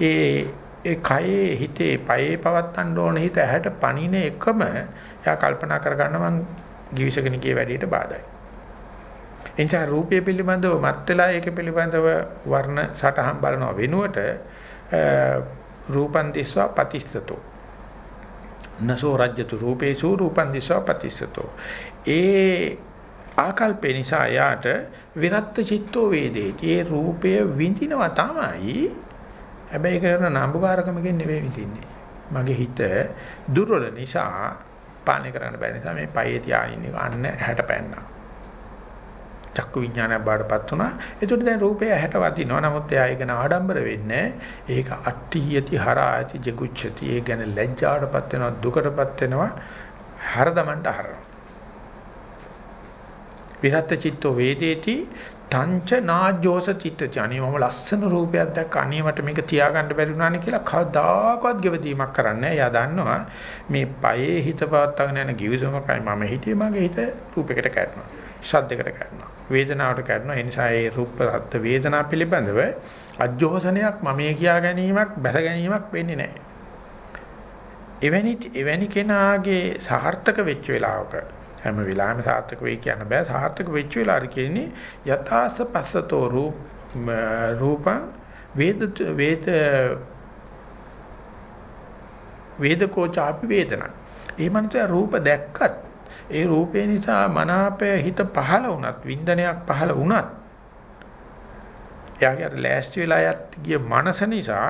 ඒ ඒ කයේ හිතේ පයේ පවත්තන්න ඕන හිත ඇහැට පණින එකම එයා කල්පනා කරගන්න මං givisගෙන ගිය වැඩේට බාධායි. එනිසා රූපය පිළිබඳව මත් වෙලා ඒක පිළිබඳව වර්ණ සටහන් බලනවා වෙනුවට රූපන් දිස්වා පතිස්සතෝ. නසෝ රජ්‍යතු රූපේසු රූපන් දිස්වා පතිස්සතෝ. ඒ ආකල්පේ නිසා යාට විරත් චිත්තෝ වේදේති. ඒ රූපය විඳිනවා තමයි. හැබැයි කරන නම්බුකාරකමකින් නෙවෙයි විඳින්නේ. මගේ හිත දුර්වල නිසා පාලනය කරන්න බැරි නිසා මේ පයේ තියාගෙන ඉන්න අන්න හැට පැන්නා. චක්කු විඥානයක් බාටපත් වුණා. ඒකට දැන් රූපය ඇහැට වදිනවා. නමුත් එයා ඒක නාඩම්බර වෙන්නේ ඒක අට්ඨියති හරායති ජගුච්ඡති. ඒ ගැන ලැජ්ජාටපත් වෙනවා, දුකටපත් වෙනවා, හරදමන්ට හරනවා. විරත් චිත්තෝ වේදේති තංච නාජ්ජෝස චිත්තච අනේ මම ලස්සන රූපයක් දැක්ක අනේ මට මේක තියාගන්න බැරි වුණානේ කියලා කවදාකවත් ගෙවදීමක් කරන්නේ එයා දන්නවා මේ පයේ හිත පවත්වාගෙන යන givisumකයි මම හිතේ මගේ හිත රූපයකට කැඩෙනවා ශබ්දයකට කැඩෙනවා වේදනාවට කැඩෙනවා. ඒ නිසා ඒ රූප රත් වේදනා පිළිබඳව අජෝසනයක් මම කියා ගැනීමක් බැස ගැනීමක් වෙන්නේ නැහැ. එවැනි එවැනි කෙනාගේ සාර්ථක වෙච්ච වෙලාවක හැම වෙලාවෙම සාර්ථක වෙයි කියන්න බෑ. සාර්ථක වෙච්ච වෙලාවට කියන්නේ යථාස පස්සතෝ රූප රූපං වේද වේද වේදකෝ ചാපි වේදනං. ඒ මනුස්සයා රූප දැක්කත් ඒ රූපේ නිසා මනාපය හිත පහළ වුණත් වින්දනයක් පහළ වුණත් එයාගේ අර ලෑස්ති වෙලා යත් ගිය මනස නිසා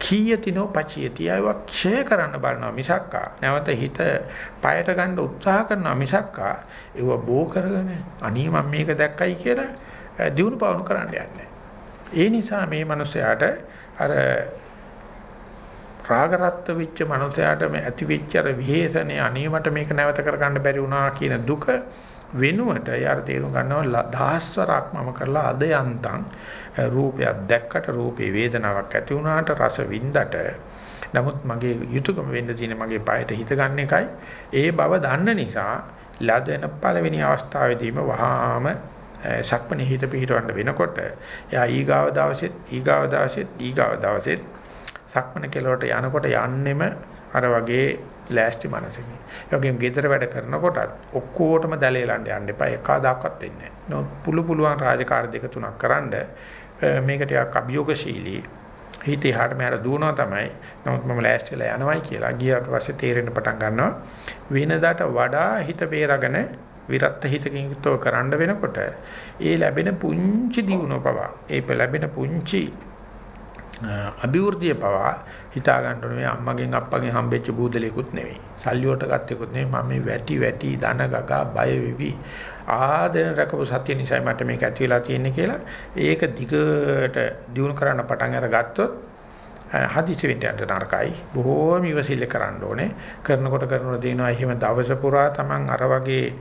කීයතිනෝ පචියති. අයව ක්ෂය කරන්න බලනවා මිසක්කා. නැවත හිත পায়ට ගන්න උත්සාහ කරනවා මිසක්කා. ඒව බෝ කරගෙන අනී මම මේක දැක්කයි කියලා දිනු පවණු කරන්න යන්නේ. ඒ නිසා මේ මිනිස්යාට අර රාගරත්ත වෙච්ච මිනිස්යාට මේ ඇති වෙච්ච අර විහෙසනේ අනී මට මේක නැවත කරගන්න බැරි වුණා කියන දුක වෙනුවට යාර තේරුම් ගන්නවා දහස්වරක් මම කරලා අද යන්තම් රූපයක් දැක්කට රූපේ වේදනාවක් ඇති වුණාට රස වින්දට. නමුත් මගේ යුතුයකම වෙන්න තියෙන මගේ পায়ට හිත ගන්න එකයි. ඒ බව දන්න නිසා ලදෙන පළවෙනි අවස්ථාවේදීම වහාම සක්මණේ හිත පිහිටවන්න වෙනකොට එයා ඊගාව දවසෙත් ඊගාව දවසෙත් ඊගාව දවසෙත් සක්මණ කෙලවට යනකොට යන්නෙම අර වගේ ලෑස්ති මනසකින්. ඒ වගේම ගෙදර වැඩ කරනකොටත් ඔක්කොටම දැලේලන්න යන්න එපා. එකදාකවත් වෙන්නේ නැහැ. පුළු පුළුවන් රාජකාරී දෙක තුනක් කරන්ඩ මේක ටිකක් අභියෝගශීලී. හිත එහාට මෙහාට දුවනවා තමයි. නමුත් මම ලෑස්තිලා යනවයි කියලා ගියාට පස්සේ තේරෙන්න පටන් ගන්නවා. වෙනදාට වඩා හිත බේරගෙන විරත් හිතකින් යුක්තව කරන්න වෙනකොට ඒ ලැබෙන පුංචි දියුණුව පවා ඒ ලැබෙන පුංචි අභිවෘද්ධිය පවා හිතා ගන්න ඕනේ අම්මගෙන් අප්පගෙන් හම්බෙච්ච බූදලයකුත් නෙවෙයි. සල්ලි වලට ගත්තෙකුත් නෙවෙයි. මම මේ වැටි වැටි දන ගගා බය වෙවි. ආදෙන රකපු සත්‍ය නිසා මට මේක ඇති වෙලා තියෙන්නේ කියලා ඒක දිගට දිනු කරන්න පටන් අරගත්තොත් හදිසි වෙන්න යන්න නරකයි. බොහෝම ඉවසිල්ල කරන්න ඕනේ. කරනකොට කරනකොට දිනවා එහෙම දවස පුරා Taman අර වගේ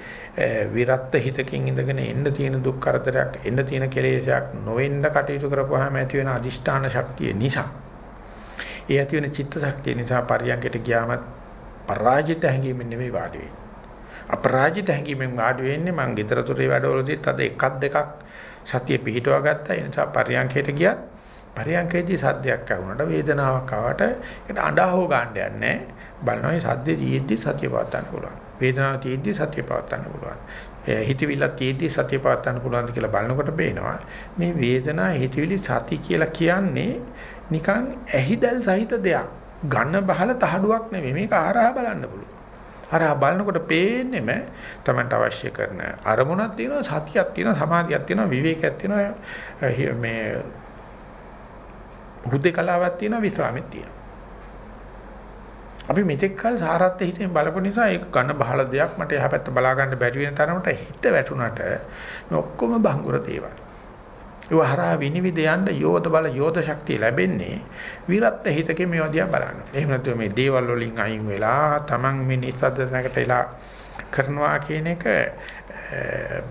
විරත් හිතකින් ඉඳගෙන එන්න තියෙන දුක් කරදරයක්, එන්න තියෙන කෙලෙසයක් නොවෙන්න කටයුතු කරපුවාම ඇති වෙන අදිෂ්ඨාන ශක්තිය නිසා. ඒ ඇති වෙන චිත්ත ශක්තිය නිසා පරියන්කට ගියාම පරාජිත හැඟීමෙන් නෙවෙයි වාඩි වෙන්නේ. අපරාජිත හැඟීමෙන් වාඩි වෙන්නේ මං ගෙදර තුරේ වැඩවලදීත් අද එකක් දෙකක් සතිය පිහිටවා ගත්තා. ඒ නිසා පරියන්කයට ගියත් පරියන්කේදී සද්දයක් ඇහුනට වේදනාවක් ආවට ඒකට අඬහව ගන්න යන්නේ බලනවා මේ සද්දේ තියෙද්දි සතිය පවත්වන්න පුළුවන්. වේදනාව තියෙද්දි සතිය පවත්වන්න පුළුවන්. හිතවිල්ල තියෙද්දි සතිය පවත්වන්න පුළුවන්ද කියලා බලනකොට පේනවා මේ වේදනාව හිතවිලි සති කියලා කියන්නේ නිකන් ඇහිදල් සහිත දෙයක්. ඝන බහල තහඩුවක් නෙමෙයි. මේක ආරහා බලන්න පුළුවන්. අර බලනකොට පේන්නෙම තමන්ට අවශ්‍ය කරන අරමුණක් තියෙනවා සතියක් තියෙනවා සමාධියක් තියෙනවා විවේකයක් තියෙනවා. මේ හුදේකලාවක් තියෙනවා විස්රාමෙත් තියෙනවා. අපි මෙතෙක් කල සාරත්ත හිතෙන් බලපු නිසා ඒක ඝන බහල දෙයක් මට එහා පැත්ත බලා ගන්න බැරි වෙන තරමට හිත වැටුණට මේ ඔක්කොම බංගුර දේවල්. ඒ හරහා විනිවිද යන්න යෝධ බල යෝධ ශක්තිය ලැබෙන්නේ විරත් හිතකේ මේවා දිහා බලන්න. එහෙම නැත්නම් මේ දේවල් වලින් අයින් වෙලා Taman මේ නිසද්දනකට එලා කරනවා කියන එක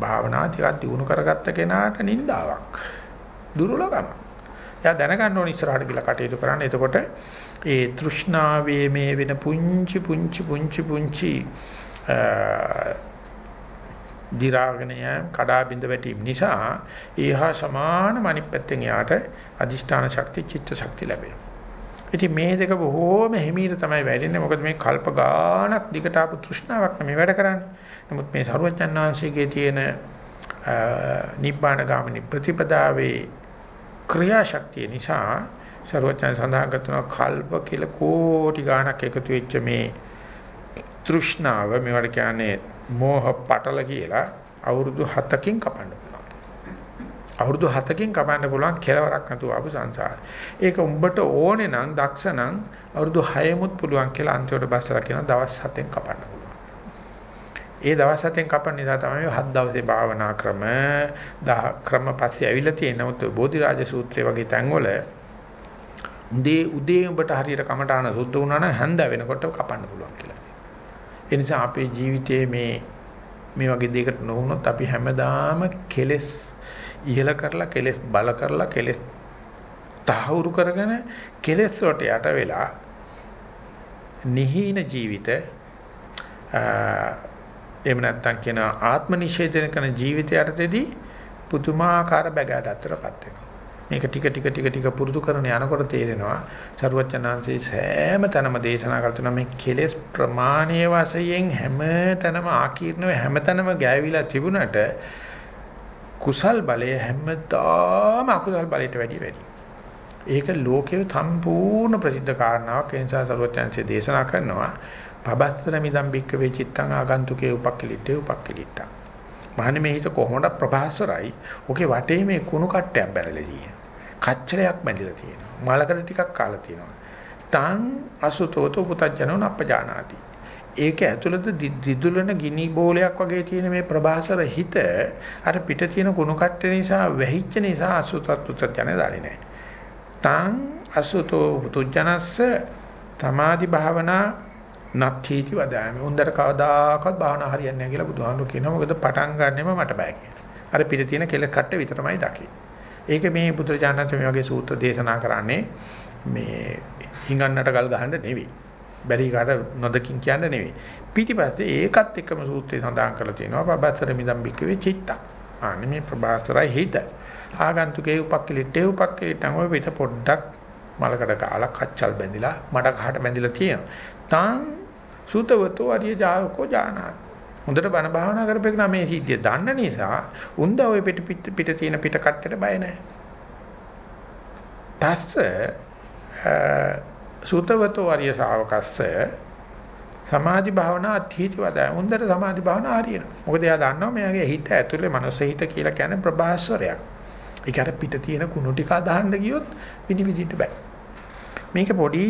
භාවනා ටිකක් දිනු කරගත්ත කෙනාට නින්දාවක්. දුර්වලකමක්. එයා දැනගන්න ඕන ඉස්සරහට ගිහලා කටයුතු කරන්න. එතකොට ඒ තෘෂ්ණාවේ මේ වෙන පුංචි පුංචි පුංචි පුංචි දි รา ගණය කඩා බිඳ වැටීම නිසා ඒහා සමාන මනිත් පැත්තෙන් යාට අදිෂ්ඨාන ශක්තිය චිත්ත ශක්තිය ලැබෙනවා. ඉතින් මේ දෙක බොහෝම හිමීර තමයි වැඩින්නේ. මොකද මේ කල්ප ගානක් දිගට ආපු තෘෂ්ණාවක් නෙමෙයි වැඩ කරන්නේ. නමුත් මේ සරුවචන් වහන්සේගේ තියෙන නිබ්බාන ගාමිනී ප්‍රතිපදාවේ ක්‍රියාශක්තිය නිසා ਸਰවඥයන් සඳහන් කරනවා කල්ප කියලා කෝටි ගාණක් එකතු වෙච්ච මේ තෘෂ්ණාව මේවට කියන්නේ මෝහ පටල කියලා අවුරුදු 7කින් කපන්න පුළුවන්. අවුරුදු 7කින් කපන්න පුළුවන් කෙලවරක් නැතුව ආපු සංසාරේ. ඒක උඹට ඕනේ නම් දක්ෂ නම් අවුරුදු 6මුත් පුළුවන් කියලා අන්තිමට බස්සලා කියන දවස් 7ෙන් කපන්න පුළුවන්. ඒ දවස් හතෙන් කපන නිසා තමයි හත් දවසේ භාවනා ක්‍රම ක්‍රම පස්සේ ඇවිල්ලා තියෙන නමුත් බෝධිරාජ සූත්‍රය වගේ තැන්වල උදේ උදේ උඹට හරියට කමඨාන සුද්ධ වුණා නම් හැන්ද වෙනකොට කපන්න පුළුවන් කියලා. ඒ නිසා අපේ ජීවිතයේ මේ මේ වගේ දෙයකට නොවුනොත් අපි හැමදාම කෙලෙස් ඉහල කරලා කෙලෙස් බල කරලා කෙලෙස් තහවුරු කරගෙන කෙලෙස් වලට යට වෙලා නිහීන ජීවිත එහෙම නැත්නම් කියන ආත්ම නිෂේධන කරන ජීවිතය යටතේදී පුදුමාකාර බගෑදත්තරපත් වෙනවා. මේක ටික ටික ටික ටික පුරුදු කරන යනකොට තේරෙනවා සරුවචනාංශේ සෑම තැනම දේශනා කරන මේ කෙලෙස් ප්‍රමාණීය වශයෙන් හැම තැනම ආකීර්ණව හැම තැනම ගෑවිලා තිබුණට කුසල් බලය හැමදාම අකුසල් බලයට වැඩිය වැඩි. ඒක ලෝකයේ සම්පූර්ණ ප්‍රසිද්ධ කාරණාවක් ඒ නිසා සරුවචනාංශේ දේශනා කරනවා පබස්සර මිදම් බික්ක වේ චිත්තං ආගන්තුකේ උපක්කලිටේ උපක්කලිට්ටා. මහන්නේ මේ හිත කොහොමද ප්‍රභාස්වරයි. ඔකේ වටේ මේ කුණු කට්ටයක් බැලලා තියෙනවා. කච්චලයක් බැඳලා තියෙනවා. මලකඩ ටිකක් කාලා තියෙනවා. තං අසුතෝතෝ පුතඥෝ අපජානාති. ඒක ඇතුළත දිදුලන ගිනි බෝලයක් වගේ තියෙන මේ ප්‍රභාසර හිත අර පිට තියෙන කුණු කට්ට නිසා වැහිච්ච නිසා අසුතත් පුතඥය දන්නේ නැහැ. තං අසුතෝ පුතුජනස්ස තමාදි භාවනා නත්ථීති වදාමි. උන්දර කවදාකවත් භාවනා හරියන්නේ නැහැ කියලා බුදුහාමුදුරු කියනවා. මොකද පටන් ගන්නෙම මට බෑ කියලා. අර පිට තියෙන කෙල කට්ට විතරමයි දකින්නේ. ඒක මේ බුදුරජාණන් මේ වගේ සූත්‍ර දේශනා කරන්නේ මේ හිඟන්නට ගල් ගහන්න නෙවෙයි. බැරි කාට නොදකින් කියන්න නෙවෙයි. පිටිපස්සේ ඒකත් එක්කම සූත්‍රය සඳහන් කරලා තියෙනවා. පබස්සර මිදම් බික්කවේ චිත්ත. ආන්නේ මේ ප්‍රබාස්තරයි හිත. ආගන්තුකේ උපක්කලිටේ උපක්කලිටන් ඔය පිට පොඩ්ඩක් මලකඩ කාලා කච්චල් බැඳිලා මඩ කහට බැඳිලා තියෙනවා. තාන් සුතවතෝ අරිය ජායකෝ ජානාති. හොඳට බණ භාවනා කරපේකන මේ සිද්ධිය දන්න නිසා උන්ද ඔය පිට පිට පිට තියෙන පිට කට්ටට බය නැහැ. තස්ස සූතවතෝ ආර්ය ශාවකස්ස සමාධි භාවනා අධීති වදයි. උන්දට සමාධි භාවනා හරියනවා. මොකද එයා දන්නවා මෙයාගේ හිත ඇතුලේ මනස හිත කියලා කියන්නේ ප්‍රභාස්වරයක්. ඒක අර පිට තියෙන කුණු ටික අදහන්න ගියොත් විනිවිදින්න බෑ. මේක පොඩි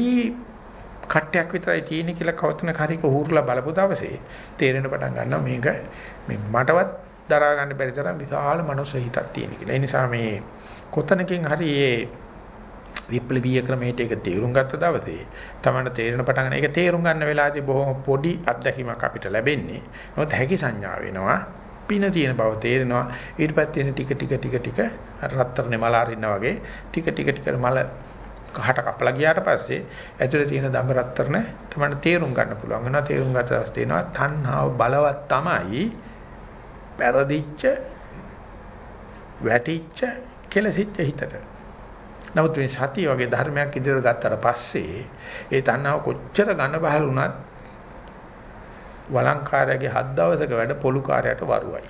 කට්ටයක් විතරයි තියෙන්නේ කියලා කවතන කාරික හුරුලා බලපු දවසේ තේරෙන පටන් ගන්නවා මේක මේ මටවත් දරා ගන්න බැරි තරම් විශාල මනුස්ස හිතක් තියෙන කියලා. ඒ නිසා මේ කොතනකින් හරි මේ විප්ලවීය ක්‍රමයට ඒක තේරුම් ගත්ත දවසේ තමයි තේරෙන පටන් ගන්න. ඒක තේරුම් ගන්න වෙලාවේදී බොහොම පොඩි අත්දැකීමක් අපිට ලැබෙන්නේ. මොකද හැකි සංඥා වෙනවා. පින තියෙන බව තේරෙනවා. ඊට පස්සේ ටික ටික ටික ටික රත්තරනේ මල අරිනා වගේ ටික ටික ටික මල කහට කපලා ගියාට පස්සේ ඇතුලේ තියෙන දඹ රත්තරන තමයි තේරුම් ගන්න පුළුවන් වෙනවා තේරුම් ගත්තට තේනවා තණ්හාව බලවත් තමයි පෙරදිච්ච වැටිච්ච කෙලසිච්ච හිතට නමුත් මේ සතිය වගේ ධර්මයක් ඉදිරියට ගත්තට පස්සේ ඒ තණ්හාව කොච්චර ඝන බහල් වුණත් වළංකාරයාගේ හත් දවසක වැඩ පොලු කාර්යයට වරුවයි.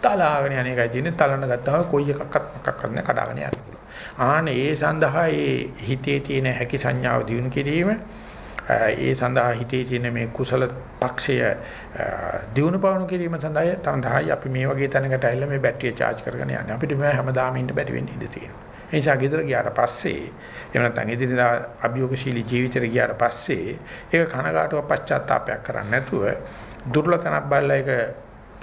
තලාගෙන යන එකයි තියෙන්නේ තලන ගත්තාම කොයි එකක්වත් මොකක්වත් නැහැ කඩාගෙන යන්න පුළුවන්. ආන ඒ සඳහා ඒ හිතේ තියෙන හැකි සංඥාව දිනු කිරීම ඒ සඳහා හිතේ තියෙන මේ කුසල පක්ෂය දිනු පවණු කිරීම සඳහා තමයි අපි මේ වගේ තැනකට ඇවිල්ලා මේ බැටරිය charge කරගෙන යන්නේ. අපිට මේ හැමදාම ඉන්න බැරි වෙන්න ඉඩ තියෙනවා. ඒ නිසා ගෙදර ගියාට පස්සේ එහෙම නැත්නම් ඉදිරියදා අභියෝගශීලී ජීවිතේට ගියාට පස්සේ ඒක කනගාටුව පශ්චාත්තාවපයක් කරන්නේ නැතුව දුර්ලභතනක් බලලා ඒක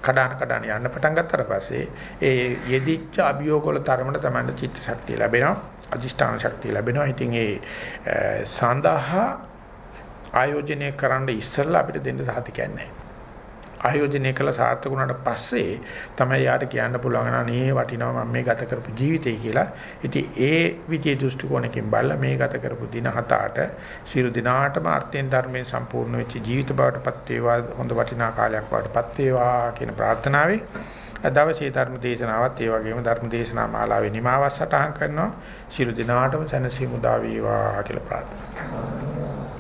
කඩාන කඩාන යන්න පටන් ගත්තට පස්සේ ඒ යෙදිච්ච අභියෝග වල තරමට තමයි චිත්ත ශක්තිය ලැබෙනවා අධිෂ්ඨාන ශක්තිය ලැබෙනවා. ඉතින් ඒ සඳහා ආයෝජනය කරන්න ඉස්සෙල්ලා අපිට දෙන්න සහතිකයක් නැහැ. ආයෝජනය කළ සාර්ථක වුණාට පස්සේ තමයි යාට කියන්න පුළුවන් අනේ වටිනවා මම මේ ගත කරපු ජීවිතය කියලා. ඉතින් ඒ විචේ දෘෂ්ටි කෝණකින් බලලා මේ ගත කරපු දින හතට සියලු දිනාටම අර්ථයෙන් ධර්මයෙන් සම්පූර්ණ වෙච්ච ජීවිත බවටපත් වේවා හොඳ වටිනා කාලයක් බවටපත් වේවා කියන ප්‍රාර්ථනාවයි. අදවසේ ධර්ම දේශනාවත් ඒ වගේම ධර්ම දේශනා මාලාවේ නිමාවක් සටහන් කරනවා. සියලු දිනාටම සැනසීම උදා වේවා කියලා ප්‍රාර්ථනා කරනවා.